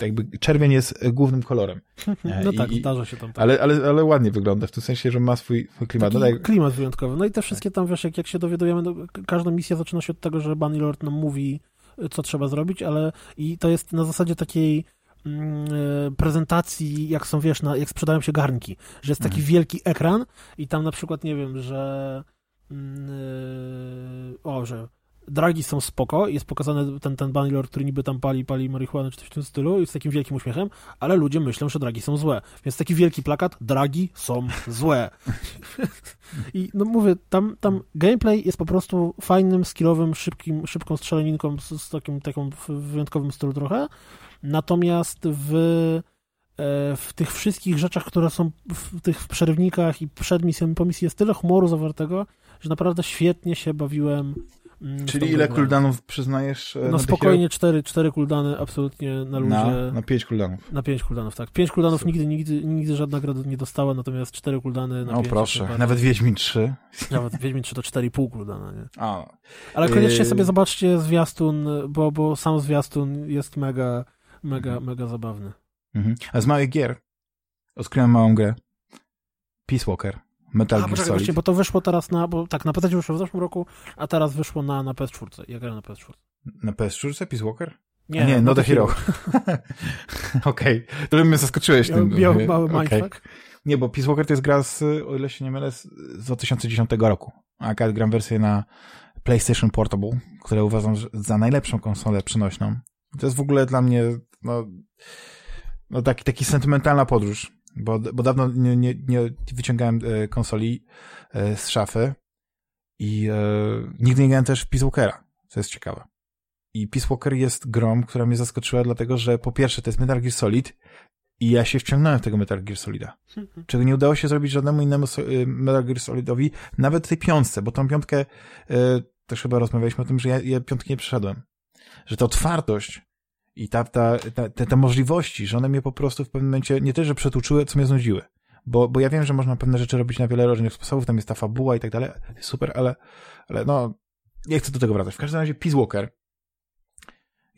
jakby czerwień jest głównym kolorem. No I, tak, zdarza się tam. Tak. Ale, ale, ale ładnie wygląda, w tym sensie, że ma swój, klimat. No, tak. klimat wyjątkowy. No i te wszystkie tam, wiesz, jak, jak się dowiadujemy, no, każda misja zaczyna się od tego, że Bunny Lord nam mówi, co trzeba zrobić, ale i to jest na zasadzie takiej mm, e, prezentacji, jak są, wiesz, na, jak sprzedają się garnki, że jest taki mhm. wielki ekran i tam na przykład, nie wiem, że yy, o, że dragi są spoko, jest pokazany ten, ten który niby tam pali, pali marihuanę czy coś w tym stylu i z takim wielkim uśmiechem, ale ludzie myślą, że dragi są złe. Więc taki wielki plakat, dragi są złe. I no mówię, tam, tam gameplay jest po prostu fajnym, skillowym, szybkim, szybką strzelaninką z, z takim, taką wyjątkowym stylu trochę, natomiast w e, w tych wszystkich rzeczach, które są w tych przerywnikach i przed misją po misji jest tyle humoru zawartego, że naprawdę świetnie się bawiłem Czyli ile cooldownów przyznajesz? E, no spokojnie, cztery, cztery cooldowny absolutnie na ludzie. Na, na pięć cooldownów. Na pięć cooldownów, tak. Pięć cooldownów nigdy, nigdy, nigdy żadna gra nie dostała, natomiast cztery cooldowny na O proszę, nawet Wiedźmin 3. Nawet Wiedźmin 3 to 4,5 cooldowna, nie? A. Ale koniecznie yy... sobie zobaczcie zwiastun, bo, bo sam zwiastun jest mega, mega, mhm. mega zabawny. Mhm. A z małych gier odkryłem małą grę. Peace Walker. Metal Gear Solid. bo to wyszło teraz na, bo tak, na PC wyszło w zeszłym roku, a teraz wyszło na, na PS4. Ja grałem na PS4. Na PS4 Peace Walker? Nie, nie, no The Hero. Okej, okay. to mnie zaskoczyłeś tym. Miał mały mindfuck. Okay. Nie, bo Peace Walker to jest gra z, o ile się nie mylę, z 2010 roku. A ja gram wersję na PlayStation Portable, które uważam za najlepszą konsolę przynośną. To jest w ogóle dla mnie, no, no taki, taki sentymentalna podróż bo, bo dawno nie, nie, nie wyciągałem e, konsoli e, z szafy i e, nigdy nie grałem też w Peace Walkera, co jest ciekawe. I Peace Walker jest grą, która mnie zaskoczyła, dlatego że po pierwsze to jest Metal Gear Solid i ja się wciągnąłem w tego Metal Gear Solida. Czego nie udało się zrobić żadnemu innemu Metal Gear Solidowi, nawet tej piątce, bo tą piątkę też chyba rozmawialiśmy o tym, że ja, ja piątki nie przeszedłem. Że ta otwartość i ta, ta, ta, te, te możliwości, że one mnie po prostu w pewnym momencie nie też, że przetuczyły, co mnie znudziły. Bo, bo ja wiem, że można pewne rzeczy robić na wiele różnych sposobów, tam jest ta fabuła i tak dalej, super, ale, ale no, nie chcę do tego wracać. W każdym razie Peace Walker.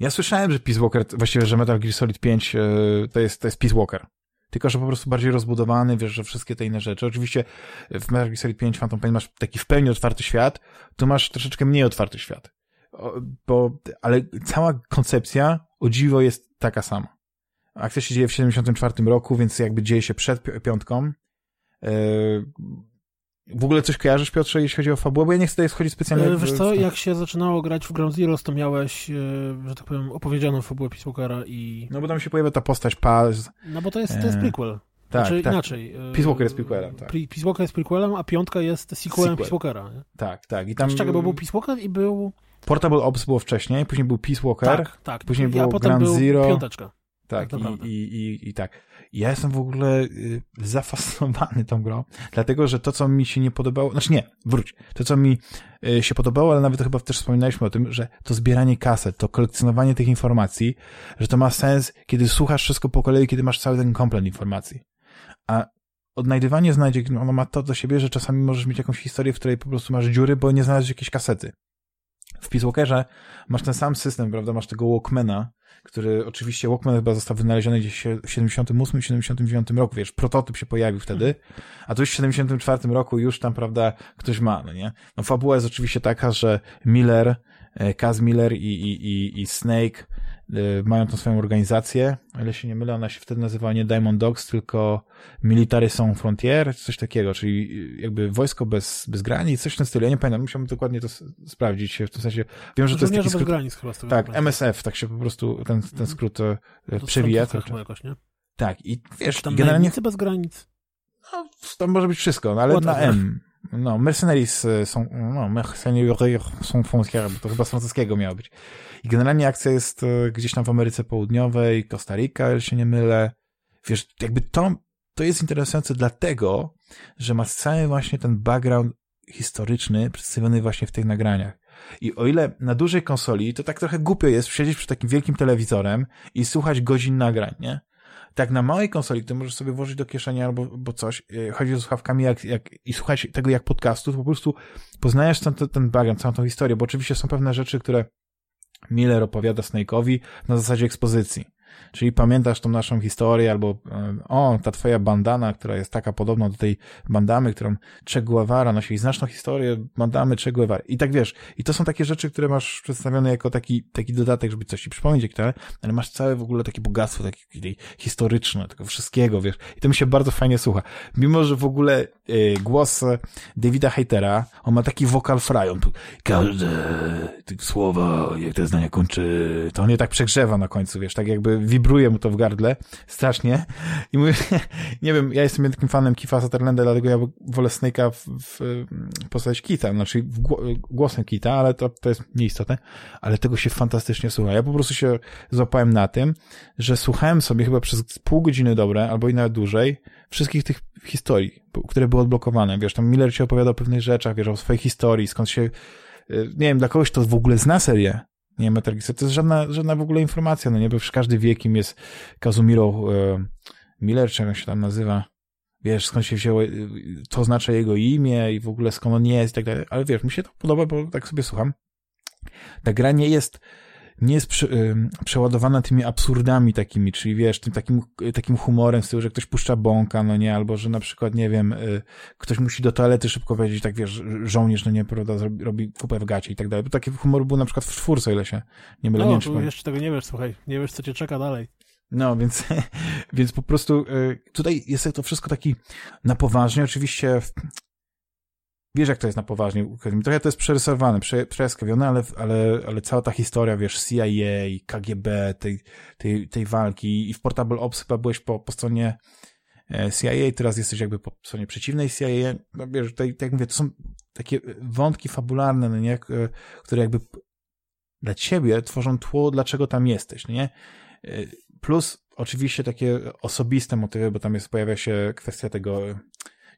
Ja słyszałem, że Peace Walker, właściwie, że Metal Gear Solid 5 yy, to, jest, to jest Peace Walker. Tylko, że po prostu bardziej rozbudowany, wiesz, że wszystkie te inne rzeczy. Oczywiście w Metal Gear Solid 5 Phantom Pain masz taki w pełni otwarty świat, tu masz troszeczkę mniej otwarty świat. Bo, ale cała koncepcja o dziwo jest taka sama. Akcja się dzieje w 74 roku, więc jakby dzieje się przed piątką. E, w ogóle coś kojarzysz, Piotrze, jeśli chodzi o fabułę? Bo ja nie chcę tutaj schodzić specjalnie... E, wiesz co, jak się zaczynało grać w Ground Zeroes, to miałeś, e, że tak powiem, opowiedzianą fabułę Peace Walkera i... No bo tam się pojawia ta postać Paz. No bo to jest, to jest prequel. Tak, znaczy tak. inaczej. Peace Walker jest prequelem, tak. Peace Walker jest prequelem, a piątka jest sequelem Sequel. Peace Walkera. Nie? Tak, tak. I tam... Czekaj, bo był Peace Walker i był... Portable Ops było wcześniej, później był Peace Walker. Tak, tak. Później było Ground był Zero. piąteczka. Tak, Tak i, i, i, i tak. Ja jestem w ogóle y, zafascynowany tą grą, dlatego, że to, co mi się nie podobało, znaczy nie, wróć, to, co mi y, się podobało, ale nawet chyba też wspominaliśmy o tym, że to zbieranie kaset, to kolekcjonowanie tych informacji, że to ma sens, kiedy słuchasz wszystko po kolei, kiedy masz cały ten komplet informacji. A odnajdywanie znajdziek, no, ono ma to do siebie, że czasami możesz mieć jakąś historię, w której po prostu masz dziury, bo nie znalazłeś jakiejś kasety. W Peace Walkerze masz ten sam system, prawda, masz tego Walkmana, który oczywiście Walkman chyba został wynaleziony gdzieś w 78, 79 roku, wiesz, prototyp się pojawił wtedy, a tu już w 74 roku już tam, prawda, ktoś ma, no nie? No fabuła jest oczywiście taka, że Miller, e, Kaz Miller i, i, i, i Snake mają tą swoją organizację, o ile się nie mylę, ona się wtedy nazywała nie Diamond Dogs, tylko Military Sans Frontier, coś takiego, czyli e, jakby wojsko bez, bez granic, coś w tym stylu, ja nie pamiętam, musiałbym dokładnie to sprawdzić, w tym sensie, wiem, że to jest taki bez skrót, granic chyba z tego tak. MSF, tak się po prostu ten, ten skrót e, To z przewija. To, chyba jakoś, nie? tak, i wiesz, tam generalnie bez granic? no, to może być wszystko, no, ale na. M. No, mercenaries e, są, no, mercenaries są bo to chyba z francuskiego miało być. I generalnie akcja jest e, gdzieś tam w Ameryce Południowej, Costa Rica, jeśli się nie mylę. Wiesz, jakby to, to jest interesujące dlatego, że ma cały właśnie ten background historyczny przedstawiony właśnie w tych nagraniach. I o ile na dużej konsoli, to tak trochę głupio jest siedzieć przed takim wielkim telewizorem i słuchać godzin nagrań, nie? Tak na małej konsoli, ty możesz sobie włożyć do kieszeni albo bo coś, e, chodzi z słuchawkami jak, jak, i słuchać tego jak podcastu, to po prostu poznajesz ten, ten, background, całą tą historię, bo oczywiście są pewne rzeczy, które Miller opowiada Snake'owi na zasadzie ekspozycji. Czyli pamiętasz tą naszą historię, albo e, o, ta twoja bandana, która jest taka podobna do tej bandamy, którą Che Guevara nosi. Znasz tą historię bandamy Che Guevara. I tak wiesz, i to są takie rzeczy, które masz przedstawione jako taki, taki dodatek, żeby coś ci przypomnieć, to, ale masz całe w ogóle takie bogactwo, takie historyczne, tego wszystkiego, wiesz. I to mi się bardzo fajnie słucha. Mimo, że w ogóle e, głos Davida Hatera, on ma taki wokal fry, on tu każde słowa, jak te zdania kończy, to on je tak przegrzewa na końcu, wiesz, tak jakby wibruje mu to w gardle, strasznie. I mówię, nie wiem, ja jestem takim fanem Kifa Sutherlanda, dlatego ja wolę Snake'a w, w postaci Kita, znaczy w gło- głosem Kita, ale to, to jest nieistotne, ale tego się fantastycznie słucha. Ja po prostu się złapałem na tym, że słuchałem sobie chyba przez pół godziny dobre, albo i nawet dłużej, wszystkich tych historii, które były odblokowane. Wiesz, tam Miller ci opowiada o pewnych rzeczach, wiesz, o swojej historii, skąd się, y, nie wiem, dla kogoś to w ogóle zna serię, nie Metal Gear Solid, to jest żadna, żadna w ogóle informacja, no nie, bo przecież każdy wie, kim jest Kazumiro e, Miller, czy jak on się tam nazywa, wiesz, skąd się wzięło, y, to oznacza jego imię i w ogóle skąd on jest i tak dalej, ale wiesz, mi się to podoba, bo tak sobie słucham. Ta gra nie jest, nie jest prze, ym, przeładowana tymi absurdami takimi, czyli wiesz, tym takim, y, takim humorem z tyłu, że ktoś puszcza bąka, no nie, albo że na przykład, nie wiem, y, ktoś musi do toalety szybko powiedzieć, tak wiesz, żołnierz, no nie, prawda, zrobi, robi kupę w gacie i tak dalej, bo taki humor był na przykład w czwórce, ile się nie mylę, nie No, wiem, tu pamię- jeszcze tego nie wiesz, słuchaj. Nie wiesz, co cię czeka dalej. no, więc, więc po prostu y, tutaj jest to wszystko taki na poważnie. Oczywiście wiesz, jak to jest na poważnie. Trochę to jest przerysowane, prze, przejaskawione, ale, ale, ale cała ta historia, wiesz, CIA, KGB, tej, tej, tej walki i w Portable Ops chyba byłeś po, po stronie e, CIA, teraz jesteś jakby po stronie przeciwnej CIA. No, wiesz, tutaj, tak jak mówię, to są takie wątki fabularne, no nie, które jakby dla ciebie tworzą tło, dlaczego tam jesteś, no nie? E, Plus oczywiście takie osobiste motywy, bo tam jest, pojawia się kwestia tego,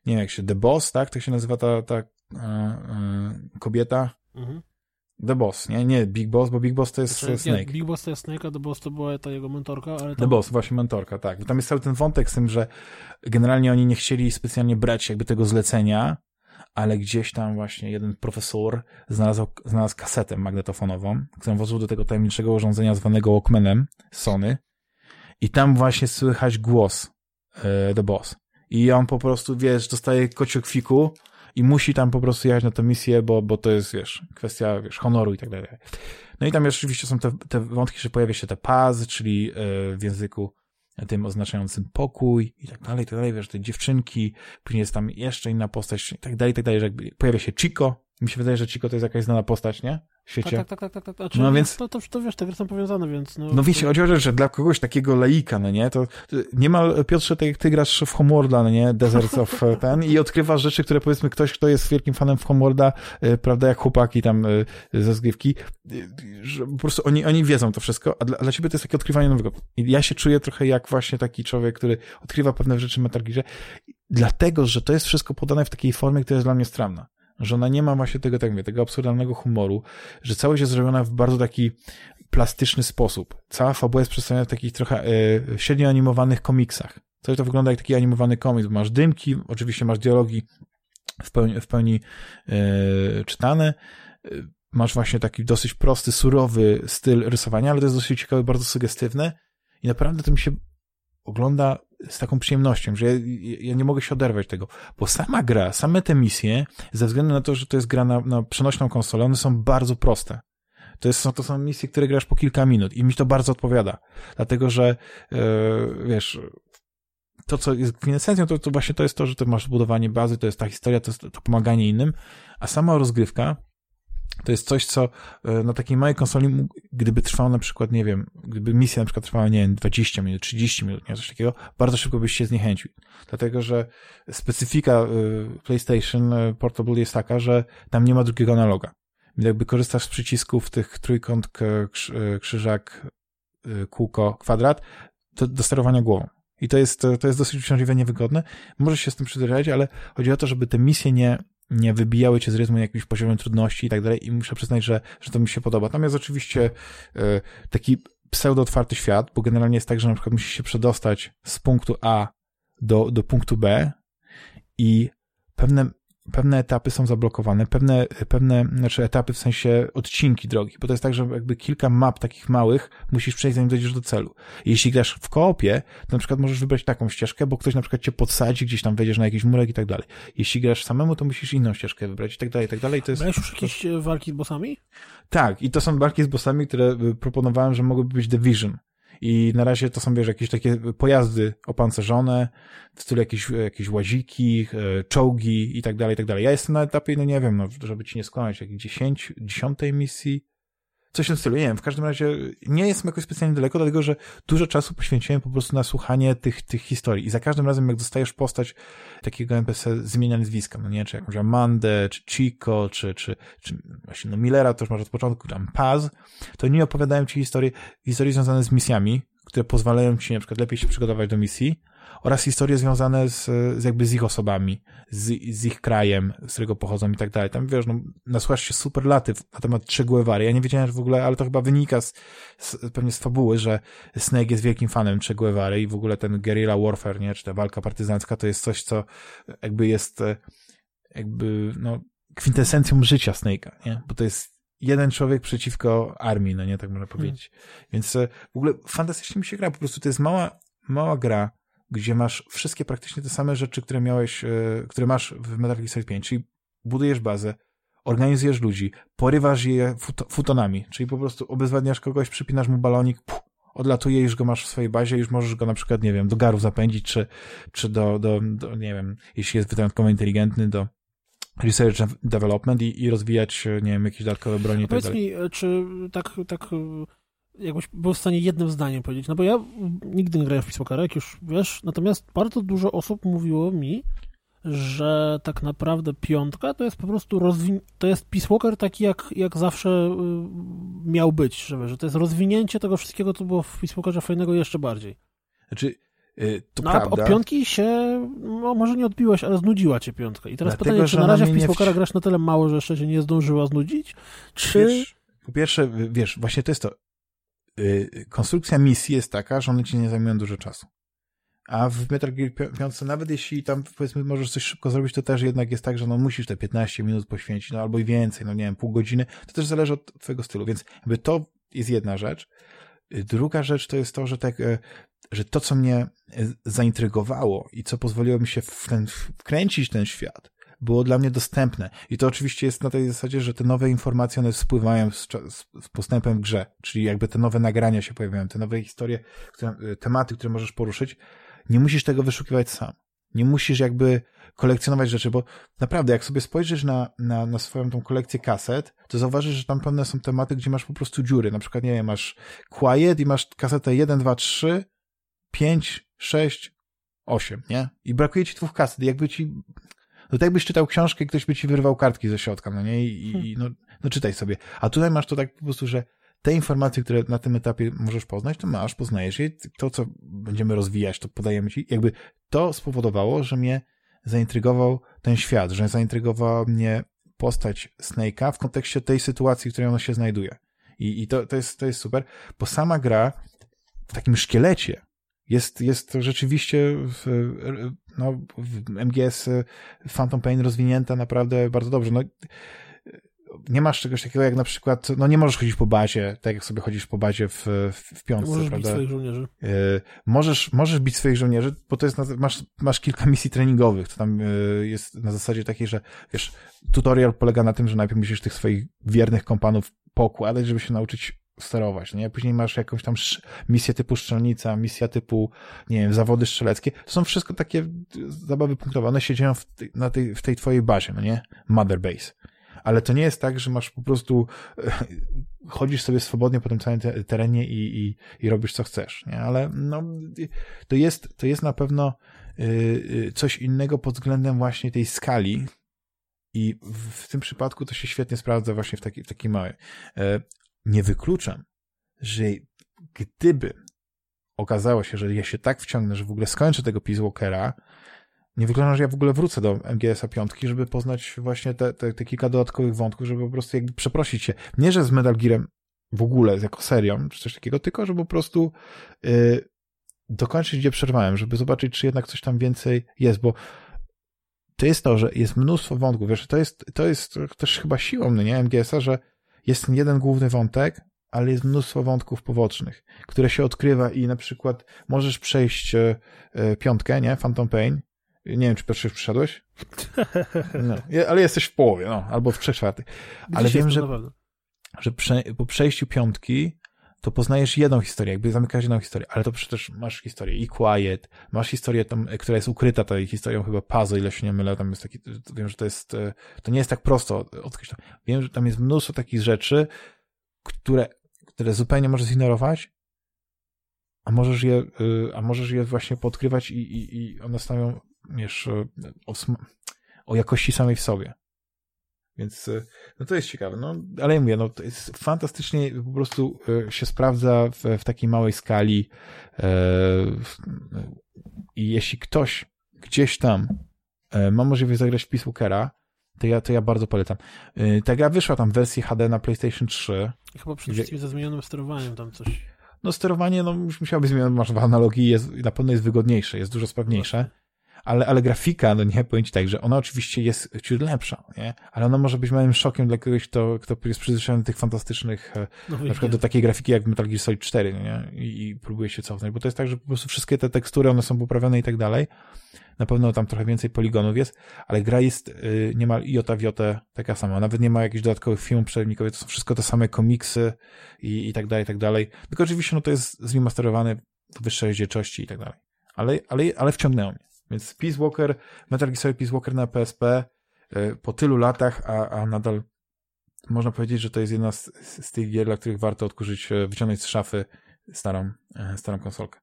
nie wiem jak się, The Boss, tak? Tak się nazywa ta, ta e, e, kobieta. Mhm. The Boss, nie? Nie Big Boss, bo Big Boss to jest Znaczy, Snake. Nie, Big Boss to jest Snake, a The Boss to była ta jego mentorka, ale The tam... Boss, właśnie mentorka, tak. Bo tam jest cały ten wątek z tym, że generalnie oni nie chcieli specjalnie brać jakby tego zlecenia, ale gdzieś tam właśnie jeden profesor znalazł, znalazł kasetę magnetofonową, którą włożył do tego tajemniczego urządzenia zwanego Walkmanem Sony i tam właśnie słychać głos e, The Boss. I on po prostu, wiesz, dostaje kociokwiku i musi tam po prostu jechać na tę misję, bo, bo to jest, wiesz, kwestia, wiesz, honoru i tak dalej. No i tam oczywiście są te, te wątki, że pojawia się te paz, czyli e, w języku tym oznaczającym pokój i tak dalej, i tak dalej, wiesz, te dziewczynki, później jest tam jeszcze inna postać i tak dalej, i tak dalej, że pojawia się Chico, mi się wydaje, że Chico to jest jakaś znana postać, nie? W świecie. Tak, tak, tak, tak, tak. Znaczy, No więc- to, to, to wiesz, te gry są powiązane, więc... No, No wiecie, chodzi o to, że dla kogoś takiego laika, no nie, to to niemal, Piotrze, tak jak ty grasz w Homeworlda, no nie, Deserts of e, ten i odkrywasz rzeczy, które powiedzmy ktoś, kto jest wielkim fanem Homeworlda, e, prawda, jak chłopaki tam e, ze zgrywki, że po prostu oni, oni wiedzą to wszystko, a dla, dla ciebie to jest takie odkrywanie nowego. I ja się czuję trochę jak właśnie taki człowiek, który odkrywa pewne rzeczy w Metal Gearze, dlatego, że to jest wszystko podane w takiej formie, która jest dla mnie stramna. Że ona nie ma właśnie tego, tak mówię, tego absurdalnego humoru, że całość jest zrobiona w bardzo taki plastyczny sposób. Cała fabuła jest przedstawiona w takich trochę e, średnio animowanych komiksach. Coś to wygląda jak taki animowany komiks. Masz dymki, oczywiście masz dialogi w pełni, w pełni e, czytane. E, Masz właśnie taki dosyć prosty, surowy styl rysowania, ale to jest dosyć ciekawe, bardzo sugestywne i naprawdę to mi się ogląda z taką przyjemnością, że ja, ja nie mogę się oderwać tego, bo sama gra, same te misje, ze względu na to, że to jest gra na, na przenośną konsolę, one są bardzo proste. To, jest, to są misje, które grasz po kilka minut i mi to bardzo odpowiada. Dlatego, że e, wiesz, to, co jest kwintesencją, to, to właśnie to jest to, że to masz budowanie bazy, to jest ta historia, to jest to pomaganie innym, a sama rozgrywka to jest coś, co e, na takiej małej konsoli, gdyby trwała na przykład, nie wiem, gdyby misja na przykład trwała, nie wiem, 20 minut, 30 minut, nie, coś takiego, bardzo szybko byś się zniechęcił. Dlatego, że specyfika e, PlayStation e, Portable jest taka, że tam nie ma drugiego analoga. Jakby korzystasz z przycisków tych trójkąt, krzyżak, kółko, kwadrat, to do sterowania głową. I to jest, to jest dosyć uciążliwe, niewygodne. Możesz się z tym przyzwyczaić, ale chodzi o to, żeby te misje nie, nie wybijały cię z rytmu jakimś poziomem trudności i tak dalej i muszę przyznać, że, że to mi się podoba. Jest oczywiście e, taki pseudo-otwarty świat, bo generalnie jest tak, że na przykład musisz się przedostać z punktu A do, do punktu B i pewne, pewne etapy są zablokowane, pewne, pewne, znaczy etapy w sensie odcinki drogi, bo to jest tak, że jakby kilka map takich małych musisz przejść, zanim dojdziesz do celu. Jeśli grasz w koopie, to na przykład możesz wybrać taką ścieżkę, bo ktoś na przykład cię podsadzi, gdzieś tam wejdziesz na jakiś murek i tak dalej. Jeśli grasz samemu, to musisz inną ścieżkę wybrać i tak dalej, i tak dalej. To jest... Miałeś już jakieś e, walki z bossami? Tak, i to są walki z bossami, które y, proponowałem, że mogłyby być Division. I na razie to są, wiesz, jakieś takie pojazdy opancerzone, w stylu jakieś, jakieś łaziki, e, czołgi i tak dalej, i tak dalej. Ja jestem na etapie, no nie wiem, no, żeby ci nie skłamać, jakiej 10, dziesiątej misji, coś w tym stylu, nie wiem, w każdym razie nie jestem jakoś specjalnie daleko, dlatego, że dużo czasu poświęciłem po prostu na słuchanie tych, tych historii. I za każdym razem, jak dostajesz postać takiego NPC, zmienia nazwiska, no nie, czy jakąś Amandę, czy Chico, czy, czy, czy właśnie, no Millera, to już masz od początku, tam Paz, to nie opowiadają ci historii, historii związane z misjami, które pozwalają ci na przykład lepiej się przygotować do misji, oraz historie związane z, z jakby z ich osobami, z, z ich krajem, z którego pochodzą i tak dalej. Tam wiesz, no, nasłuchasz się superlatyw na temat Che Guevary. Ja nie wiedziałem że w ogóle, ale to chyba wynika z, z, pewnie z fabuły, że Snake jest wielkim fanem Che Guevary i w ogóle ten guerrilla warfare, nie, czy ta walka partyzancka to jest coś, co jakby jest e, jakby, no, kwintesencją życia Snake'a, nie? Bo to jest jeden człowiek przeciwko armii, no nie, tak można powiedzieć. Więc e, w ogóle fantastycznie mi się gra, po prostu to jest mała, mała gra, gdzie masz wszystkie praktycznie te same rzeczy, które miałeś, e, które masz w Metal Gear Solid 5, czyli budujesz bazę, organizujesz ludzi, porywasz je fut futonami, czyli po prostu obezwładniasz kogoś, przypinasz mu balonik, puh, odlatuje, już go masz w swojej bazie, już możesz go na przykład, nie wiem, do garów zapędzić, czy, czy do, do, do, nie wiem, jeśli jest wyjątkowo inteligentny, do research and development i, i rozwijać, nie wiem, jakieś dodatkowe broni tak Powiedz mi, e, czy tak, tak jakbyś był w stanie jednym zdaniem powiedzieć, no bo ja nigdy nie grałem w Walkera, jak już wiesz, natomiast bardzo dużo osób mówiło mi, że tak naprawdę piątka to jest po prostu rozwin... to jest Walker taki jak, jak zawsze y, miał być, że, że to jest rozwinięcie tego wszystkiego, co było w Walkerze fajnego jeszcze bardziej. Znaczy, y, to No a prawda. od piątki się, no może nie odbiłeś, ale znudziła cię piątka. I teraz Dlatego, pytanie, czy na razie w wci- grasz na tyle mało, że jeszcze się nie zdążyła znudzić, czy... Wiesz, po pierwsze, wiesz, właśnie to jest to. Y, Konstrukcja misji jest taka, że one ci nie zajmują dużo czasu. A w Metal Gear 5, nawet jeśli tam powiedzmy możesz coś szybko zrobić, to też jednak jest tak, że no musisz te 15 minut poświęcić, no albo i więcej, no nie wiem, pół godziny. To też zależy od twojego stylu, więc jakby to jest jedna rzecz. Y, Druga rzecz to jest to, że tak, e, że to, co mnie zaintrygowało i co pozwoliło mi się wkręcić ten świat, było dla mnie dostępne. I to oczywiście jest na tej zasadzie, że te nowe informacje, one spływają z, z postępem w grze, czyli jakby te nowe nagrania się pojawiają, te nowe historie, które, y, tematy, które możesz poruszyć. Nie musisz tego wyszukiwać sam. Nie musisz jakby kolekcjonować rzeczy, bo naprawdę, jak sobie spojrzysz na, na, na swoją tą kolekcję kaset, to zauważysz, że tam pewne są tematy, gdzie masz po prostu dziury. Na przykład, nie wiem, masz Quiet i masz kasetę 1, 2, 3, 5, 6, 8, nie? I brakuje ci dwóch kaset. Jakby ci... No tak jakbyś czytał książkę i ktoś by ci wyrwał kartki ze środka, no nie? I, i hmm. no, no czytaj sobie. A tutaj masz to tak po prostu, że te informacje, które na tym etapie możesz poznać, to masz, poznajesz je. To, co będziemy rozwijać, to podajemy ci. Jakby to spowodowało, że mnie zaintrygował ten świat, że zaintrygowała mnie postać Snake'a w kontekście tej sytuacji, w której on się znajduje. I, i to, to, jest, to jest super, bo sama gra w takim szkielecie jest, jest rzeczywiście w, no, w MGS Phantom Pain rozwinięta naprawdę bardzo dobrze. No, nie masz czegoś takiego jak na przykład, no nie możesz chodzić po bazie, tak jak sobie chodzisz po bazie w, w, w piątce, możesz prawda? Bić swoich żołnierzy. Yy, możesz, możesz bić swoich żołnierzy, bo to jest, na, masz, masz kilka misji treningowych, to tam yy, jest na zasadzie takiej, że wiesz, tutorial polega na tym, że najpierw musisz tych swoich wiernych kompanów pokładać, żeby się nauczyć sterować, nie? Później masz jakąś tam misję typu strzelnica, misja typu, nie wiem, zawody strzeleckie. To są wszystko takie zabawy punktowe. One się dzieją w, na tej, w tej twojej bazie, no nie? Mother base ale to nie jest tak, że masz po prostu e, chodzisz sobie swobodnie po tym całym terenie i, i, i robisz co chcesz, nie? Ale no, to jest, to jest na pewno y, y, coś innego pod względem właśnie tej skali i w tym przypadku to się świetnie sprawdza właśnie w takiej, w takiej małej. Nie wykluczam, że gdyby okazało się, że ja się tak wciągnę, że w ogóle skończę tego Peace Walkera, nie wygląda, że ja w ogóle wrócę do MGS-a piątki, żeby poznać właśnie te, te, te, kilka dodatkowych wątków, żeby po prostu jakby przeprosić się. Nie, że z Metal Gearem w ogóle, jako serią, czy coś takiego, tylko, żeby po prostu yy, dokończyć, gdzie przerwałem, żeby zobaczyć, czy jednak coś tam więcej jest, bo to jest to, że jest mnóstwo wątków, wiesz, to jest, to jest też chyba siłą, no nie, MGS-a, że jest jeden główny wątek, ale jest mnóstwo wątków pobocznych, które się odkrywa i na przykład możesz przejść e, e, piątkę, nie, Phantom Pain, nie wiem, czy pierwszy przyszedłeś? No, ale jesteś w połowie, no, albo w trzech czwartych. Ale wiem, że, że prze, po przejściu piątki to poznajesz jedną historię, jakby zamykasz jedną historię, ale to przecież masz historię i Quiet, masz historię tam, która jest ukryta, tej historią chyba Puzzle, ile się nie mylę, tam jest taki, wiem, że to jest, e, to nie jest tak prosto odkryć to. Wiem, że tam jest mnóstwo takich rzeczy, które, które zupełnie możesz zignorować, a możesz je, y, a możesz je właśnie podkrywać i, i, i one stają wiesz, o, o jakości samej w sobie. Więc e, no to jest ciekawe. No, ale ja mówię, no, to jest fantastycznie po prostu e, się sprawdza w, w takiej małej skali. E, I jeśli ktoś gdzieś tam ma możliwość zagrać w Peace Walkera, to ja, to ja bardzo polecam. Ta gra wyszła tam w wersji HD na PlayStation 3. Chyba przede wszystkim ze zmienionym sterowaniem tam coś. No sterowanie, no już musiało być zmienione, masz w analogii, jest, na pewno jest wygodniejsze, jest dużo sprawniejsze ale, ale grafika, no nie, powiem ci tak, że ona oczywiście jest ciut lepsza, nie? Ale ona może być małym szokiem dla kogoś, kto, kto jest przyzwyczajony do tych fantastycznych, e, no, na przykład do takiej grafiki jak Metal Gear Solid 4, no nie? I, I próbuje się cofnąć, bo to jest tak, że po prostu wszystkie te tekstury, one są poprawione i tak dalej. Na pewno tam trochę więcej poligonów jest, ale gra jest y, niemal iota w jotę taka sama. Nawet nie ma jakichś dodatkowych filmów przerwnikowych, to są wszystko te same komiksy i, i tak dalej, i tak dalej. Tylko oczywiście, no to jest zremasterowane w wyższej rozdzielczości i tak dalej. Ale, ale, ale wciągnęło mnie. Więc Peace Walker, Metal Gear Solid Peace Walker na PSP e, po tylu latach, a, a nadal można powiedzieć, że to jest jedna z, z tych gier, dla których warto odkurzyć, e, wyciągnąć z szafy starą, e, starą konsolkę.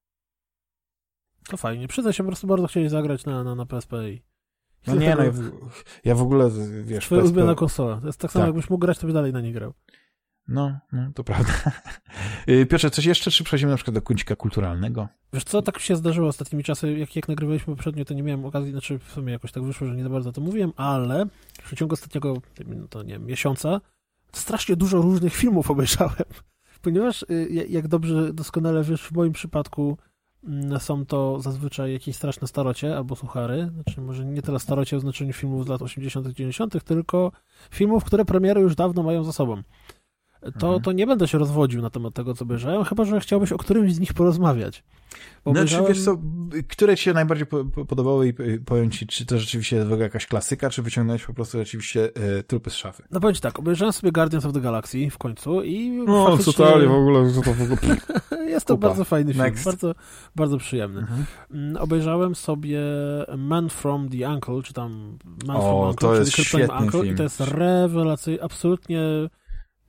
To fajnie. Przyznaj się, po prostu bardzo chcieli zagrać na, na, na PSP i... No nie, no ja w, ja w ogóle, wiesz... Twoja PSP... ulubiona konsola. To jest tak samo, tak. jakbyś mógł grać, to by dalej na nie grał. No, no, to prawda. Y, Piotrze, coś jeszcze, czy przechodzimy na przykład do kącika kulturalnego? Wiesz co, tak się zdarzyło ostatnimi czasy, jak, jak nagrywaliśmy poprzednio, to nie miałem okazji, znaczy w sumie jakoś tak wyszło, że nie za bardzo to mówiłem, ale w przeciągu ostatniego, to nie wiem, miesiąca strasznie dużo różnych filmów obejrzałem, ponieważ y, jak dobrze, doskonale wiesz, w moim przypadku mm, są to zazwyczaj jakieś straszne starocie albo suchary, znaczy może nie tyle starocie w znaczeniu filmów z lat 80 -tych, 90 -tych, tylko filmów, które premiery już dawno mają za sobą. To, mhm. to nie będę się rozwodził na temat tego, co obejrzałem, chyba, że chciałbyś o którymś z nich porozmawiać. Bo no, obejrzałem... czy wiesz co, które ci się najbardziej po, po, podobały i powiem ci, czy to rzeczywiście jest jakaś klasyka, czy wyciągnąłeś po prostu rzeczywiście e, trupy z szafy? No powiem ci tak, obejrzałem sobie Guardians of the Galaxy w końcu i No, faktycznie... totalnie w ogóle, to w ogóle... jest to Kupa. bardzo fajny film, bardzo, bardzo przyjemny. Mhm. Mm, obejrzałem sobie Man from the Uncle, czy tam Man o, from Uncle, to jest świetny Uncle, film. i to jest rewelacyjny, absolutnie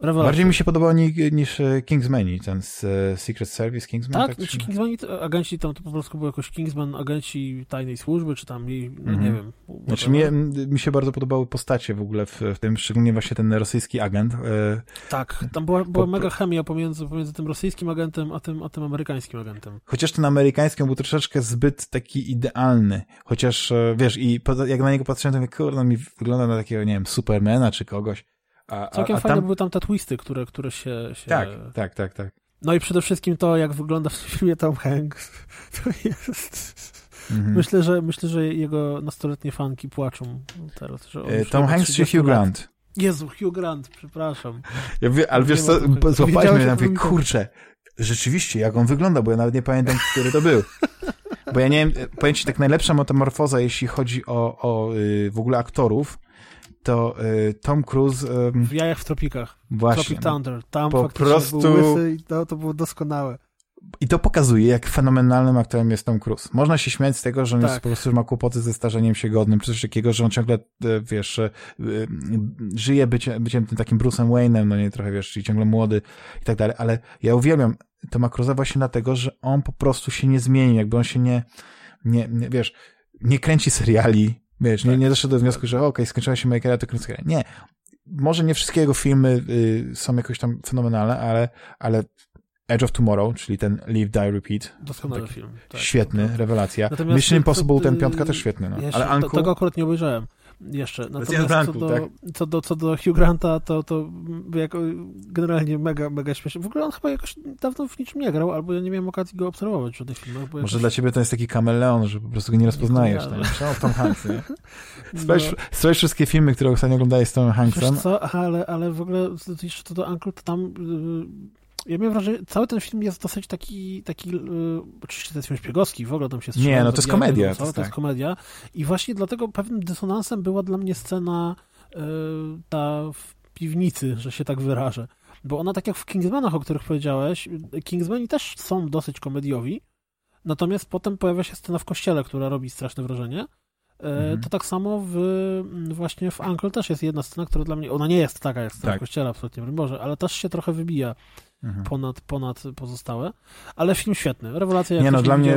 Rewelacja. Bardziej mi się podobał niż, niż e, Kingsmani, ten z e, Secret Service Kingsman. Tak, tak znaczy Kingsmani, agenci tam to po prostu był jakoś Kingsman, agenci tajnej służby, czy tam, nie, mm -hmm. nie wiem. Znaczy mi, mi się bardzo podobały postacie w ogóle w, w tym, szczególnie właśnie ten rosyjski agent. E, tak, tam była, była po, mega chemia pomiędzy, pomiędzy tym rosyjskim agentem, a tym, a tym amerykańskim agentem. Chociaż ten amerykański był troszeczkę zbyt taki idealny, chociaż, wiesz, i jak na niego patrzyłem, to mówię, kurde, mi wygląda na takiego, nie wiem, Supermana czy kogoś. A, Całkiem a, a fajne tam... były tam te twisty, które, które się, się... Tak, tak, tak, tak. No i przede wszystkim to, jak wygląda w filmie Tom Hanks, to jest... Mhm. Myślę, że, myślę, że jego nastoletnie fanki płaczą teraz. Że e, Tom Hanks czy Hugh Grant? Lat. Jezu, Hugh Grant, przepraszam. Ja wie, ale wiesz co, złapałeś mnie na mówię, kurczę, rzeczywiście, jak on wygląda, bo ja nawet nie pamiętam, który to był. Bo ja nie wiem, powiem ci, tak najlepsza metamorfoza, jeśli chodzi o, o y, w ogóle aktorów, to y, Tom Cruise... Y, w Jajach w Tropikach. Właśnie. Tropic Thunder. Tam po prostu... był łysy i to, to było doskonałe. I to pokazuje, jak fenomenalnym aktorem jest Tom Cruise. Można się śmiać z tego, że on tak. jest po prostu ma kłopoty ze starzeniem się godnym, czy coś takiego, że on ciągle, e, wiesz, e, żyje bycie, byciem tym takim Bruce'em Wayne'em, no nie, trochę, wiesz, czyli ciągle młody i tak dalej, ale ja uwielbiam Toma Cruise'a właśnie dlatego, że on po prostu się nie zmieni, jakby on się nie, nie, nie wiesz, nie kręci seriali, Wiesz, nie, tak. nie doszedł do wniosku, że okej, okay, skończyła się moja kariera, to kręcę Nie. Może nie wszystkie jego filmy y, są jakoś tam fenomenalne, ale, ale Edge of Tomorrow, czyli ten Live, Die, Repeat. Doskonały film. Tak, świetny, tak. rewelacja. Natomiast Mission Impossible, ten piątka też świetny. No. Ja ale Uncle... Tego akurat nie obejrzałem jeszcze. Natomiast co, do, tak? co, do, co do Hugh Granta, to, to jako generalnie mega, mega śmieszny. W ogóle on chyba jakoś dawno w niczym nie grał, albo ja nie miałem okazji go obserwować w żadnych filmach. Może jakoś... dla ciebie to jest taki kameleon, że po prostu go nie rozpoznajesz. Nie, no, Tom Hanks, nie? Sprawdź, no. wszystkie filmy, które ostatnio oglądałeś z Tomem Hanksem. Wiesz co, ale, ale w ogóle jeszcze to do Uncle, to tam ja miałem wrażenie, cały ten film jest dosyć taki, taki yy, oczywiście to jest film szpiegowski, w ogóle tam się strzela. Nie, no to jest komedia. To, to, jest komedia i właśnie dlatego pewnym dysonansem była dla mnie scena yy, ta w piwnicy, że się tak wyrażę. Bo ona, tak jak w Kingsmanach, o których powiedziałeś, Kingsmani też są dosyć komediowi, natomiast potem pojawia się scena w kościele, która robi straszne wrażenie. E, mhm. To tak samo w, właśnie w Uncle też jest jedna scena, która dla mnie, ona nie jest taka jak scena tak. w kościele, absolutnie, Boże, ale też się trochę wybija mhm. ponad, ponad pozostałe. Ale film świetny, rewelacja. Nie no, dla mnie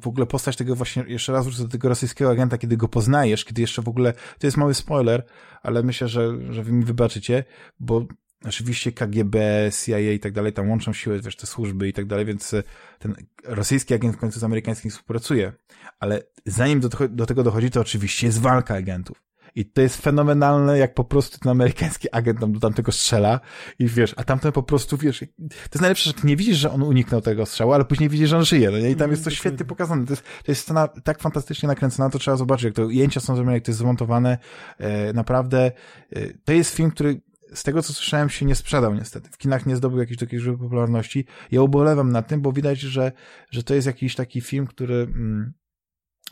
w ogóle postać tego właśnie, jeszcze raz wrócę do tego rosyjskiego agenta, kiedy go poznajesz, kiedy jeszcze w ogóle, to jest mały spoiler, ale myślę, że, że wy mi wybaczycie, bo oczywiście KGB, CIA i tak dalej, tam łączą siły, wiesz, te służby i tak dalej, więc ten rosyjski agent w końcu z amerykańskim współpracuje. Ale zanim do, do tego dochodzi, to oczywiście jest walka agentów. I to jest fenomenalne, jak po prostu ten amerykański agent tam do tamtego strzela i wiesz, a tamten po prostu, wiesz, to jest najlepsze, że ty nie widzisz, że on uniknął tego strzału, ale później widzisz, że on żyje, no nie? I tam jest to mhm, świetnie pokazane. To jest, to jest scena tak fantastycznie nakręcona, to trzeba zobaczyć, jak to ujęcia są zrobione, jak to jest zmontowane. E, naprawdę, e, to jest film, który z tego, co słyszałem, się nie sprzedał niestety. W kinach nie zdobył jakiejś takiej żywej popularności. Ja ubolewam na tym, bo widać, że, że to jest jakiś taki film, który mm,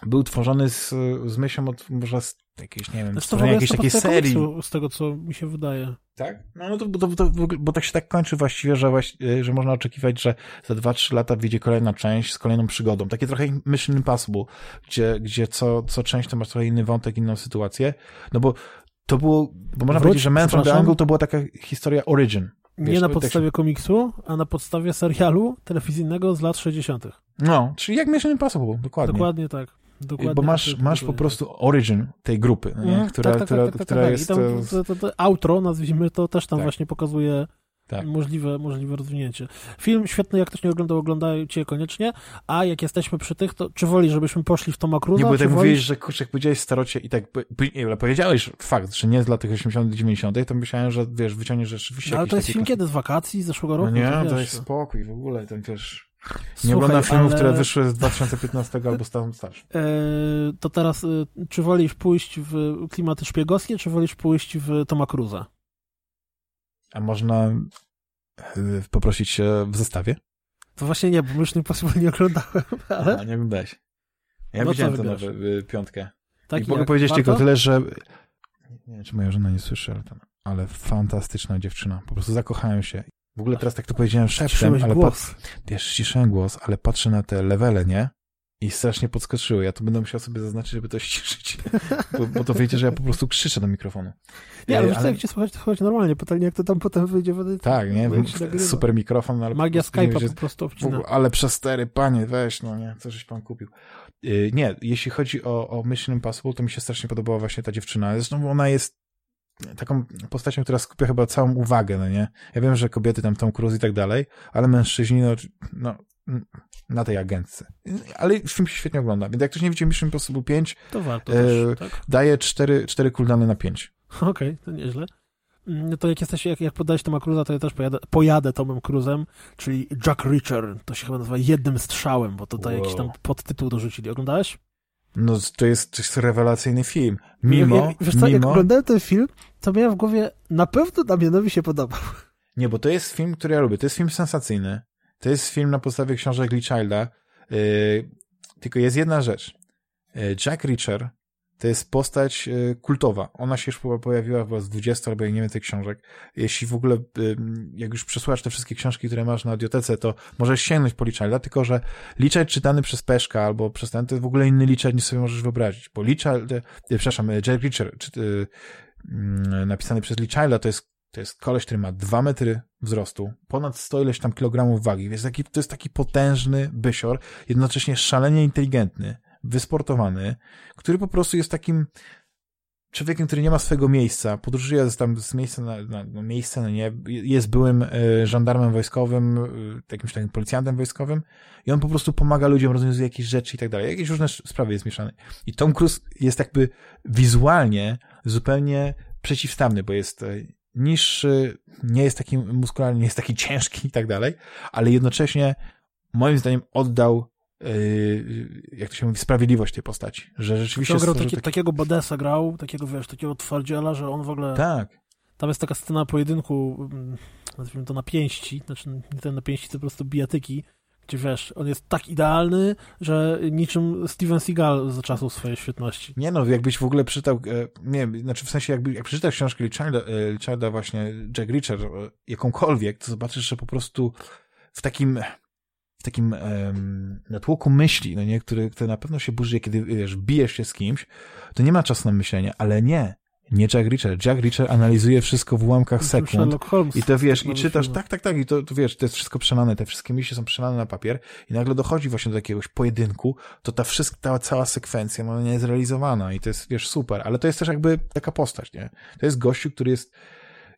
był tworzony z, z myślą od może z jakiejś, nie wiem, stworzenia jakiejś takiej serii. Z tego, co mi się wydaje. Tak? No, no to, to, to, bo tak się tak kończy właściwie, że, właśnie, że można oczekiwać, że za 2-3 lata wyjdzie kolejna część z kolejną przygodą. Takie trochę Mission Impossible, gdzie, gdzie co, co część to masz trochę inny wątek, inną sytuację. No bo to było, bo można Wróć, powiedzieć, że Man from the Angle to była taka historia origin. Wiesz, nie na podstawie tak... komiksu, a na podstawie serialu telewizyjnego z lat 60. No, czyli jak Mission Impossible, dokładnie. Dokładnie tak. Dokładnie bo masz, masz po prostu origin tej grupy, nie? Mhm. która, tak, tak, która, tak, tak, która tak, jest... I tam, to, to, to, outro, nazwijmy to, też tam właśnie pokazuje tak. możliwe, możliwe rozwinięcie. Film świetny, jak ktoś nie oglądał, oglądajcie koniecznie, a jak jesteśmy przy tych, to czy woli, żebyśmy poszli w Toma Cruza? Nie, bo tak woli... mówiłeś, że kurczę, jak powiedziałeś starocie i tak, nie, powiedziałeś fakt, że nie z lat tych 80 90 to myślałem, że wiesz, wyciągniesz rzeczywiście no, Ale to jest film kiedy? Z wakacji, z zeszłego roku? No nie, to, to jest spokój w ogóle, ten wiesz... Słuchaj, nie oglądam filmów, ale... które wyszły z 2015 albo stałym starszym. Eee, to teraz, y, czy wolisz pójść w klimaty szpiegowskie, czy wolisz pójść w Toma Cruza? A można y, poprosić się w zestawie? To właśnie nie, bo już Impossible nie oglądałem, ale... A, nie oglądałeś. Ja No widziałem tę nową y, piątkę. Tak I mogę powiedzieć Warto? tylko tyle, że nie wiem, czy moja żona nie słyszy, ale, ten, ale fantastyczna dziewczyna. Po prostu zakochałem się. W ogóle teraz tak to powiedziałem szeptem, ale głos. Pat, wiesz, ciszyłem głos, ale patrzę na te levele, nie? I strasznie podskoczyły. Ja to będę musiał sobie zaznaczyć, żeby to ściszyć. Bo, bo to wiecie, że ja po prostu krzyczę do mikrofonu. Nie, ale E, co, jak cię słuchać, to słuchać normalnie. Pytanie, jak to tam potem wyjdzie w edycji. Tak, nie? Super mikrofon, ale... Magia Skype'a po prostu obcina. ogóle, ale przez stery, panie, weź, no nie, co żeś pan kupił. Yy, nie, jeśli chodzi o, o Mission Impossible, to mi się strasznie podobała właśnie ta dziewczyna. Zresztą ona jest taką postacią, która skupia chyba całą uwagę, no nie? Ja wiem, że kobiety tam Tom Cruise i tak dalej, ale mężczyźni, no, no na tej agentce. Ale film się świetnie ogląda. Więc jak ktoś nie widział Mission Impossible 5, To warto E, też, tak? daje 4, 4 cooldowny na 5. Okej, to nieźle. No to jak jesteś, jak, jak podałeś Toma Cruza, to ja też pojadę, pojadę Tomem Cruzem, czyli Jack Reacher, to się chyba nazywa jednym strzałem, bo tutaj Wow. jakiś tam podtytuł dorzucili. Oglądałeś? No to jest, to jest rewelacyjny film. Mimo, jak, jak, wiesz co, jak mimo... oglądałem ten film, to miałem w głowie, na pewno Damianowi się podobał. Nie, bo to jest film, który ja lubię. To jest film sensacyjny. To jest film na podstawie książek Lee Childa. Yy, tylko jest jedna rzecz. Yy, Jack Reacher to jest postać yy, kultowa. Ona się już po- pojawiła chyba z 20 albo nie wiem tych książek. Jeśli w ogóle, jak już przesłuchasz te wszystkie książki, które masz na audiotece, to możesz sięgnąć po Lee Childa, tylko że Lee Child czytany przez Peszka albo przez ten, to jest w ogóle inny Lee Child niż sobie możesz wyobrazić. Bo Lee Child, yy, przepraszam, Jack Reacher, czy, yy, napisany przez Lee Childa, to jest to jest koleś, który ma dwa metry wzrostu, ponad 100 ileś tam kilogramów wagi. Więc taki, to jest taki potężny bysior, jednocześnie szalenie inteligentny, wysportowany, który po prostu jest takim człowiekiem, który nie ma swojego miejsca, podróżuje tam z miejsca na, na, na miejsce, no nie, jest byłym y, żandarmem wojskowym, y, jakimś takim policjantem wojskowym i on po prostu pomaga ludziom, rozwiązuje jakieś rzeczy i tak dalej. Jakieś różne sprawy jest mieszane. I Tom Cruise jest jakby wizualnie zupełnie przeciwstawny, bo jest y, niższy, nie jest taki muskularny, nie jest taki ciężki i tak dalej, ale jednocześnie moim zdaniem oddał jak to się mówi, sprawiedliwość tej postaci, że rzeczywiście grał taki, taki- takiego Bodesa grał, takiego, wiesz, takiego twardziela, że on w ogóle... Tak, Tam jest taka scena pojedynku, mm, nazwijmy to na pięści, znaczy nie ten na pięści, to po prostu bijatyki, gdzie wiesz, on jest tak idealny, że niczym Steven Seagal za czasów swojej świetności. Nie no, jakbyś w ogóle przeczytał, e, nie wiem, znaczy w sensie jakby, jak przeczytasz książkę Richarda, e, Richarda właśnie, Jack Reacher, e, jakąkolwiek, to zobaczysz, że po prostu w takim, takim em, natłoku myśli, no nie, który, który na pewno się burzy, kiedy, wiesz, bijesz się z kimś, to nie ma czasu na myślenie, ale nie, nie Jack Reacher. Jack Reacher analizuje wszystko w ułamkach sekund. I to wiesz, i czytasz, tak, tak, tak, i to, to wiesz, to jest wszystko przelane, te wszystkie myśli są przelane na papier i nagle dochodzi właśnie do jakiegoś pojedynku, to ta wszystka, ta cała sekwencja, no, nie jest realizowana i to jest, wiesz, super, ale to jest też jakby taka postać, nie? To jest gościu, który jest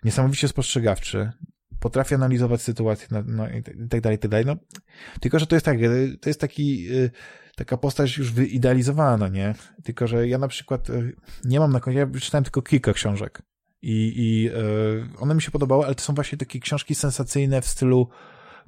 niesamowicie spostrzegawczy, potrafi analizować sytuację, no, no i tak- dalej, i tak dalej, no, tylko, że to jest tak, y, to jest taki, y, taka postać już wyidealizowana, nie? Tylko, że ja na przykład y, nie mam na końcu, ja czytałem tylko kilka książek i, i one mi się podobały, ale to są właśnie takie książki sensacyjne w stylu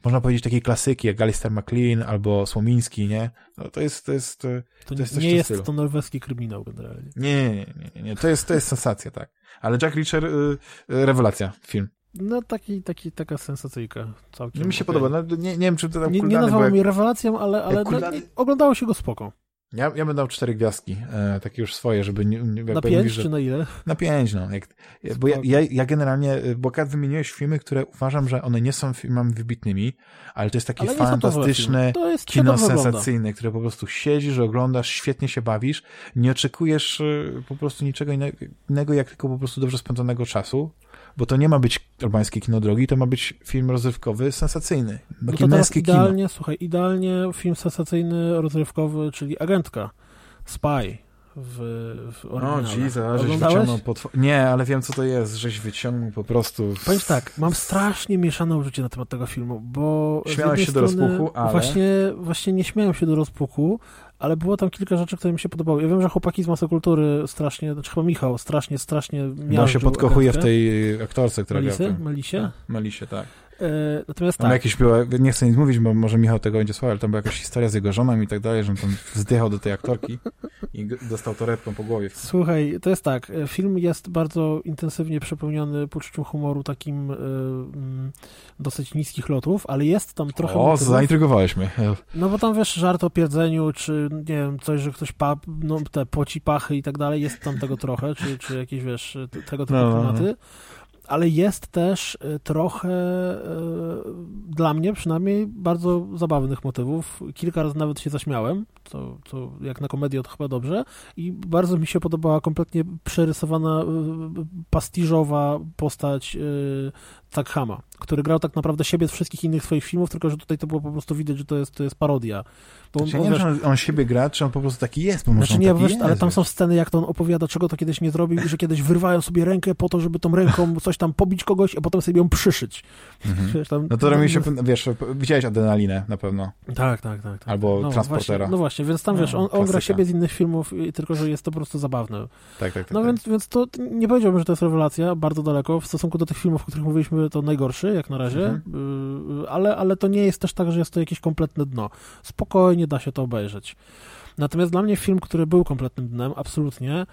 można powiedzieć takiej klasyki, jak Alistair MacLean albo Słomiński, nie? No, to jest, to jest, To, to jest coś nie jest stylu. to norweski kryminał generalnie. nie, nie, nie, nie, nie, to jest, to jest sensacja, tak. Ale Jack Reacher, y, y, rewelacja, film. No taki, taki, taka sensacyjka całkiem. Mi się okej. podoba, no, nie, nie wiem, czy to tam Nie, nie bo nazwał jak, mi rewelacją, ale, ale no, oglądało się go spoko. ja, ja bym dał cztery gwiazdki, e, takie już swoje, żeby nie, nie Na pięć mówi, że- czy na ile? Na pięć, no. Jak, bo ja, ja, ja generalnie, y, bo jak wymieniłeś filmy, które uważam, że one nie są filmami wybitnymi, ale to jest takie Ale to fantastyczne filmy. To jest kino sensacyjne, które po prostu siedzisz, oglądasz, świetnie się bawisz, nie oczekujesz y, po prostu niczego inne- innego, jak tylko po prostu dobrze spędzonego czasu, bo to nie ma być albańskie kino drogi, to ma być film rozrywkowy, sensacyjny. No Takie to teraz męskie kino. idealnie, słuchaj, idealnie film sensacyjny, rozrywkowy, czyli Agentka. Spy w, w O, oryginale. Jesus, żeś Oglądałeś? wyciągnął potw- Nie, ale wiem, co to jest, żeś wyciągnął po prostu... Powiem tak, mam strasznie mieszane uczucie na temat tego filmu, bo Śmiałeś się do strony rozpuchu, ale- Właśnie, właśnie nie śmiałem się do rozpuchu, ale było tam kilka rzeczy, które mi się podobały. Ja wiem, że chłopaki z Masokultury strasznie, znaczy chyba Michał, strasznie, strasznie No się podkochuje w tej aktorce, która Melisy? gra. Melisie? Melisie, tak. E, natomiast Tam tak, jakieś była, nie chcę nic mówić, bo może Michał tego będzie słuchał, ale tam była jakaś historia z jego żoną i tak dalej, że on tam zdychał do tej aktorki i dostał torebką po głowie. Słuchaj, to jest tak, e, film jest bardzo intensywnie przepełniony poczuciem humoru takim e, mm, dosyć niskich lotów, ale jest tam trochę O, motywów, zaintrygowałeś mnie. no bo tam wiesz, żart o pierdzeniu, czy nie wiem, coś, że ktoś pa, no te poci pachy i tak dalej, jest tam tego trochę, czy, czy jakieś wiesz, tego typu No, no, no. klimaty. Ale jest też e, trochę e, dla mnie przynajmniej bardzo zabawnych motywów. Kilka razy nawet się zaśmiałem, co, co jak na komedię to chyba dobrze. I bardzo mi się podobała kompletnie przerysowana, e, pastiżowa postać Takhama, który grał tak naprawdę siebie z wszystkich innych swoich filmów, tylko że tutaj to było po prostu widać, że to jest, to jest parodia. Bo, Znaczy, bo nie wiem, wiesz, czy on, on siebie gra, czy on po prostu taki jest, bo znaczy on nie, taki wiesz, jest, ale tam są sceny, jak to on opowiada, czego to kiedyś nie zrobił i że kiedyś wyrwają sobie rękę po to, żeby tą ręką coś tam pobić kogoś, a potem sobie ją przyszyć. Mhm. Wiesz, tam, No to robi się, wiesz, widziałeś adrenalinę na pewno, Tak, tak, tak. tak. albo no, transportera. Właśnie, no właśnie, więc tam No, wiesz, on, on gra siebie z innych filmów, tylko że jest to po prostu zabawne. Tak, tak, tak. No tak. więc, więc to nie powiedziałbym, że to jest rewelacja, bardzo daleko. W stosunku do tych filmów, o których mówiliśmy, to najgorszy, jak na razie, Mhm. Yy, ale, ale to nie jest też tak, że jest to jakieś kompletne dno. Spokojnie da się to obejrzeć. Natomiast dla mnie film, który był kompletnym dnem, absolutnie,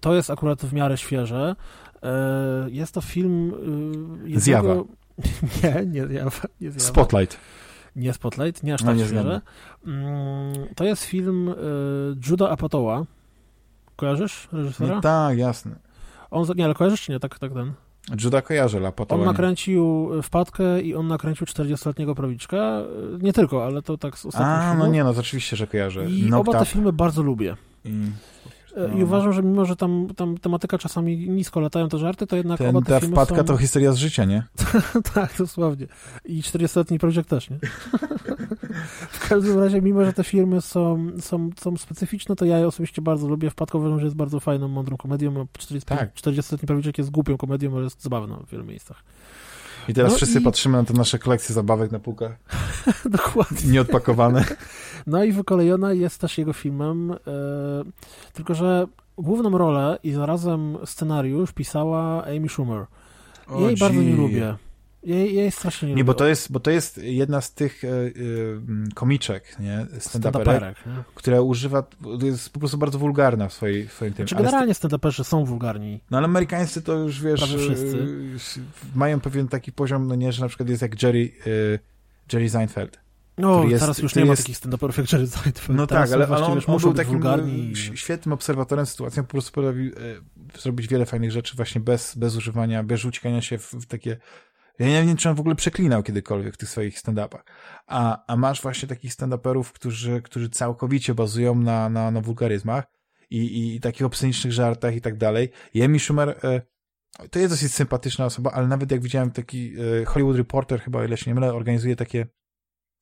to jest akurat w miarę świeże. Yy, Jest to film... yy, jednego- Zjawa. Nie, nie zjawa. Nie, zjawa. Spotlight. nie Spotlight, nie aż No, tak nie świeże. Mm, To jest film Juda Apatoła. Kojarzysz reżysera? No, tak, jasne. On, nie, ale kojarzysz czy nie? Tak, tak ten. Juda kojarzy, a potem... On nakręcił Wpadkę i on nakręcił 40-letniego prawiczka. Nie tylko, ale to tak z ostatnich A, no filmów. nie, no to oczywiście, że kojarzę. I Knocked oba te Up filmy bardzo lubię. I... No. I uważam, że mimo, że tam, tam tematyka czasami nisko latają te żarty, to jednak Ten, oba te ta wpadka są... to historia z życia, nie? tak, dosłownie. I 40-letni prawiczek też, nie? w każdym razie, mimo, że te filmy są, są, są specyficzne, to ja je osobiście bardzo lubię. Wpadkę uważam, że jest bardzo fajną, mądrą komedią, a 40, Tak. 40-letni prawiczek jest głupią komedią, ale jest zabawna w wielu miejscach. I teraz No wszyscy i- patrzymy na te nasze kolekcje zabawek na półkach, Dokładnie. nieodpakowane. No i Wykolejona jest też jego filmem, e, tylko że główną rolę i zarazem scenariusz pisała Amy Schumer. Jej bardzo nie lubię. Jej, jej strasznie nie, Nie, bo to jest, bo to jest jedna z tych e, komiczek, nie? Stand-uperek, nie? która używa, jest po prostu bardzo wulgarna w swojej, w swoim tym. Czy Ale generalnie stand-uperzy są wulgarni? No ale amerykańscy to już wiesz, Prawie wszyscy. e, mają pewien taki poziom, no nie, że na przykład jest jak Jerry, e, Jerry Seinfeld. No, jest- teraz już nie jest- ma takich stand-uperów jak Jerry Seinfeld. No teraz tak, ale, on, już on był takim wulgarni. świetnym obserwatorem sytuacji, po prostu potrafił e, zrobić wiele fajnych rzeczy właśnie bez, bez używania, bez rzucania się w, w takie... Ja nie wiem, czy on w ogóle przeklinał kiedykolwiek w tych swoich stand-upach. A, a masz właśnie takich stand-uperów, którzy, którzy całkowicie bazują na, na, na wulgaryzmach i, i takich obscenicznych żartach i tak dalej. I Amy Schumer e, to jest dosyć sympatyczna osoba, ale nawet jak widziałem taki e, Hollywood Reporter chyba, ile się nie mylę, organizuje takie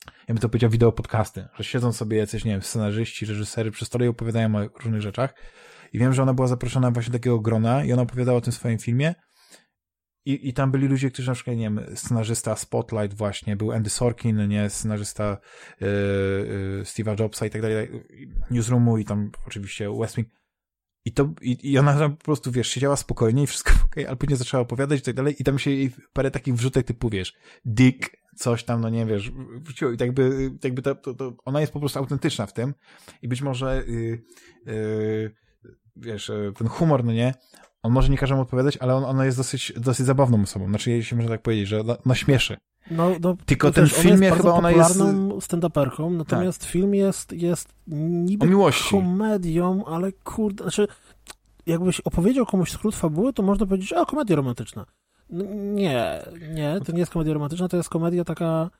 ja bym to powiedział, wideo podcasty, że siedzą sobie jacyś, nie wiem, scenarzyści, reżysery przy stole i opowiadają o różnych rzeczach. I wiem, że ona była zaproszona właśnie do takiego grona i ona opowiadała o tym swoim filmie. I, I tam byli ludzie, którzy na przykład, nie wiem, scenarzysta Spotlight właśnie, był Andy Sorkin, nie, scenarzysta yy, Steve'a Jobsa i tak dalej, Newsroomu i tam oczywiście West Wing. I to, i, i ona po prostu, wiesz, siedziała spokojnie i wszystko okej, ale później zaczęła opowiadać i tak dalej i tam się jej parę takich wrzutek typu, wiesz, Dick, coś tam, no nie wiesz, wrzuciło i tak jakby, tak jakby to, to, to, ona jest po prostu autentyczna w tym i być może, yy, yy, wiesz, yy, ten humor, no nie, on może nie każdemu odpowiadać, ale on, ona jest dosyć, dosyć zabawną osobą, znaczy jeśli można tak powiedzieć, że ona śmieszy. No, no, Tylko to ten też, w filmie ona jest chyba ona jest- stand-uperką, natomiast film jest, jest niby komedią, ale kurde, znaczy jakbyś opowiedział komuś skrót fabuły, to można powiedzieć, a komedia romantyczna. No, nie, nie, to nie jest komedia romantyczna, to jest komedia taka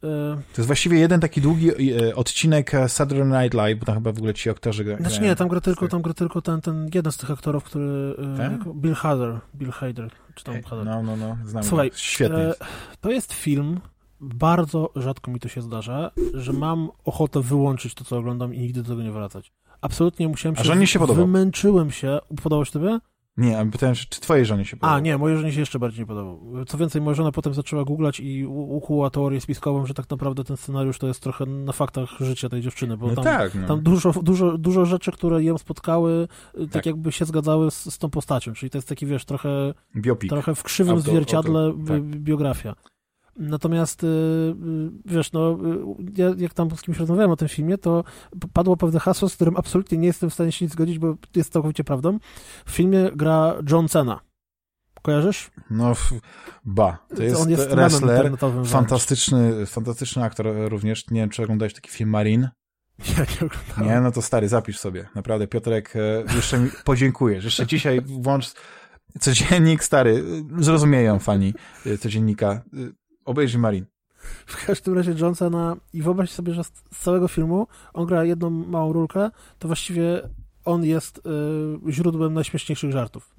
To jest właściwie jeden taki długi e, odcinek e, Saturday Night Live, bo tam chyba w ogóle ci aktorzy gra- Znaczy grają. nie, tam gra tylko, tam gra tylko ten, ten jeden z tych aktorów, który y, Tak? Bill Hader, Bill Hader, czy tam Hader. No, no, no, znam Słuchaj, go. Świetnie e. To jest film, bardzo rzadko mi to się zdarza, że mam ochotę wyłączyć to, co oglądam i nigdy do tego nie wracać. Absolutnie musiałem A się... żonie się podobał? Wymęczyłem się. Podobał się tobie? Nie, a pytałem czy twojej żonie się podobał? A, nie, mojej żonie się jeszcze bardziej nie podobał. Co więcej, moja żona potem zaczęła googlać i ukuła teorię spiskową, że tak naprawdę ten scenariusz to jest trochę na faktach życia tej dziewczyny, bo no tam, tak, no. tam dużo, dużo, dużo rzeczy, które ją spotkały, tak, tak jakby się zgadzały z, z, tą postacią, czyli to jest taki, wiesz, trochę, Biopik. trochę w krzywym auto, zwierciadle auto, tak. biografia. Natomiast, y, y, wiesz, no, y, ja, jak tam z kimś rozmawiałem o tym filmie, to padło pewne hasło, z którym absolutnie nie jestem w stanie się nic zgodzić, bo jest całkowicie prawdą. W filmie gra John Cena. Kojarzysz? No, ba. To jest, On jest wrestler, fantastyczny, fantastyczny aktor również. Nie wiem, czy oglądałeś taki film Marine? Ja nie oglądałem. Nie, no to stary, zapisz sobie. Naprawdę, Piotrek, e, jeszcze mi podziękujesz. Jeszcze dzisiaj włącz codziennik, stary, zrozumieją fani e, codziennika. Obejrzyj Marin. W każdym razie Johnsona i wyobraź sobie, że z całego filmu on gra jedną małą rulkę, to właściwie on jest y, źródłem najśmieszniejszych żartów.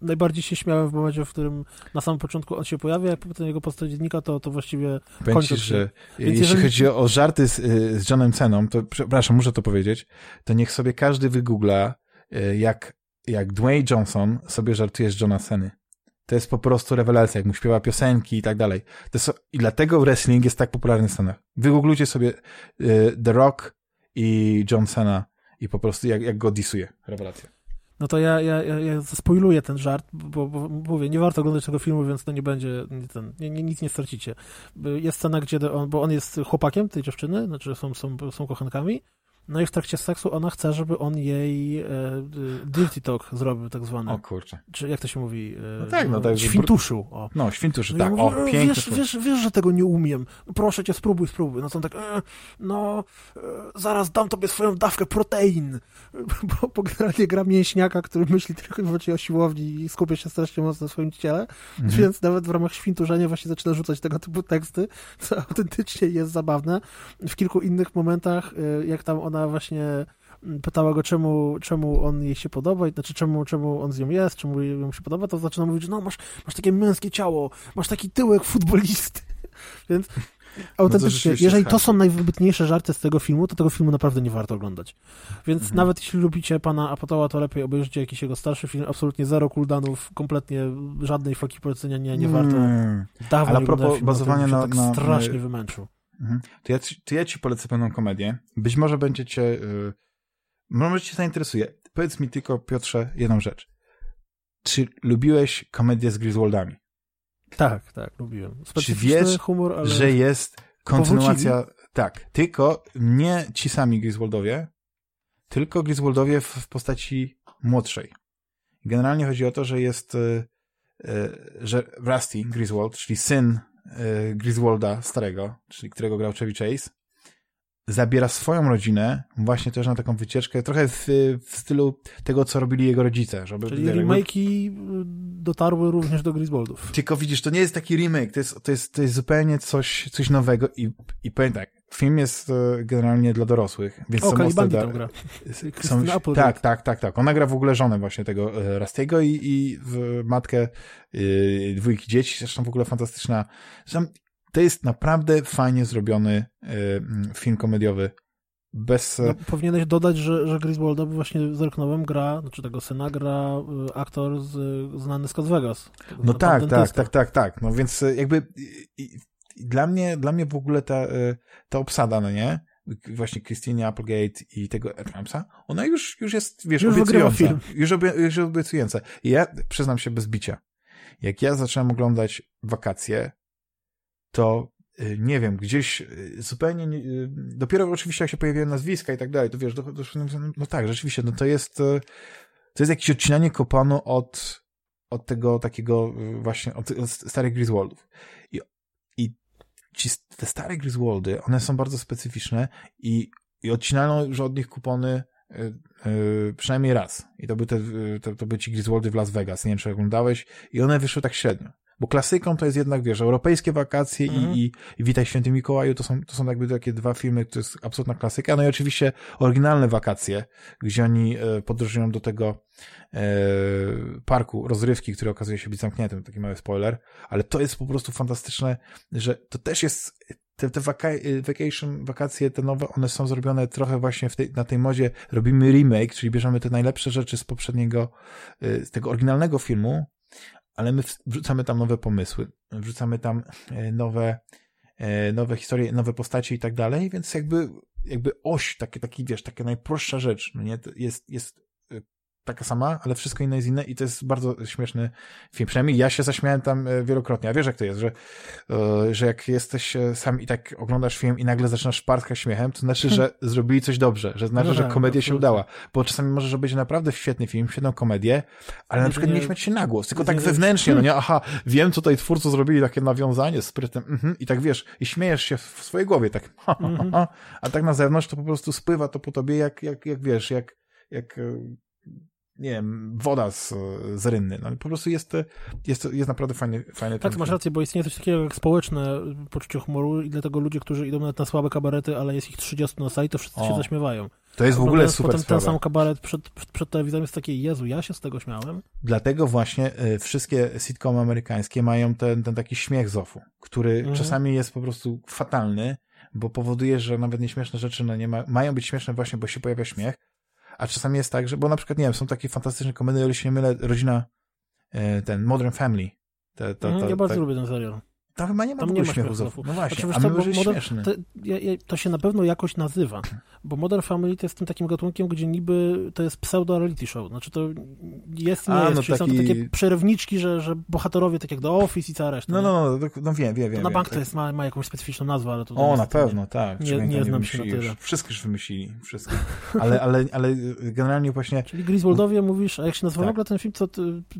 Najbardziej się śmiałem w momencie, w którym na samym początku on się pojawia, jak potem jego postać dziennika, to, to właściwie kończy się. że Więc jeśli jeżeli... chodzi o żarty z, y, z Johnem Ceną, to przepraszam, muszę to powiedzieć, to niech sobie każdy wygoogla, y, jak, jak Dwayne Johnson sobie żartuje z Johna Ceny. To jest po prostu rewelacja, jak mu śpiewa piosenki i tak dalej. I dlatego wrestling jest tak popularny w Stanach. Wygooglujcie sobie y, The Rock i John Cena i po prostu jak, jak go disuje. Rewelacja. No to ja, ja, ja, ja spoiluję ten żart, bo, bo, mówię, nie warto oglądać tego filmu, więc to nie będzie, ten, nie, nie, nic nie stracicie. Jest scena, gdzie on, bo on jest chłopakiem tej dziewczyny, znaczy są, są, są kochankami, no i w trakcie seksu ona chce, żeby on jej e, dirty talk zrobił, tak zwany. O kurczę. Czy jak to się mówi? E, no tak, no tak. Świntuszył. O. No, świntuszył, tak. Mówię, o, no, pięknie. Wiesz, wiesz, wiesz, że tego nie umiem. No, proszę cię, spróbuj, spróbuj. No to on tak, e, no, e, zaraz dam tobie swoją dawkę protein. Bo, bo generalnie gra mięśniaka, który myśli tylko i wyłącznie o siłowni i skupia się strasznie mocno na swoim ciele, mhm. więc nawet w ramach świnturzenia właśnie zaczyna rzucać tego typu teksty, co autentycznie jest zabawne. W kilku innych momentach, e, jak tam ona właśnie mm, pytała go, czemu, czemu on jej się podoba, znaczy czemu, czemu on z nią jest, czemu jej się podoba, to zaczyna mówić, że no masz, masz takie męskie ciało, masz taki tyłek futbolisty. Więc autentycznie, no to jeżeli to są najwybitniejsze żarty z tego filmu, to tego filmu naprawdę nie warto oglądać. Więc mhm. nawet jeśli lubicie pana Apatoła, to lepiej obejrzyjcie jakiś jego starszy film, absolutnie zero cooldownów, kompletnie żadnej faki polecenia nie, nie warto. Hmm. Dawno Ale a propos bazowania na, tak na, strasznie na... wymęczył. Mhm. To, ja ci, to ja ci polecę pewną komedię. Być może będzie cię, yy, może cię zainteresuje. Powiedz mi tylko, Piotrze, jedną rzecz. Czy lubiłeś komedię z Griswoldami? Tak, tak, lubiłem. Czy wiesz, humor, ale... że jest kontynuacja... Powrócili? Tak, tylko nie ci sami Griswoldowie, tylko Griswoldowie w, w postaci młodszej. Generalnie chodzi o to, że jest, yy, yy, że Rusty Griswold, czyli syn Y, Griswolda starego, czyli którego grał Chevy Chase, zabiera swoją rodzinę właśnie też na taką wycieczkę, trochę w, w stylu tego, co robili jego rodzice. Żeby Czyli remake'i y, dotarły również do Griswoldów. Tylko widzisz, to nie jest taki remake, to jest, to jest, to jest zupełnie coś, coś nowego i, i powiem tak, film jest e, generalnie dla dorosłych, więc o, są mocne... Da, gra. Są, tak, tak, tak, tak. Ona gra w ogóle żonę właśnie tego e, Rastiego i, i w matkę y, dwójki dzieci, zresztą w ogóle fantastyczna. Zresztą to jest naprawdę fajnie zrobiony y, film komediowy. Bez... No, powinieneś dodać, że, że Griswolda właśnie zerknąłem, gra, znaczy tego syna gra y, aktor z, znany z Las Vegas. No tak, tak, tak, tak, tak. No więc jakby dla mnie, dla mnie w ogóle ta, e, ta obsada, no nie? Właśnie Christine Applegate i tego Edramsa, ona już, już jest, wiesz, już obiecująca. Film. Już, obie, już obiecująca. I ja przyznam się bez bicia. Jak ja zacząłem oglądać wakacje, to e, nie wiem, gdzieś e, zupełnie, nie, dopiero oczywiście jak się pojawiają nazwiska i tak dalej, to wiesz, do, do, no tak, rzeczywiście, no to jest, to jest jakieś odcinanie kopanu od, od tego takiego właśnie, od, od starych Griswoldów. I ci, te stare Griswoldy, one są bardzo specyficzne i, i odcinano już od nich kupony yy, yy, przynajmniej raz. I to, by te, yy, to, to były ci Griswoldy w Las Vegas. Nie wiem, czy oglądałeś. I one wyszły tak średnio. Bo klasyką to jest jednak, wiesz, europejskie wakacje mm. i, i, i Witaj Święty Mikołaju to są, to są jakby takie dwa filmy, to jest absolutna klasyka. No i oczywiście oryginalne wakacje, gdzie oni e, podróżują do tego e, parku rozrywki, który okazuje się być zamkniętym, taki mały spoiler, ale to jest po prostu fantastyczne, że to też jest te, te waka vacation, wakacje, te nowe, one są zrobione trochę właśnie w tej, na tej modzie, robimy remake, czyli bierzemy te najlepsze rzeczy z poprzedniego, z tego oryginalnego filmu, ale my wrzucamy tam nowe pomysły, wrzucamy tam nowe, nowe historie, nowe postacie i tak dalej, więc jakby, jakby oś, takie, taki, wiesz, taka najprostsza rzecz, no nie, jest, jest taka sama, ale wszystko inne jest inne i to jest bardzo śmieszny film. Przynajmniej ja się zaśmiałem tam e, wielokrotnie. A wiesz, jak to jest, że, e, że jak jesteś e, sam i tak oglądasz film i nagle zaczynasz parskać śmiechem, to znaczy, że zrobili coś dobrze, że znaczy, no że tak, komedia się udała. Bo czasami może być naprawdę świetny film, świetną komedię, ale na przykład nie, nie śmiać się na głos, tylko tak wewnętrznie, no nie, aha, wiem, tutaj twórcy zrobili takie nawiązanie z sprytem, mhm, i tak wiesz, i śmiejesz się w swojej głowie, tak, ha, ha, ha, a tak na zewnątrz to po prostu spływa to po tobie, jak, jak, jak wiesz, jak, jak nie wiem, woda z, z rynny. No, po prostu jest, jest, jest naprawdę fajny, fajny Tak, masz rację, bo istnieje coś takiego jak społeczne poczucie humoru i dlatego ludzie, którzy idą nawet na słabe kabarety, ale jest ich 30 na sali, to wszyscy o, się zaśmiewają. To jest w ogóle super potem sprawa. ten sam kabaret przed, przed, przed telewizorem jest taki, Jezu, ja się z tego śmiałem. Dlatego właśnie y, wszystkie sitcomy amerykańskie mają ten, ten taki śmiech z ofu, który mhm. czasami jest po prostu fatalny, bo powoduje, że nawet nieśmieszne rzeczy no nie ma, mają być śmieszne właśnie, bo się pojawia śmiech, a czasami jest tak, że, bo na przykład, nie wiem, są takie fantastyczne komedie, ale się nie mylę, rodzina, e, ten Modern Family. Te, to, to, ja bardzo lubię ten serial. Tam chyba nie ma Tam nie ma. No właśnie, znaczy, a że śmieszny. To, to się na pewno jakoś nazywa, bo Modern Family to jest tym takim gatunkiem, gdzie niby to jest pseudo-reality show. Znaczy to jest, nie a, jest, no czyli taki... są takie przerywniczki, że, że bohaterowie, tak jak The Office i cała reszta. No, no, no, no wiem, wiem, wiem. To na bank tak. to jest, ma, ma jakąś specyficzną nazwę, ale to... O, na pewno, nie, tak. Nie, nie, nie znam się na tyle. Wszystko już wymyślili, wszystko. Ale, ale, ale generalnie właśnie... Czyli Griswoldowie mówisz, a jak się nazywa tak. w ogóle ten film, co,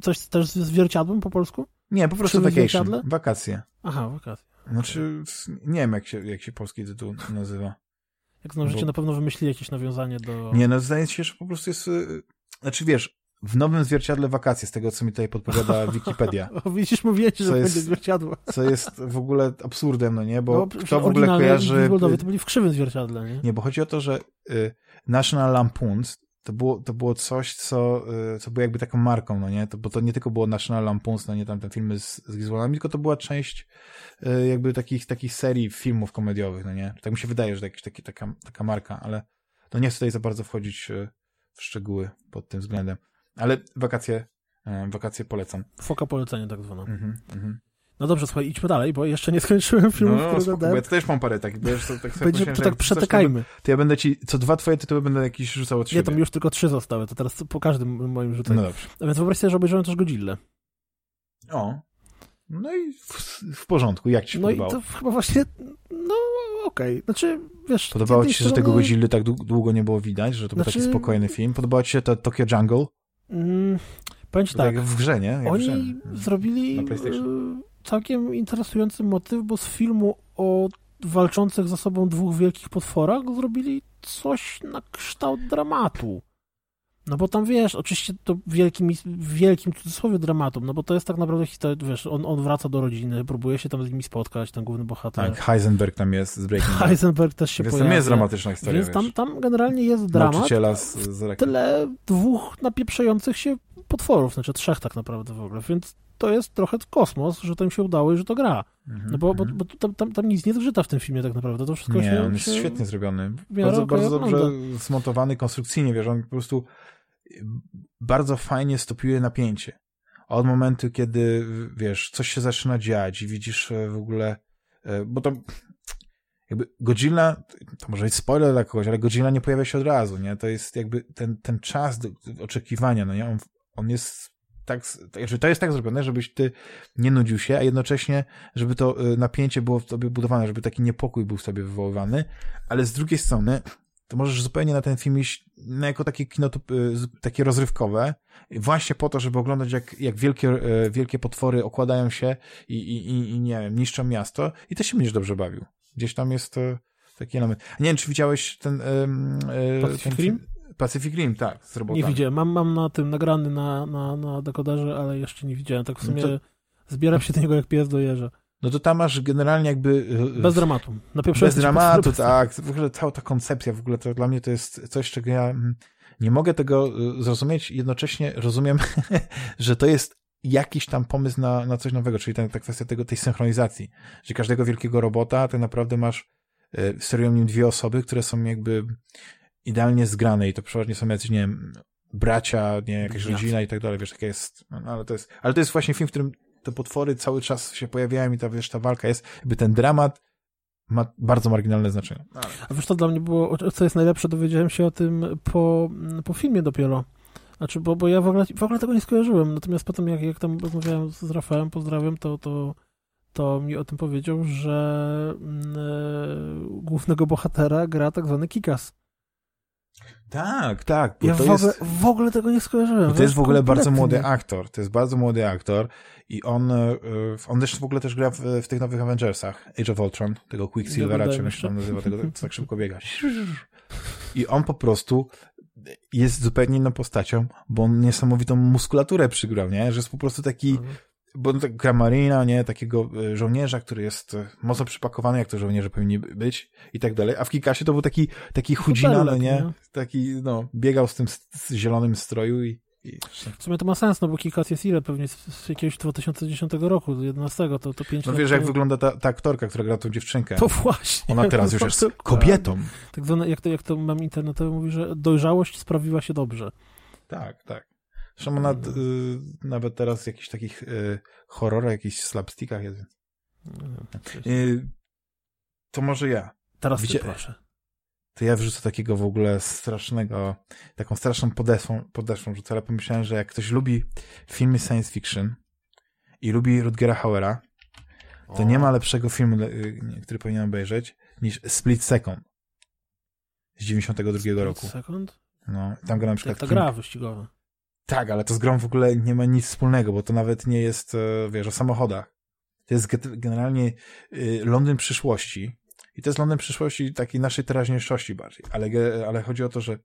coś też z zwierciadłem po polsku? Nie, po prostu vacation, wakacje. Aha, wakacje. Znaczy, nie wiem, jak się, jak się polski tytuł nazywa. Jak zdążycie, Bo... na pewno wymyślili jakieś nawiązanie do... Nie, no zdaje się, że po prostu jest... Y, znaczy, wiesz, w nowym zwierciadle wakacje, z tego, co mi tutaj podpowiada Wikipedia. o, widzisz, mówiłeś, że jest, będzie zwierciadło. Co jest w ogóle absurdem, no nie? Bo no, kto w ogóle kojarzy... to byli w krzywym zwierciadle, nie? Nie, bo chodzi o to, że y, National Lampoons to było, to było coś, co, y, co było jakby taką marką, no nie? To, bo to nie tylko było National Lampoons, no nie tam te filmy z, z tylko to była część y, jakby takich, takich serii filmów komediowych, no nie? Tak mi się wydaje, że to jakaś taki, taka, taka marka, ale no nie chcę tutaj za bardzo wchodzić y, w szczegóły pod tym względem. Ale wakacje, wakacje polecam. Foka polecenie tak zwane. Mhm, mhm. No dobrze, słuchaj, idźmy dalej, bo jeszcze nie skończyłem filmu, no, dałem. Ja też mam parę takich, wiesz, tak sobie Będzie, to tak przetekajmy. To, ja będę ci, co dwa twoje tytuły będę jakiś rzucał od siebie. Nie, tam już tylko trzy zostały, to teraz po każdym moim rzucę. No dobrze. A więc wyobraź sobie, że obejrzałem też Godzilla. O. No i w, w porządku, jak ci się no podobało? No i to chyba właśnie, no okej, okay. znaczy, wiesz... Podobało ci się, strony... że tego Godzilla tak długo nie było widać, że to znaczy... był taki spokojny film? Podobało ci się to Tokyo Jungle? Mm, powiem ci tak. Jak w grze, nie? Jak Oni grze. zrobili... Na PlayStation całkiem interesujący motyw, bo z filmu o walczących ze sobą dwóch wielkich potworach zrobili coś na kształt dramatu. No bo tam wiesz, oczywiście to wielkim, wielkim cudzysłowie dramatum, no bo to jest tak naprawdę historia, wiesz, on, on wraca do rodziny, próbuje się tam z nimi spotkać, ten główny bohater. Tak, Heisenberg tam jest z Breaking Bad. Heisenberg też się Więc pojawia. Więc jest dramatyczna historia, Więc tam, tam generalnie jest dramat. Z, z Tyle dwóch napieprzających się potworów, znaczy trzech tak naprawdę w ogóle, więc to jest trochę kosmos, że to im się udało i że to gra. No bo, bo, mhm. bo tam, tam, tam, nic nie zgrzyta w tym filmie tak naprawdę. To wszystko nie, się, on jest się świetnie zrobiony. Bardzo, bardzo dobrze zmontowany konstrukcyjnie, wiesz, on po prostu bardzo fajnie stopiuje napięcie. Od momentu, kiedy, wiesz, coś się zaczyna dziać i widzisz e, w ogóle, e, bo to jakby Godzilla, to może być spoiler dla kogoś, ale Godzilla nie pojawia się od razu, nie? To jest jakby ten, ten czas oczekiwania, no nie? On, on jest tak, znaczy to jest tak zrobione, żebyś ty nie nudził się, a jednocześnie, żeby to e, napięcie było w tobie budowane, żeby taki niepokój był w tobie wywoływany, ale z drugiej strony to możesz zupełnie na ten film iść no, jako takie kino y, takie rozrywkowe, właśnie po to, żeby oglądać jak, jak wielkie, e, wielkie potwory okładają się i, i, i, nie wiem, niszczą miasto i też się będziesz dobrze bawił. Gdzieś tam jest taki element. Nie wiem, czy widziałeś ten... Ten, Rim? Pacific Rim, tak, z robotami. Nie widziałem. Mam, mam na tym nagrany na, na, na dekoderze, ale jeszcze nie widziałem. Tak w sumie no to... zbieram się do niego jak pies do jeża. No to tam masz generalnie jakby... Bez dramatu. Na Bez dramatu, tak. W ogóle cała ta koncepcja, w ogóle to dla mnie to jest coś, czego ja mm, nie mogę tego zrozumieć. Jednocześnie rozumiem, że to jest jakiś tam pomysł na, na coś nowego, czyli ta, ta kwestia tego, tej synchronizacji, że każdego wielkiego robota tak naprawdę masz, y, sterują nim dwie osoby, które są jakby idealnie zgrane i to przeważnie są jacyś, nie wiem, bracia, nie, jakaś rodzina i tak dalej, wiesz, taka jest, no, ale to jest, ale to jest właśnie film, w którym te potwory cały czas się pojawiają i ta, wiesz, ta walka jest, jakby ten dramat ma bardzo marginalne znaczenie. Ale. A wiesz, to dla mnie było, co jest najlepsze, dowiedziałem się o tym po, po filmie dopiero. Znaczy, bo, bo ja w ogóle, w ogóle tego nie skojarzyłem, natomiast potem jak, jak tam rozmawiałem z Rafałem, pozdrawiam, to, to, to mi o tym powiedział, że yy, głównego bohatera gra tak zwany Kikas. Tak, tak. ja to w, ogóle, jest, w ogóle tego nie skojarzyłem. to jest w ogóle bardzo młody aktor. To jest bardzo młody aktor i on, e, on też w ogóle też gra w, w tych nowych Avengersach. Age of Ultron, tego Quicksilvera, czy jak się tam nazywa, tego, co tak szybko biega. I on po prostu jest zupełnie inną postacią, bo on niesamowitą muskulaturę przygrał, nie? Że jest po prostu taki... Mhm bo tak gra Marina, nie, takiego e, żołnierza, który jest e, mocno przypakowany, jak to żołnierze powinni być i tak dalej, a w Kikasie to był taki, taki chudzina, no nie, taki, no, biegał z tym z zielonym stroju i, i... W sumie to ma sens, no bo Kikas jest ile? Pewnie z, jakiegoś 2010 roku, 11, to, to 5 No wiesz, jak wygląda ta, ta aktorka, która gra tą dziewczynkę. To właśnie. Ona teraz już jest kobietą. Tak zwane, jak to, jak to mam internetowe, mówi, że dojrzałość sprawiła się dobrze. Tak, tak. Zresztą ona y, nawet teraz w jakichś takich y, horrorach, jakichś slapstickach jest. Y, to może ja. Teraz Wiecie, proszę. To ja wrzucę takiego w ogóle strasznego, taką straszną podeszwą, podeszwą rzucę, ale pomyślałem, że jak ktoś lubi filmy science fiction i lubi Rutgera Hauera, to o. nie ma lepszego filmu, y, który powinien obejrzeć, niż Split Second z 92 Split roku. Split Second? No, tam gra na przykład... Jak ta gra wyścigowa. Tak, ale to z grą w ogóle nie ma nic wspólnego, bo to nawet nie jest, e, wiesz, o samochodach. To jest generalnie y, Londyn przyszłości. I to jest Londyn przyszłości takiej naszej teraźniejszości bardziej. Ale, ale chodzi o to, że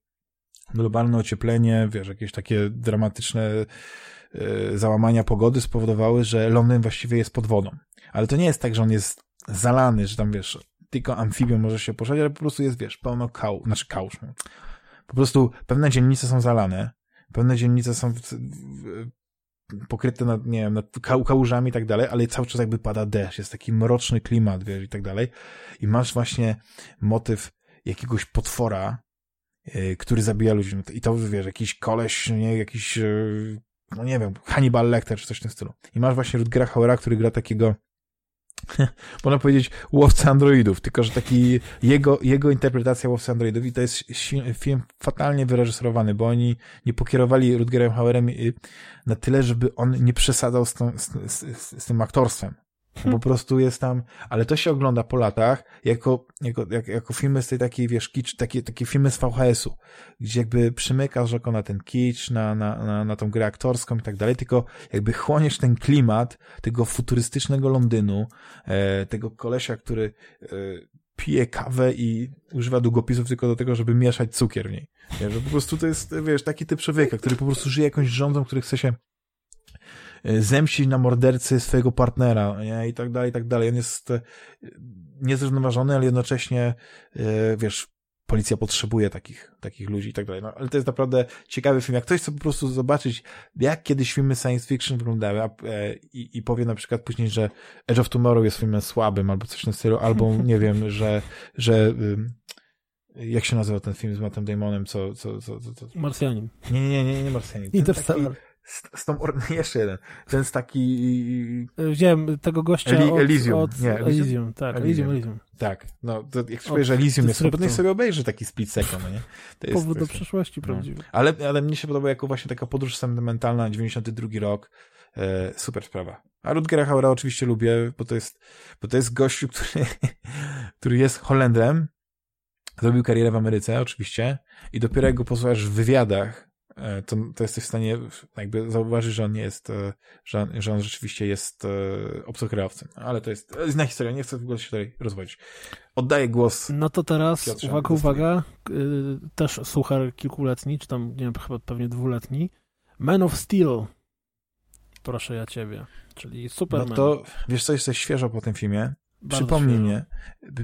globalne ocieplenie, wiesz, jakieś takie dramatyczne y, załamania pogody spowodowały, że Londyn właściwie jest pod wodą. Ale to nie jest tak, że on jest zalany, że tam, wiesz, tylko amfibią może się poruszać, ale po prostu jest, wiesz, pełno kał, znaczy kałsz. Po prostu pewne dzielnice są zalane, Pewne dzielnice są w, w, pokryte nad, nie wiem, nad kałużami i tak dalej, ale cały czas jakby pada deszcz, jest taki mroczny klimat, wiesz, i tak dalej. I masz właśnie motyw jakiegoś potwora, yy, który zabija ludzi. No I to, wiesz, jakiś koleś, nie, jakiś, yy, no nie wiem, Hannibal Lecter, czy coś w tym stylu. I masz właśnie Rutgera Hauera, który gra takiego można powiedzieć, łowca androidów, tylko że taki jego, jego interpretacja łowcy androidów i to jest film fatalnie wyreżyserowany, bo oni nie pokierowali Rutgerem Hauerem y, na tyle, żeby on nie przesadzał z, tą, z, z, z tym aktorstwem. Po prostu jest tam, ale to się ogląda po latach jako, jako, jak, jako filmy z tej takiej, wiesz, kicz, takie, takie filmy z VHS-u, gdzie jakby przymykasz oko na ten kicz, na, na, na, na tą grę aktorską i tak dalej, tylko jakby chłoniesz ten klimat tego futurystycznego Londynu, e, tego kolesia, który e, pije kawę i używa długopisów tylko do tego, żeby mieszać cukier w niej. Wiesz, po prostu to jest, wiesz, taki typ człowieka, który po prostu żyje jakąś rządzą, który chce się zemścić na mordercy swojego partnera, nie? I tak dalej, i tak dalej. On jest e, niezrównoważony, ale jednocześnie, e, wiesz, policja potrzebuje takich, takich ludzi i tak dalej. No, ale to jest naprawdę ciekawy film. Jak ktoś chce po prostu zobaczyć, jak kiedyś filmy science fiction wyglądały a, e, i, i powie na przykład później, że Edge of Tomorrow jest filmem słabym albo coś w tym stylu, albo nie wiem, że, że jak się nazywa ten film z Mattem Damonem, co, co, co, co, co? Marsjanin. Nie, nie, nie, nie, nie Marsjanin. Interstellar. Taki, z, z tą, jeszcze jeden, ten z taki... Wziąłem tego gościa Eli, od, Elysium. Od, nie, Elysium? Elysium, tak, Elysium, Elysium. Tak, no, to jak ci powiesz, że Elysium jest, to niech sobie obejrzy taki split second, no nie? To jest, Powód do przeszłości no. prawdziwy. Ale, ale mnie się podoba jako właśnie taka podróż sentymentalna, 92 rok, e, super sprawa. A Rutgera Hauera oczywiście lubię, bo to jest, bo to jest gościu, który, który jest Holendrem, zrobił karierę w Ameryce, oczywiście, i dopiero jak go posłuchasz w wywiadach, to, to jesteś w stanie jakby zauważyć, że on nie jest, e, że, że on rzeczywiście jest e, obcokrajowcem. Ale to jest inna historia, nie chcę w ogóle się tutaj rozwodzić. Oddaję głos. No to teraz, Piotrze, uwaga, uwaga, też suchar kilkuletni, czy tam, nie wiem, chyba pewnie dwuletni. Man of Steel. Proszę ja ciebie. Czyli Superman. No to, wiesz co, jesteś świeżo po tym filmie. Przypomnij mnie,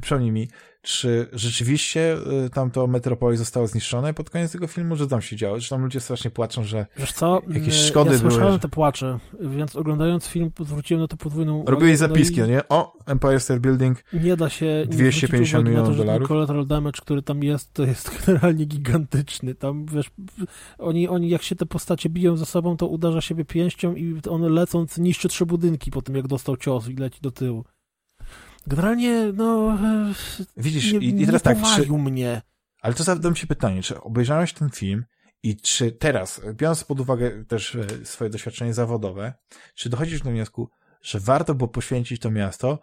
przypomnij mi, czy rzeczywiście y, tamto Metropolis zostało zniszczone pod koniec tego filmu, że tam się działo? Że tam ludzie strasznie płaczą, że Wiesz co, jakieś szkody ja były. słyszałem te płacze, więc oglądając film zwróciłem na to podwójną uwagę. Robiłeś No zapiski, i no nie? O, Empire State Building. Nie da się nie 250 zwrócić uwagi na milionów to, że dolarów. collateral damage, który tam jest, to jest generalnie gigantyczny. Tam, wiesz, oni, oni jak się te postacie biją ze sobą, to uderza siebie pięścią i on lecąc niszczy trzy budynki po tym, jak dostał cios i leci do tyłu. Generalnie, no... e, Widzisz, nie, i, i teraz tak, czy, mnie. ale to zadam się pytanie, czy obejrzałeś ten film i czy teraz, biorąc pod uwagę też e, swoje doświadczenie zawodowe, czy dochodzisz do wniosku, że warto było poświęcić to miasto,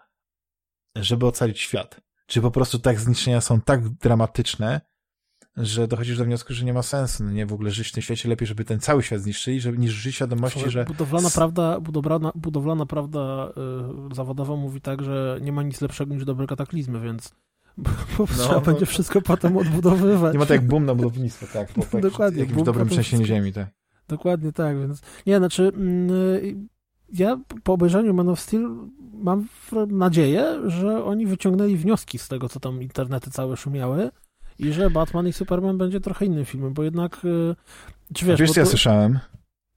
żeby ocalić świat? Czy po prostu tak zniszczenia są tak dramatyczne, że dochodzisz do wniosku, że nie ma sensu, no nie w ogóle żyć w tym świecie, lepiej, żeby ten cały świat zniszczyli, żeby, niż żyć świadomości, że Budowlana prawda, budowlana, budowlana prawda y, zawodowa mówi tak, że nie ma nic lepszego niż dobre kataklizmy, więc bo trzeba no. będzie wszystko potem odbudowywać. nie ma tak jak boom na budownictwo, tak, po, po Dokładnie, jakimś dobrym trzęsieniu ziemi, tak. Dokładnie tak, więc nie, znaczy mm, y, ja po obejrzeniu Man of Steel mam nadzieję, że oni wyciągnęli wnioski z tego, co tam internety całe szumiały i że Batman i Superman będzie trochę innym filmem, bo jednak y, czy wiesz, Wiesz, co ja to, słyszałem?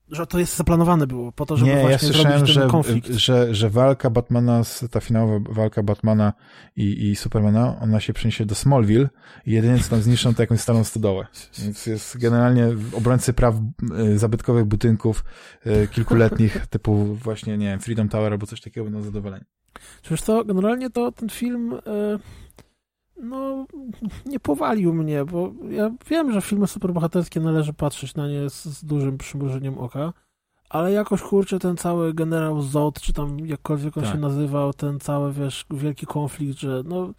że to jest zaplanowane było po to, żeby Nie, właśnie ja zrobić ten że, konflikt. że, że walka Batmana, ta finałowa walka Batmana i, i Supermana, ona się przeniesie do Smallville i jedynie co tam zniszczą to jakąś starą stodołę. Więc jest generalnie obrońcy praw y, zabytkowych budynków kilkuletnich, typu właśnie, nie wiem, Freedom Tower albo coś takiego będą zadowoleni. Wiesz co, generalnie to ten film e, no nie powalił mnie, bo ja wiem, że filmy superbohaterskie należy patrzeć na nie z, z dużym przymrużeniem oka, ale jakoś kurczę ten cały generał Zod, czy tam jakkolwiek on Tak. się nazywał, ten cały, wiesz, wielki konflikt, że no,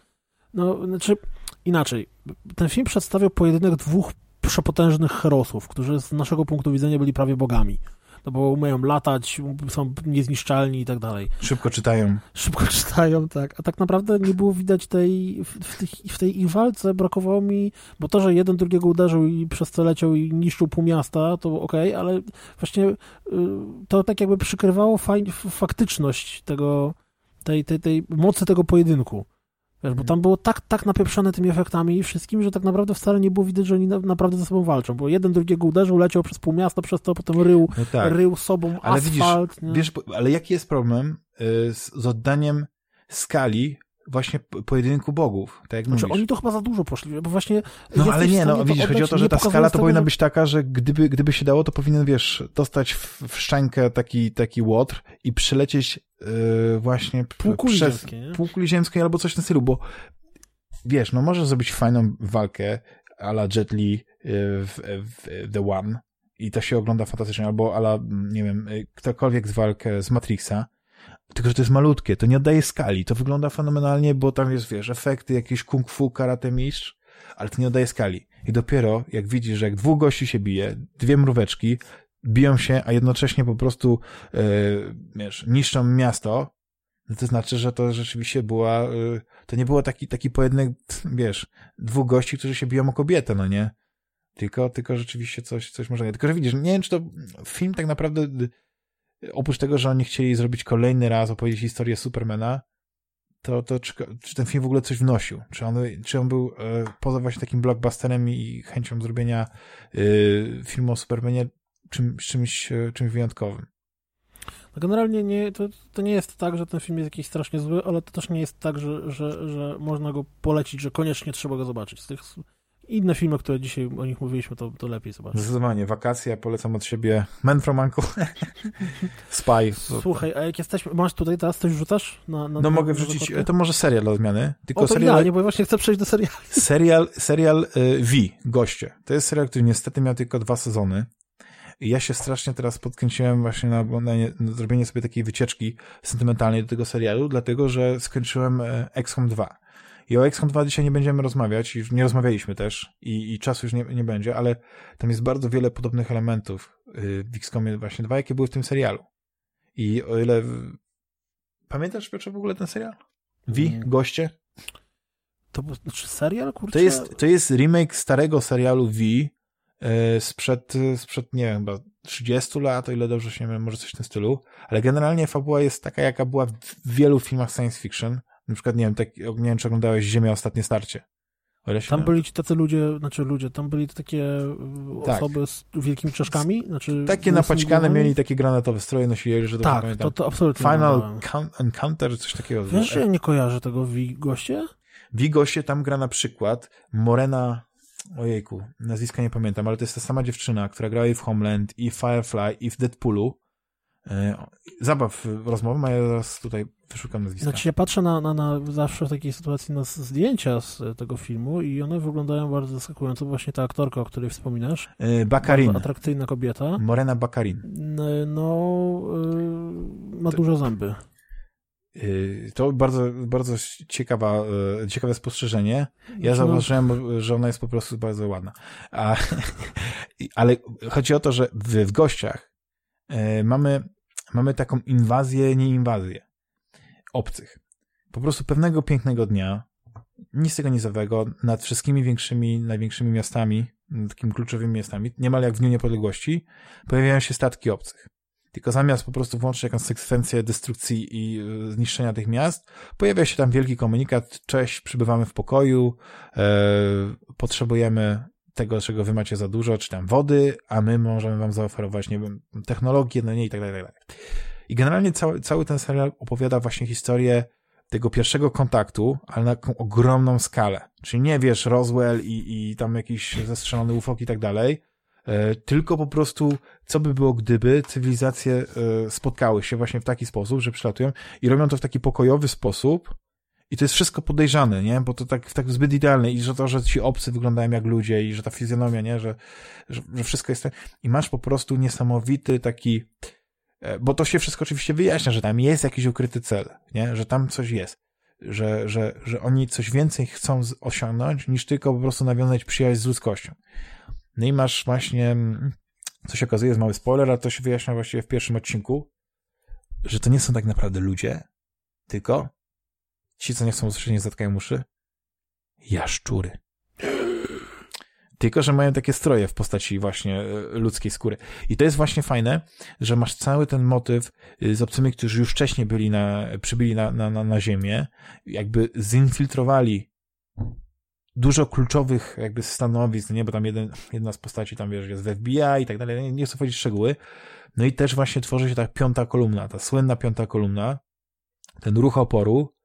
no, znaczy inaczej, ten film przedstawiał pojedynek dwóch przepotężnych herosów, którzy z naszego punktu widzenia byli prawie bogami. No bo umieją latać, są niezniszczalni i tak dalej Szybko czytają. szybko czytają, tak. A tak naprawdę nie było widać tej, w, w, w tej ich walce brakowało mi, bo to, że jeden drugiego uderzył i przez to leciał i niszczył pół miasta, to okej, ale właśnie y, to tak jakby przykrywało faj, faktyczność tego, tej, tej, tej mocy tego pojedynku. Wiesz, bo tam było tak, tak napieprzone tymi efektami i wszystkim, że tak naprawdę wcale nie było widać, że oni na, naprawdę ze sobą walczą, bo jeden drugiego uderzył, leciał przez pół miasta, przez to potem rył, No tak. rył sobą Ale widzisz, asfalt. nie? Wiesz, ale jaki jest problem y, z, z oddaniem skali właśnie po- pojedynku bogów, tak jak Znaczy, mówisz? oni to chyba za dużo poszli, bo właśnie. No ale w nie, no widzisz, chodzi o to, że ta skala to powinna że- być taka, że gdyby, gdyby się dało, to powinien, wiesz, dostać w, w szczękę taki, taki łotr i przylecieć yy, właśnie Półkuli przez ziemskie, nie? półkuli ziemskiej albo coś w tym stylu, bo wiesz, no możesz zrobić fajną walkę a la Jet Li yy, w, w The One i to się ogląda fantastycznie, albo a la, mm, nie wiem, yy, ktokolwiek z walkę z Matrixa, tylko, że to jest malutkie, to nie oddaje skali, to wygląda fenomenalnie, bo tam jest, wiesz, efekty, jakieś kung fu, karate mistrz, ale to nie oddaje skali. I dopiero jak widzisz, że jak dwóch gości się bije, dwie mróweczki, biją się, a jednocześnie po prostu, e, wiesz, niszczą miasto, no to znaczy, że to rzeczywiście była, e, to nie było taki, taki pojedynek, wiesz, dwóch gości, którzy się biją o kobietę, no nie? Tylko, tylko rzeczywiście coś, coś może nie. Tylko, że widzisz, nie wiem, czy to film tak naprawdę, oprócz tego, że oni chcieli zrobić kolejny raz, opowiedzieć historię Supermana, to, to czy, czy ten film w ogóle coś wnosił? Czy on, czy on był e, poza właśnie takim blockbusterem i chęcią zrobienia e, filmu o Supermanie czym, czymś, e, czymś wyjątkowym? No Generalnie nie, to, to nie jest tak, że ten film jest jakiś strasznie zły, ale to też nie jest tak, że, że, że można go polecić, że koniecznie trzeba go zobaczyć. Z tych inne filmy, które dzisiaj o nich mówiliśmy, to, to lepiej zobaczyć. Zdecydowanie, wakacje, ja polecam od siebie Man from Uncle, Spy. Słuchaj, a jak jesteśmy, masz tutaj teraz coś rzucasz? Na, na, No mogę wrzucić, to może serial dla odmiany, tylko O, to serial, idealnie, bo właśnie chcę przejść do serialu. serial, serial y, V, Goście. To jest serial, który niestety miał tylko dwa sezony. I ja się strasznie teraz podkręciłem właśnie na, na, na zrobienie sobie takiej wycieczki sentymentalnej do tego serialu, dlatego, że skończyłem e, XCOM 2. I o XCOM 2 dzisiaj nie będziemy rozmawiać, już nie rozmawialiśmy też i, i czasu już nie, nie będzie, ale tam jest bardzo wiele podobnych elementów y, w XCOMie właśnie 2, jakie były w tym serialu. I o ile... Pamiętasz, Piotrze, w ogóle ten serial? Mm. Goście? To znaczy serial, kurczę? To jest, to jest remake starego serialu V e, sprzed, sprzed, nie wiem, chyba 30 lat, o ile dobrze się nie wiem, może coś w tym stylu, ale generalnie fabuła jest taka, jaka była w wielu filmach science fiction, Na przykład, nie wiem, tak, nie wiem, czy oglądałeś Ziemia Ostatnie Starcie. Tam byli ci tacy ludzie, znaczy ludzie, tam byli takie tak. osoby z wielkimi czaszkami, znaczy... Takie napaćkane mieli takie granatowe stroje, nosili, że to Tak, to, to absolutnie Final Encounter, coś takiego. Wiesz, że ja nie kojarzę tego w goście? W goście tam gra na przykład Morena, ojejku, nazwiska nie pamiętam, ale to jest ta sama dziewczyna, która grała i w Homeland, i w Firefly, i w Deadpoolu. E, zabaw rozmową, a ja teraz tutaj wyszukam nazwiska. Znaczy ja patrzę na, na, na zawsze w takiej sytuacji na zdjęcia z tego filmu i one wyglądają bardzo zaskakująco. Właśnie ta aktorka, o której wspominasz. Yy, Bakarin. Atrakcyjna kobieta. Morena Bakarin. No, yy, ma to... dużo zęby. To bardzo, bardzo ciekawa, ciekawe spostrzeżenie. Ja no. zauważyłem, że ona jest po prostu bardzo ładna. A, ale chodzi o to, że w, w gościach mamy mamy taką inwazję, nie inwazję obcych. Po prostu pewnego pięknego dnia, nic tego nizowego, nad wszystkimi większymi, największymi miastami, takimi kluczowymi miastami, niemal jak w Dniu Niepodległości, pojawiają się statki obcych. Tylko zamiast po prostu włączyć jakąś sekwencję destrukcji i e, zniszczenia tych miast, pojawia się tam wielki komunikat, cześć, przybywamy w pokoju, e, potrzebujemy tego, czego wy macie za dużo, czy tam wody, a my możemy wam zaoferować, nie wiem, technologię, no nie i tak dalej, tak dalej. I generalnie cały, cały ten serial opowiada właśnie historię tego pierwszego kontaktu, ale na taką ogromną skalę. Czyli nie wiesz, Roswell i, i tam jakiś zestrzelony ufok i tak dalej, e, tylko po prostu, co by było, gdyby cywilizacje e, spotkały się właśnie w taki sposób, że przylatują i robią to w taki pokojowy sposób, i to jest wszystko podejrzane, nie? Bo to tak, tak zbyt idealne i że to, że ci obcy wyglądają jak ludzie i że ta fizjonomia, nie? Że, że, że wszystko jest... I masz po prostu niesamowity taki... E, bo to się wszystko oczywiście wyjaśnia, że tam jest jakiś ukryty cel, nie? Że tam coś jest. Że, że, że oni coś więcej chcą osiągnąć, niż tylko po prostu nawiązać przyjaźń z ludzkością. No i masz właśnie, mm, co się okazuje, jest mały spoiler, a to się wyjaśnia właściwie w pierwszym odcinku, że to nie są tak naprawdę ludzie, tylko Ci, co nie chcą usłyszeć, nie zatkają uszy? Jaszczury. Tylko, że mają takie stroje w postaci właśnie e, ludzkiej skóry. I to jest właśnie fajne, że masz cały ten motyw y, z obcymi, którzy już wcześniej byli na, przybyli na, na, na, na ziemię, jakby zinfiltrowali dużo kluczowych jakby stanowisk, nie, bo tam jeden, jedna z postaci tam, wiesz, jest w FBI i tak dalej, nie, nie chcę wchodzić w szczegóły. No i też właśnie tworzy się ta piąta kolumna, ta słynna piąta kolumna, ten ruch oporu,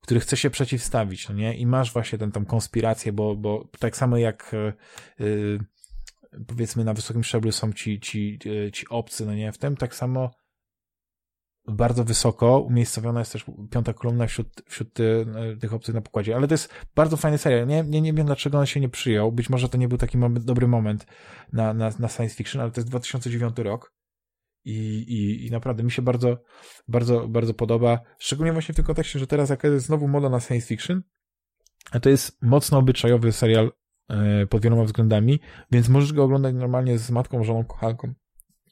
który chce się przeciwstawić, no nie? I masz właśnie tę tą konspirację, bo, bo tak samo jak yy, powiedzmy na wysokim szczeblu są ci, ci, yy, ci obcy, no nie? W tym tak samo bardzo wysoko umiejscowiona jest też piąta kolumna wśród, wśród ty, tych obcych na pokładzie. Ale to jest bardzo fajny serial. Nie, nie, nie wiem, dlaczego on się nie przyjął. Być może to nie był taki dobry moment na, na, na science fiction, ale to jest 2009 rok. I, i, I naprawdę mi się bardzo, bardzo, bardzo podoba. Szczególnie właśnie w tym kontekście, że teraz jaka jest znowu moda na science fiction, a to jest mocno obyczajowy serial e, pod wieloma względami, więc możesz go oglądać normalnie z matką, żoną, kochanką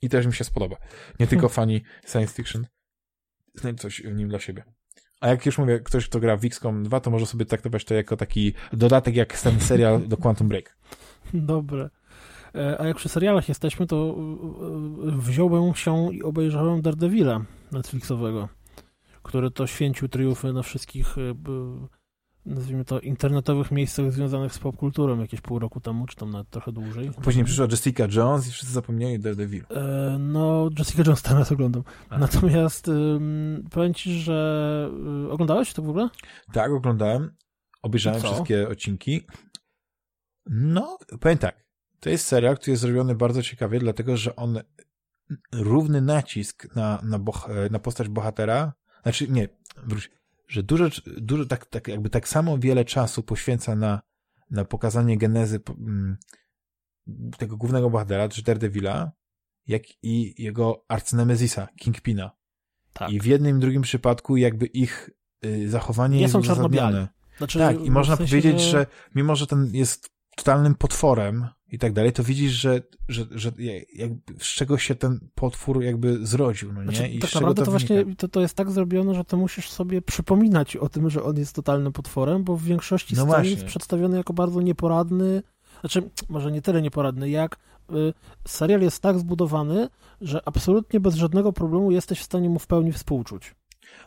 i też mi się spodoba. Nie tylko hmm. fani science fiction znajdź coś w nim dla siebie. A jak już mówię, ktoś, kto gra w XCOM 2, to może sobie traktować to jako taki dodatek, jak ten serial do Quantum Break. Dobre. E, a jak przy serialach jesteśmy, to e, wziąłem się i obejrzałem Daredevila Netflixowego, który to święcił triumfy na wszystkich e, nazwijmy to, internetowych miejscach związanych z popkulturą jakieś pół roku temu, czy tam nawet trochę dłużej. Później przyszła Jessica Jones i wszyscy zapomnieli Daredevil. E, no, Jessica Jones teraz oglądam. A. Natomiast powiem ci, że oglądałeś to w ogóle? Tak, oglądałem. Obejrzałem wszystkie odcinki. No, powiem tak. To jest serial, który jest zrobiony bardzo ciekawie, dlatego że on równy nacisk na, na, boh, na postać bohatera, znaczy nie, wróć, że dużo, dużo tak, tak, jakby tak samo wiele czasu poświęca na, na pokazanie genezy mm, tego głównego bohatera, czy Daredevila, jak i jego arcynemezisa, Kingpina. Tak. I w jednym i drugim przypadku jakby ich y, zachowanie Nie jest są uzasadnione. Znaczy, tak, i można sensie, powiedzieć, że... że mimo, że ten jest totalnym potworem i tak dalej, to widzisz, że, że, że z czego się ten potwór jakby zrodził, no nie? Znaczy, I tak naprawdę to, to właśnie to, to jest tak zrobione, że to musisz sobie przypominać o tym, że on jest totalnym potworem, bo w większości no scen jest przedstawiony jako bardzo nieporadny, znaczy może nie tyle nieporadny, jak y, serial jest tak zbudowany, że absolutnie bez żadnego problemu jesteś w stanie mu w pełni współczuć.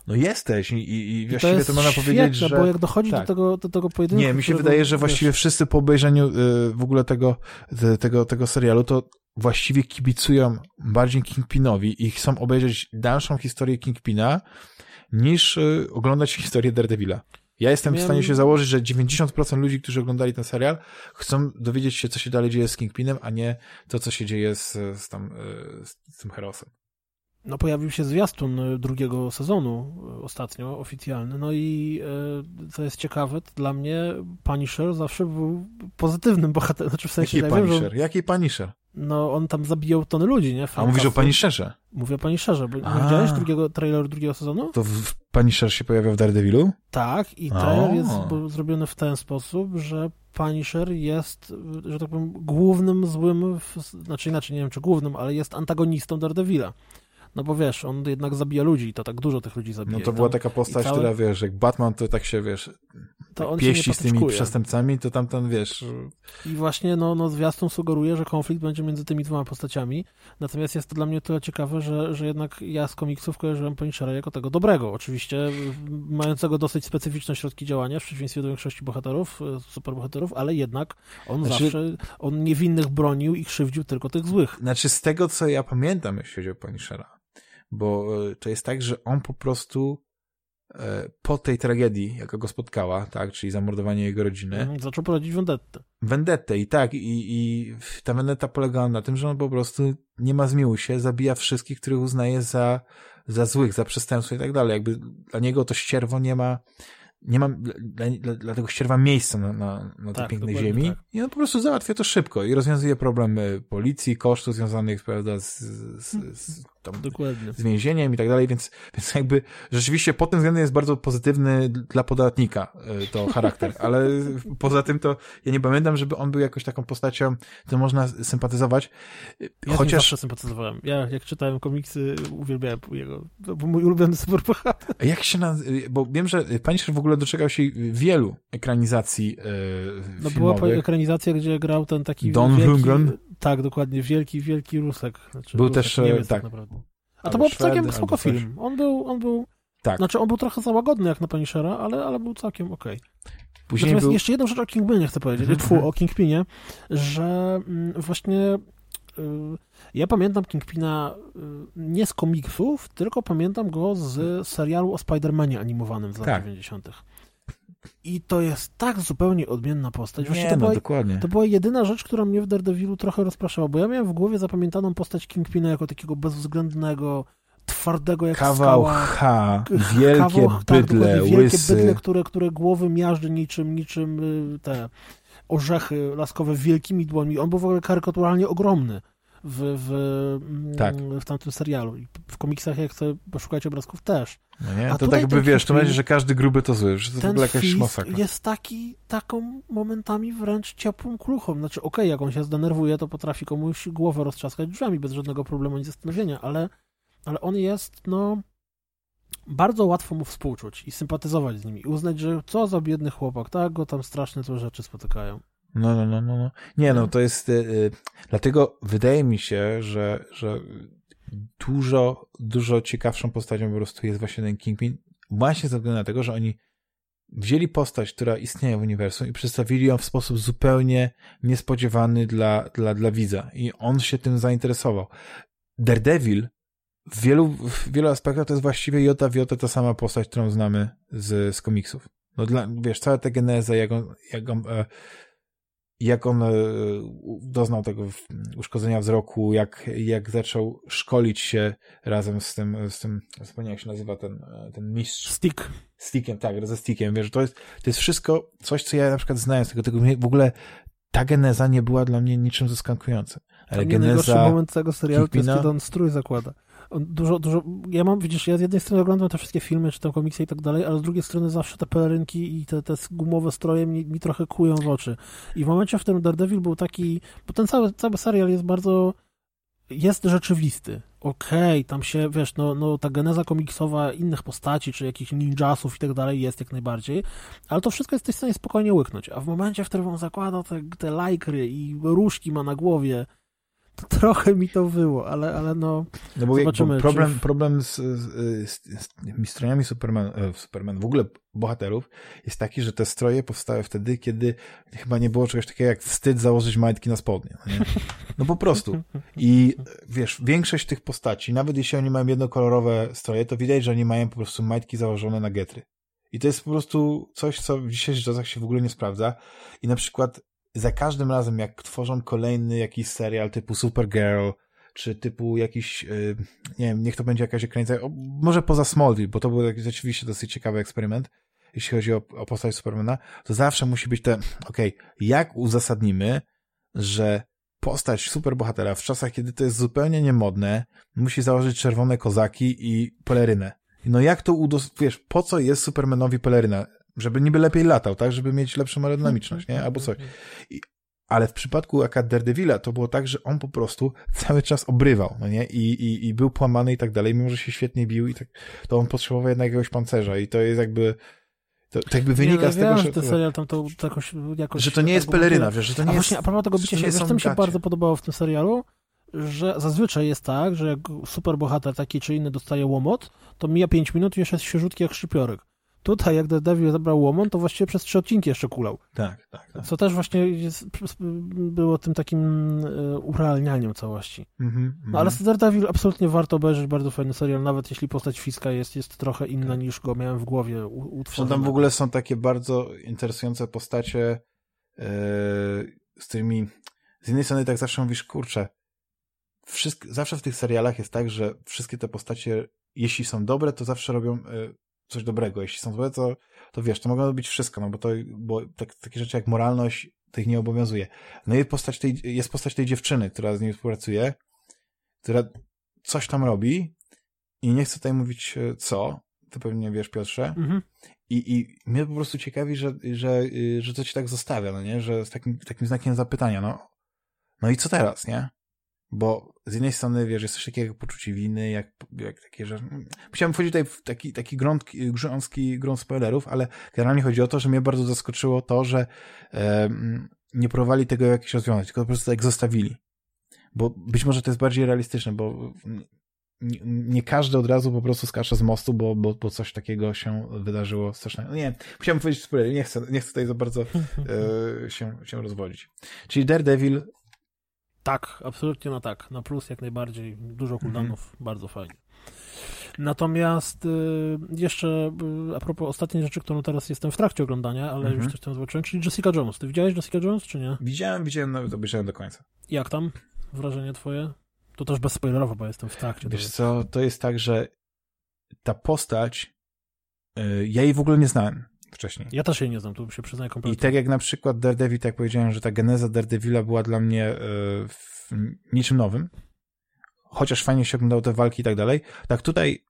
No jesteś i, i, i właściwie jest to można świetne, powiedzieć, że... bo jak dochodzi tak. do, tego, do tego pojedynku... Nie, mi się którego, wydaje, że wiesz, właściwie wszyscy po obejrzeniu y, w ogóle tego, te- tego, tego serialu, to właściwie kibicują bardziej Kingpinowi i chcą obejrzeć dalszą historię Kingpina niż y, oglądać historię Daredevila. Ja jestem w Miałem- stanie się założyć, że 90% ludzi, którzy oglądali ten serial, chcą dowiedzieć się, co się dalej dzieje z Kingpinem, a nie to, co się dzieje z, z, tam, y, z tym herosem. No pojawił się zwiastun y, drugiego sezonu y, ostatnio, oficjalny, no i y, co jest ciekawe, to dla mnie Punisher zawsze był pozytywnym bohaterem, znaczy w sensie, Jaki ja wiem, że Punisher? Jaki Punisher? no on tam zabijał tony ludzi, nie? A mówisz o Punisherze? Mówię o Punisherze, bo A. widziałeś drugiego traileru drugiego sezonu? To w, Punisher się pojawia w Daredevilu? Tak, i O. trailer jest bo- zrobiony w ten sposób, że Punisher jest, że tak powiem, głównym złym, w, znaczy inaczej, nie wiem czy głównym, ale jest antagonistą Daredevila. No bo wiesz, on jednak zabija ludzi i to tak dużo tych ludzi zabija. No to była tam- taka postać, całe- która, wiesz, jak Batman to tak się, wiesz, to nie pieści z tymi przestępcami, to tamten, wiesz, I właśnie no, no zwiastun sugeruje, że konflikt będzie między tymi dwoma postaciami. Natomiast jest to dla mnie tyle ciekawe, że, że jednak ja z komiksów kojarzyłem Punishera jako tego dobrego. Oczywiście mającego dosyć specyficzne środki działania, w przeciwieństwie do większości bohaterów, y, superbohaterów, ale jednak on Znaczy- zawsze, on niewinnych bronił i krzywdził tylko tych złych. Znaczy z tego, co ja pamiętam, jeśli chodzi o Punishera, bo e, to jest tak, że on po prostu e, po tej tragedii, jaka go spotkała, tak, czyli zamordowanie jego rodziny, Mhm, Zaczął prowadzić vendettę. vendettę i tak, i, i ta vendetta polegała na tym, że on po prostu nie ma zmiłuj się, zabija wszystkich, których uznaje za, za złych, za przestępstwo i tak dalej. Jakby dla niego to ścierwo nie ma, nie ma dla, dla, dla tego ścierwa miejsca na, na, na tej Tak, pięknej ziemi. tak. I on po prostu załatwia to szybko i rozwiązuje problemy policji, kosztów związanych, prawda, z, z, z, tam, z więzieniem i tak dalej, więc, więc jakby rzeczywiście pod tym względem jest bardzo pozytywny dla podatnika y, to charakter, ale poza tym to ja nie pamiętam, żeby on był jakąś taką postacią, to można sympatyzować, Ja Chociaż... zawsze sympatyzowałem. Ja jak czytałem komiksy, uwielbiałem jego, to był mój ulubiony superbohater. jak się naz... bo wiem, że Punisher w ogóle doczekał się wielu ekranizacji y, No była filmowych. ekranizacja, gdzie grał ten taki Don wielki... Lundgren? Tak, dokładnie, wielki, wielki Rusek. Znaczy, Był Rusek, też, Niemiec, tak. naprawdę. A to był całkiem spoko film. On był, on był, Tak. znaczy on był trochę za łagodny jak na Punishera, ale, ale był całkiem okej. Później Natomiast był... jeszcze jedną rzecz o Kingpinie chcę powiedzieć, Mhm, tfu, mhm. o Kingpinie, że mm, właśnie y, ja pamiętam Kingpina y, nie z komiksów, tylko pamiętam go z serialu o Spider-Manie animowanym w latach Tak. 90. I to jest tak zupełnie odmienna postać. Właściwie Nie, to no była dokładnie. to była jedyna rzecz, która mnie w Daredevilu trochę rozpraszała, bo ja miałem w głowie zapamiętaną postać Kingpina jako takiego bezwzględnego, twardego jak Kawał skała. H, wielkie kawał- tak, bydle, dokładnie, wielkie łysy. bydle, które, które głowy miażdży niczym, niczym y, te orzechy laskowe wielkimi dłońmi. On był w ogóle karykaturalnie ogromny w, w, mm, Tak. w tamtym serialu. I w komiksach, jak chcę poszukać obrazków, też. No nie? A To tak by wiesz, to będzie, że każdy gruby to zły, że to w Ten ogóle jakaś fist masakra. jest taki, taką momentami wręcz ciepłą kluchą. Znaczy, okej, jak on się zdenerwuje, to potrafi komuś głowę roztrzaskać drzwiami bez żadnego problemu ani zastanowienia, ale, ale on jest, no, bardzo łatwo mu współczuć i sympatyzować z nim i uznać, że co za biedny chłopak, tak, go tam straszne złe rzeczy spotykają. No, no, no, no, no. Nie, no to jest. Y, y, dlatego wydaje mi się, że, że dużo, dużo ciekawszą postacią po prostu jest właśnie ten Kingpin. Właśnie ze względu na tego, że oni wzięli postać, która istnieje w uniwersum i przedstawili ją w sposób zupełnie niespodziewany dla, dla, dla widza. I on się tym zainteresował. Daredevil w wielu, w wielu aspektach to jest właściwie jota w jotę ta sama postać, którą znamy z, z komiksów. No dla, wiesz, cała ta geneza, jak on, jak on, e, jak on e, doznał tego uszkodzenia wzroku, jak, jak zaczął szkolić się razem z tym, z tym, zapomniałem jak się nazywa ten, e, ten mistrz, Stick. stickiem, tak, ze stickiem, wiesz, to jest, to jest wszystko coś, co ja na przykład znałem z tego, tego w ogóle ta geneza nie była dla mnie niczym zaskakującym. Ale Dla mnie najgorszy geneza, moment tego serialu to jest, Kingpina? kiedy on strój zakłada. Dużo, dużo, ja mam, widzisz, ja z jednej strony oglądam te wszystkie filmy, czytam komiksy i tak dalej, ale z drugiej strony zawsze te pelerynki i te, te gumowe stroje mi, mi trochę kują w oczy. I w momencie, w którym Daredevil był taki, bo ten cały, cały serial jest bardzo, jest rzeczywisty. Okej, tam się, wiesz, no, no ta geneza komiksowa innych postaci, czy jakichś ninjasów i tak dalej jest jak najbardziej, ale to wszystko jesteś w stanie spokojnie łyknąć. A w momencie, w którym on zakłada te, te lajkry i różki ma na głowie, trochę mi to było, ale, ale no, no bo, zobaczymy. Bo problem, problem z, z, z, z strojami Superman, e, Superman, w ogóle bohaterów jest taki, że te stroje powstały wtedy, kiedy chyba nie było czegoś takiego jak wstyd założyć majtki na spodnie. No, no po prostu. I wiesz, większość tych postaci, nawet jeśli oni mają jednokolorowe stroje, to widać, że oni mają po prostu majtki założone na getry. I to jest po prostu coś, co w dzisiejszych czasach się w ogóle nie sprawdza. I na przykład za każdym razem, jak tworzą kolejny jakiś serial typu Supergirl, czy typu jakiś, yy, nie wiem, niech to będzie jakaś ekranizacja, może poza Smallville, bo to był rzeczywiście dosyć ciekawy eksperyment, jeśli chodzi o, o postać Supermana, to zawsze musi być te, okej, okay, jak uzasadnimy, że postać superbohatera w czasach, kiedy to jest zupełnie niemodne, musi założyć czerwone kozaki i pelerynę. No jak to udos... Wiesz, po co jest Supermanowi peleryna? Żeby niby lepiej latał, tak? Żeby mieć lepszą aerodynamiczność, nie? Albo coś. I, ale w przypadku Aka Daredevila to było tak, że on po prostu cały czas obrywał, no nie? I, i, i był płamany i tak dalej, mimo że się świetnie bił i tak, to on potrzebował jednak jakiegoś pancerza i to jest jakby to, to jakby wynika nie, z tego, wiem, że... ten serial tam to, to jakoś, jakoś... Że to nie jest peleryna, wiesz, że to nie a jest... Właśnie, a propos tego bicia się, wiesz, to mi się bardzo podobało w tym serialu, że zazwyczaj jest tak, że jak superbohater taki czy inny dostaje łomot, to mija 5 minut i jeszcze jest świeżutki jak szczypiorek. Tutaj, jak Daredevil zabrał łomot, to właściwie przez trzy odcinki jeszcze kulał. Tak, tak, tak. Co też właśnie jest, było tym takim e, urealnianiem całości. Mm -hmm, no, ale Daredevil absolutnie warto obejrzeć, bardzo fajny serial, nawet jeśli postać Fiska jest, jest trochę inna tak. niż go miałem w głowie utworzona. Tam w ogóle są takie bardzo interesujące postacie, yy, z którymi z jednej strony tak zawsze mówisz, kurczę, wszystko, zawsze w tych serialach jest tak, że wszystkie te postacie, jeśli są dobre, to zawsze robią y, coś dobrego. Jeśli są złe, to, to wiesz, to mogą robić wszystko, no bo to, bo tak, takie rzeczy jak moralność tych nie obowiązuje. No i postać tej, jest postać tej dziewczyny, która z nim współpracuje, która coś tam robi i nie chcę tutaj mówić y, co, to pewnie wiesz, Piotrze, mhm. I, I mnie po prostu ciekawi, że, że, y, że to ci tak zostawia, no nie? Że z takim, takim znakiem zapytania, no. No i co teraz, nie? Bo z jednej strony, wiesz, jest coś takiego jak poczucie winy, jak, jak takie, że... Musiałem wchodzić tutaj w taki, taki grunt, grząski grunt spoilerów, ale generalnie chodzi o to, że mnie bardzo zaskoczyło to, że e, nie próbowali tego jakiś rozwiązać, tylko po prostu tak zostawili. Bo być może to jest bardziej realistyczne, bo nie, nie, każdy od razu po prostu skacze z mostu, bo, bo, bo coś takiego się wydarzyło strasznego. Nie, musiałem powiedzieć spoiler, nie chcę, nie chcę tutaj za bardzo e, się, się rozwodzić. Czyli Daredevil tak, absolutnie na tak. Na plus jak najbardziej. Dużo mhm. cooldownów, -hmm. bardzo fajnie. Natomiast y, jeszcze y, a propos ostatniej rzeczy, którą teraz jestem w trakcie oglądania, ale -hmm. już mhm. coś tam zobaczyłem, czyli Jessica Jones. Ty widziałeś Jessica Jones, czy nie? Widziałem, widziałem, nawet obejrzałem do końca. Jak tam? Wrażenie twoje? To też bezspoilerowo, bo jestem w trakcie. Wiesz co, to jest tak, że ta postać, y, ja jej w ogóle nie znałem wcześniej. Ja też jej nie znam, tu się przyznaję kompletnie. I tak jak na przykład Daredevil, tak jak powiedziałem, że ta geneza Daredevila była dla mnie y, niczym nowym, chociaż fajnie się oglądało te walki i tak dalej, tak tutaj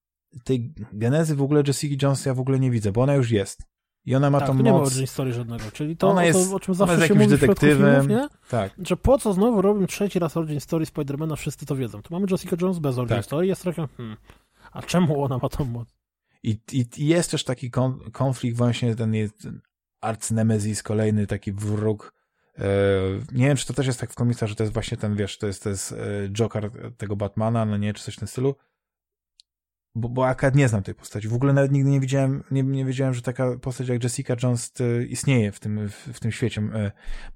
tej genezy w ogóle Jessica Jones ja w ogóle nie widzę, bo ona już jest. I ona ma tak, tą moc. nie ma origin story żadnego, czyli to, ona jest, to o czym zawsze jest się mówi detektywem, filmów, nie? Tak. Że po co znowu robią trzeci raz origin story Spidermana, wszyscy to wiedzą. Tu mamy Jessica Jones bez origin tak. story, jest trochę, hmm, a czemu ona ma tą moc? I, i, i jest też taki konflikt właśnie, ten jest arcynemezis, kolejny taki wróg. E, nie wiem, czy to też jest tak w komiksach, że to jest właśnie ten, wiesz, to jest, to jest e, Joker tego Batmana, no nie, czy coś w tym stylu. Bo, bo akad nie znam tej postaci. W ogóle nawet nigdy nie widziałem, nie, nie wiedziałem, że taka postać jak Jessica Jones e, istnieje w tym, w, w tym świecie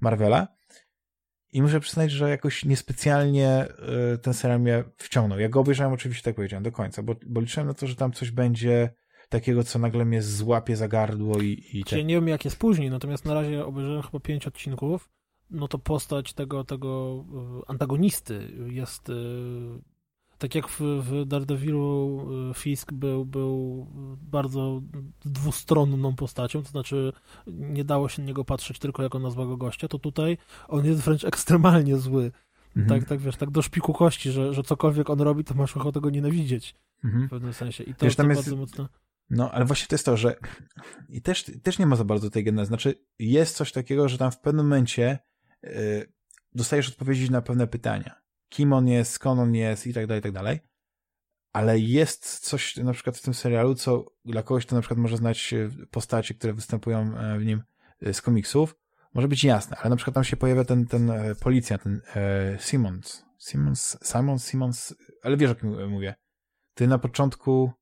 Marvela. I muszę przyznać, że jakoś niespecjalnie ten serial mnie wciągnął. Ja go obejrzałem oczywiście, tak powiedziałem, do końca, bo, bo liczyłem na to, że tam coś będzie takiego, co nagle mnie złapie za gardło i... i tak. Nie wiem, jak jest później, natomiast na razie obejrzałem chyba pięć odcinków, no to postać tego, tego e, antagonisty jest... Tak jak w, w Daredevilu e, Fisk był, był bardzo dwustronną postacią, to znaczy nie dało się na niego patrzeć tylko jako na złego gościa, to tutaj on jest wręcz ekstremalnie zły. Mhm. Tak, tak, wiesz, tak do szpiku kości, że, że cokolwiek on robi, to masz ochotę go nienawidzieć. Mhm. W pewnym sensie. I to, wiesz, tam jest, bardzo mocno... No, ale właśnie to jest to, że i też, też nie ma za bardzo tej genezy. Znaczy, jest coś takiego, że tam w pewnym momencie yy, dostajesz odpowiedzi na pewne pytania. Kim on jest, skąd on jest i tak dalej, i tak dalej. Ale jest coś na przykład w tym serialu, co dla kogoś, kto na przykład może znać e, postacie, które występują e, w nim e, z komiksów, może być jasne, ale na przykład tam się pojawia ten, ten policjant, ten Simmons, Simons, Simon Simons, ale wiesz o kim mówię. Ty na początku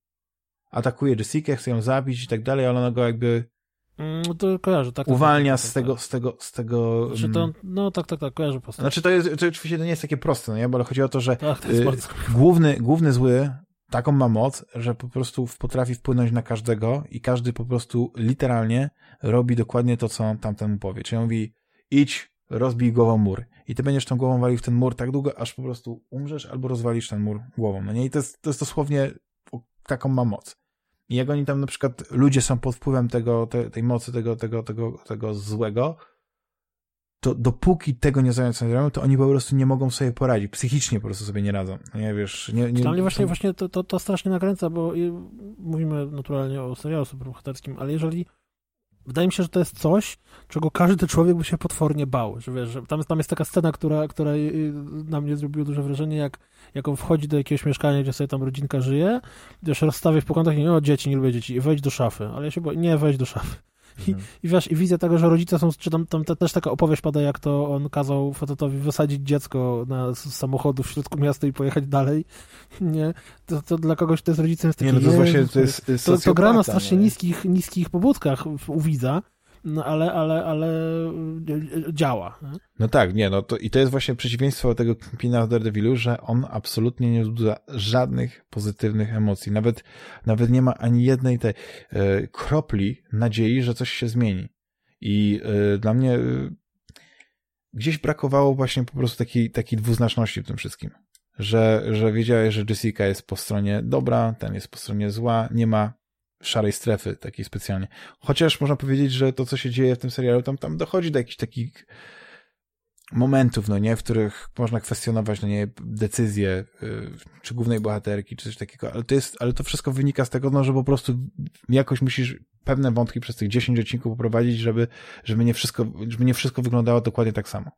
atakuje Jessica, chce ją zabić i tak dalej, ale ona go jakby Mm, to kojarzę, tak. tak uwalnia tak, tak, z tego, z tego, z tego... Znaczy to, no tak, tak, tak, kojarzę postać. Znaczy to jest, to oczywiście to nie jest takie proste, no nie? Bo chodzi o to, że tak, to y, bardzo... główny, główny zły taką ma moc, że po prostu potrafi wpłynąć na każdego i każdy po prostu literalnie robi dokładnie to, co tamten mu powie. Czyli on mówi, idź, rozbij głową mur. I ty będziesz tą głową walił w ten mur tak długo, aż po prostu umrzesz albo rozwalisz ten mur głową. No nie? I to jest, to jest dosłownie taką ma moc. I jak oni tam na przykład, ludzie są pod wpływem tego, te, tej mocy, tego, tego, tego, tego złego, to dopóki tego nie zrobią, to oni po prostu nie mogą sobie poradzić. Psychicznie po prostu sobie nie radzą. Nie wiesz, nie. nie Dla mnie właśnie, to... właśnie to, to, to strasznie nakręca, bo mówimy naturalnie o serialu superbohaterskim, ale jeżeli wydaje mi się, że to jest coś, czego każdy człowiek by się potwornie bał. Że wiesz, że tam, tam jest taka scena, która, która na mnie zrobiła duże wrażenie, jak, jak on wchodzi do jakiegoś mieszkania, gdzie sobie tam rodzinka żyje, wiesz, rozstawia w pokątach i nie, o dzieci, nie lubię dzieci, wejdź do szafy. Ale ja się boję, nie, wejdź do szafy. I, mhm. I wiesz, i widzę tego, że rodzice są, czy tam, tam też taka opowieść pada, jak to on kazał facetowi wysadzić dziecko na, z samochodu w środku miasta i pojechać dalej, nie? To, to dla kogoś, kto jest rodzicem, jest taki, nie, no to właśnie, to jest to, to gra na strasznie niskich, niskich pobudkach u widza, no ale, ale, ale e, działa. No tak, nie, no to i to jest właśnie przeciwieństwo tego Pina w Daredevilu, że on absolutnie nie wzbudza żadnych pozytywnych emocji. Nawet, nawet nie ma ani jednej tej e, kropli nadziei, że coś się zmieni. I e, dla mnie e, gdzieś brakowało właśnie po prostu takiej, takiej dwuznaczności w tym wszystkim. Że, że wiedziałeś, że Jessica jest po stronie dobra, ten jest po stronie zła, nie ma szarej strefy takiej specjalnie. Chociaż można powiedzieć, że to, co się dzieje w tym serialu, tam, tam dochodzi do jakichś takich momentów, no nie, w których można kwestionować, no nie, decyzje, y, czy głównej bohaterki, czy coś takiego, ale to jest, ale to wszystko wynika z tego, no, że po prostu jakoś musisz pewne wątki przez tych 10 odcinków poprowadzić, żeby, żeby nie wszystko, żeby nie wszystko wyglądało dokładnie tak samo.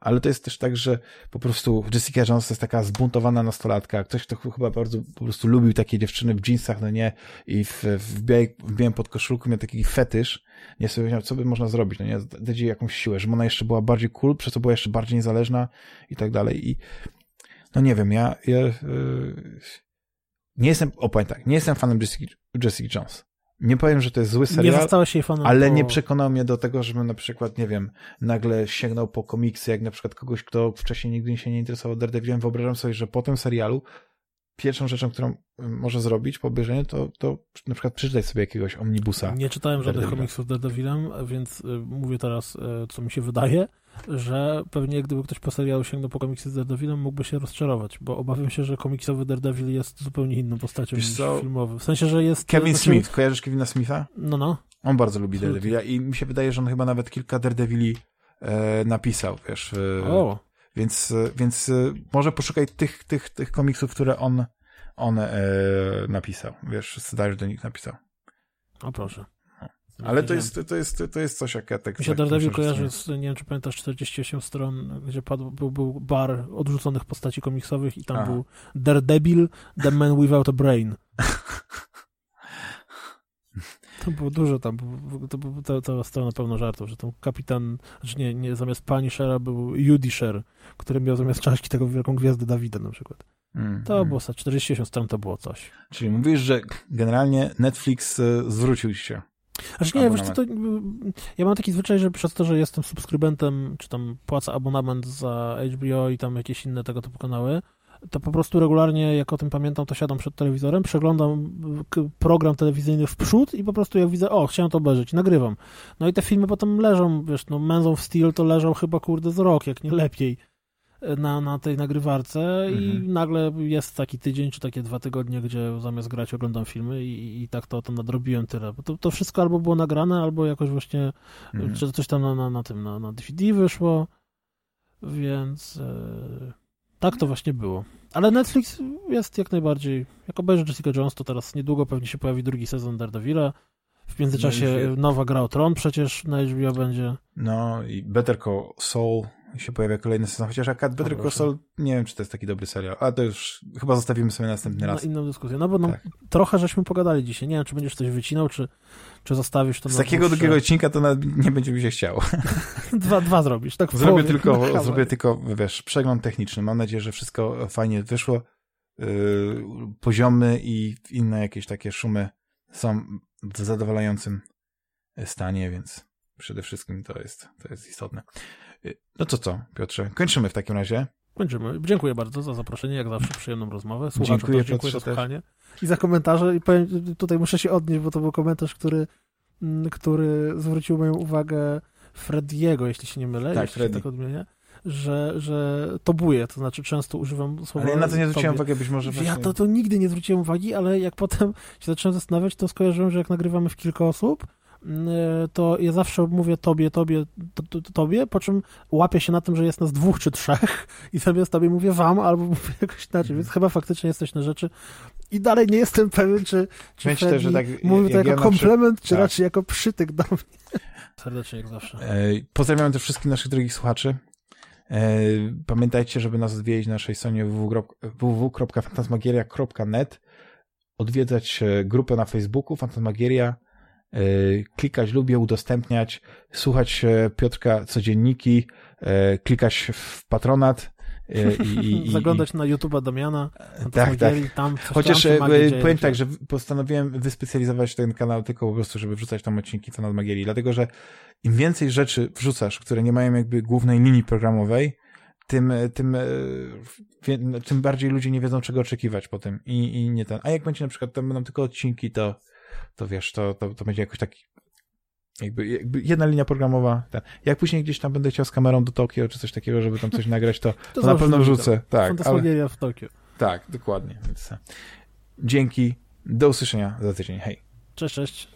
Ale to jest też tak, że po prostu Jessica Jones to jest taka zbuntowana nastolatka, ktoś, kto chyba bardzo po prostu lubił takie dziewczyny w jeansach, no nie, i w, w, białej, w białym podkoszulku miał taki fetysz, nie sobie wiedział, co by można zrobić, no nie, dać jej jakąś siłę, żeby ona jeszcze była bardziej cool, przez to była jeszcze bardziej niezależna i tak dalej. I no nie wiem, ja, ja yy, nie jestem, opowiem tak, nie jestem fanem Jessica, Jessica Jones. Nie powiem, że to jest zły serial, nie ale nie przekonał mnie do tego, żebym na przykład, nie wiem, nagle sięgnął po komiksy, jak na przykład kogoś, kto wcześniej nigdy się nie interesował Daredevilem. Wyobrażam sobie, że po tym serialu pierwszą rzeczą, którą y, może zrobić po obejrzeniu, to, to na przykład przeczytać sobie jakiegoś omnibusa. Nie czytałem żadnych komiksów Daredevilem, więc y, mówię teraz, y, co mi się wydaje że pewnie gdyby ktoś po serialu sięgnął po komiksy z Daredevilem, mógłby się rozczarować, bo obawiam się, że komiksowy Daredevil jest zupełnie inną postacią Wiesz niż co? filmowy. W sensie, że jest... Kevin znaczy... Smith, kojarzysz Kevina Smitha? No, no. On bardzo lubi Daredevila i mi się wydaje, że on chyba nawet kilka Daredevili e, napisał, wiesz. E, o. Więc, e, więc e, może poszukaj tych, tych, tych komiksów, które on, on e, napisał, wiesz, scenariusz do nich napisał. O proszę. Ale to jest, to, jest, to jest coś jak tak. Mi się Daredevil kojarzy z, nie wiem czy pamiętasz, 48 stron, gdzie padł, był, był bar odrzuconych postaci komiksowych i tam Aha. był Daredevil, The Man Without a Brain. To było dużo tam, to, to strona pełno żartów, że tam kapitan, znaczy nie, nie zamiast Punishera był Judisher, który miał zamiast czaszki taką wielką gwiazdę Dawida na przykład. Mm, to mm. było 48 stron, to było coś. Czyli mówisz, że generalnie Netflix e, zwrócił się znaczy nie, wiesz co, to, ja mam taki zwyczaj, że przez to, że jestem subskrybentem, czy tam płacę abonament za HBO i tam jakieś inne tego typu kanały, to po prostu regularnie, jak o tym pamiętam, to siadam przed telewizorem, przeglądam program telewizyjny w przód i po prostu jak widzę, o, chciałem to obejrzeć, nagrywam. No i te filmy potem leżą, wiesz, no Man of Steel to leżał chyba, kurde, z rok, jak nie lepiej na, na tej nagrywarce mhm. i nagle jest taki tydzień czy takie dwa tygodnie, gdzie zamiast grać oglądam filmy i, i tak to, to nadrobiłem tyle. Bo to, to wszystko albo było nagrane, albo jakoś właśnie, mhm. czy coś tam na, na, na tym, na, na DVD wyszło, więc e, tak to właśnie było. Ale Netflix jest jak najbardziej, jak obejrzę Jessica Jones, to teraz niedługo pewnie się pojawi drugi sezon Daredevila, w międzyczasie no nowa gra o Tron przecież na HBO będzie. No i Better Call Saul się pojawia kolejny sezon, chociaż Cat Better Call Saul, nie wiem, czy to jest taki dobry serial, ale to już chyba zostawimy sobie następny raz. Na inną dyskusję, no bo no, tak. trochę żeśmy pogadali dzisiaj, nie wiem, czy będziesz coś wycinał, czy, czy zostawisz to Z takiego dłuższe... długiego odcinka to nie będzie mi się chciało. dwa, dwa zrobisz, tak? Zrobię tylko, zrobię tylko, wiesz, przegląd techniczny. Mam nadzieję, że wszystko fajnie wyszło. Yy, poziomy i inne jakieś takie szumy są w zadowalającym stanie, więc przede wszystkim to jest, to jest istotne. Y, no to co, Piotrze, kończymy w takim razie. Kończymy. Dziękuję bardzo za zaproszenie, jak zawsze przyjemną rozmowę. Słuchaczom dziękuję, dziękuję za słuchanie też. i za komentarze. I powiem, tutaj muszę się odnieść, bo to był komentarz, który, mm, który zwrócił moją uwagę Frediego, jeśli się nie mylę, tak, jeśli się tak odmienię że, że tobuję, to znaczy często używam słowa Ale ja na to nie zwróciłem uwagi, być może właśnie... Ja to, to nigdy nie zwróciłem uwagi, ale jak potem się zacząłem zastanawiać, to skojarzyłem, że jak nagrywamy w kilka osób, to ja zawsze mówię tobie, tobie, to, to, tobie, po czym łapię się na tym, że jest nas dwóch czy trzech i sobie z tobie mówię wam, albo mówię jakoś inaczej, więc chyba faktycznie jesteś na rzeczy i dalej nie jestem pewien, czy, czy Myślę, Freddy że tak, mówi to jako ja komplement, przy... czy tak. raczej jako przytyk do mnie. Serdecznie jak zawsze. Pozdrawiam też wszystkich naszych drogich słuchaczy. E, pamiętajcie, żeby nas odwiedzić na naszej stronie www.fantasmagieria.net, odwiedzać e, grupę na Facebooku Fantasmagieria, e, klikać lubię, udostępniać, słuchać Piotrka codzienniki, klikać w patronat, i, i, Zaglądać i, na YouTube'a Damiana. Tak, tak. Tam Chociaż tam powiem tak, że postanowiłem wyspecjalizować ten kanał tylko po prostu, żeby wrzucać tam odcinki Fanat Magierii, dlatego że im więcej rzeczy wrzucasz, które nie mają jakby głównej linii programowej, tym, tym, tym bardziej ludzie nie wiedzą, czego oczekiwać po tym i, i nie ten. A jak będzie na przykład, tam będą tylko odcinki, to, to wiesz, to, to, to będzie jakoś taki jakby, jakby jedna linia programowa. Ten. Jak później gdzieś tam będę chciał z kamerą do Tokio, czy coś takiego, żeby tam coś nagrać, to, to, to na pewno wrzucę. Tak, ale... w Tokio. Tak, dokładnie. Więc, dzięki. Do usłyszenia za tydzień. Hej. Cześć, cześć.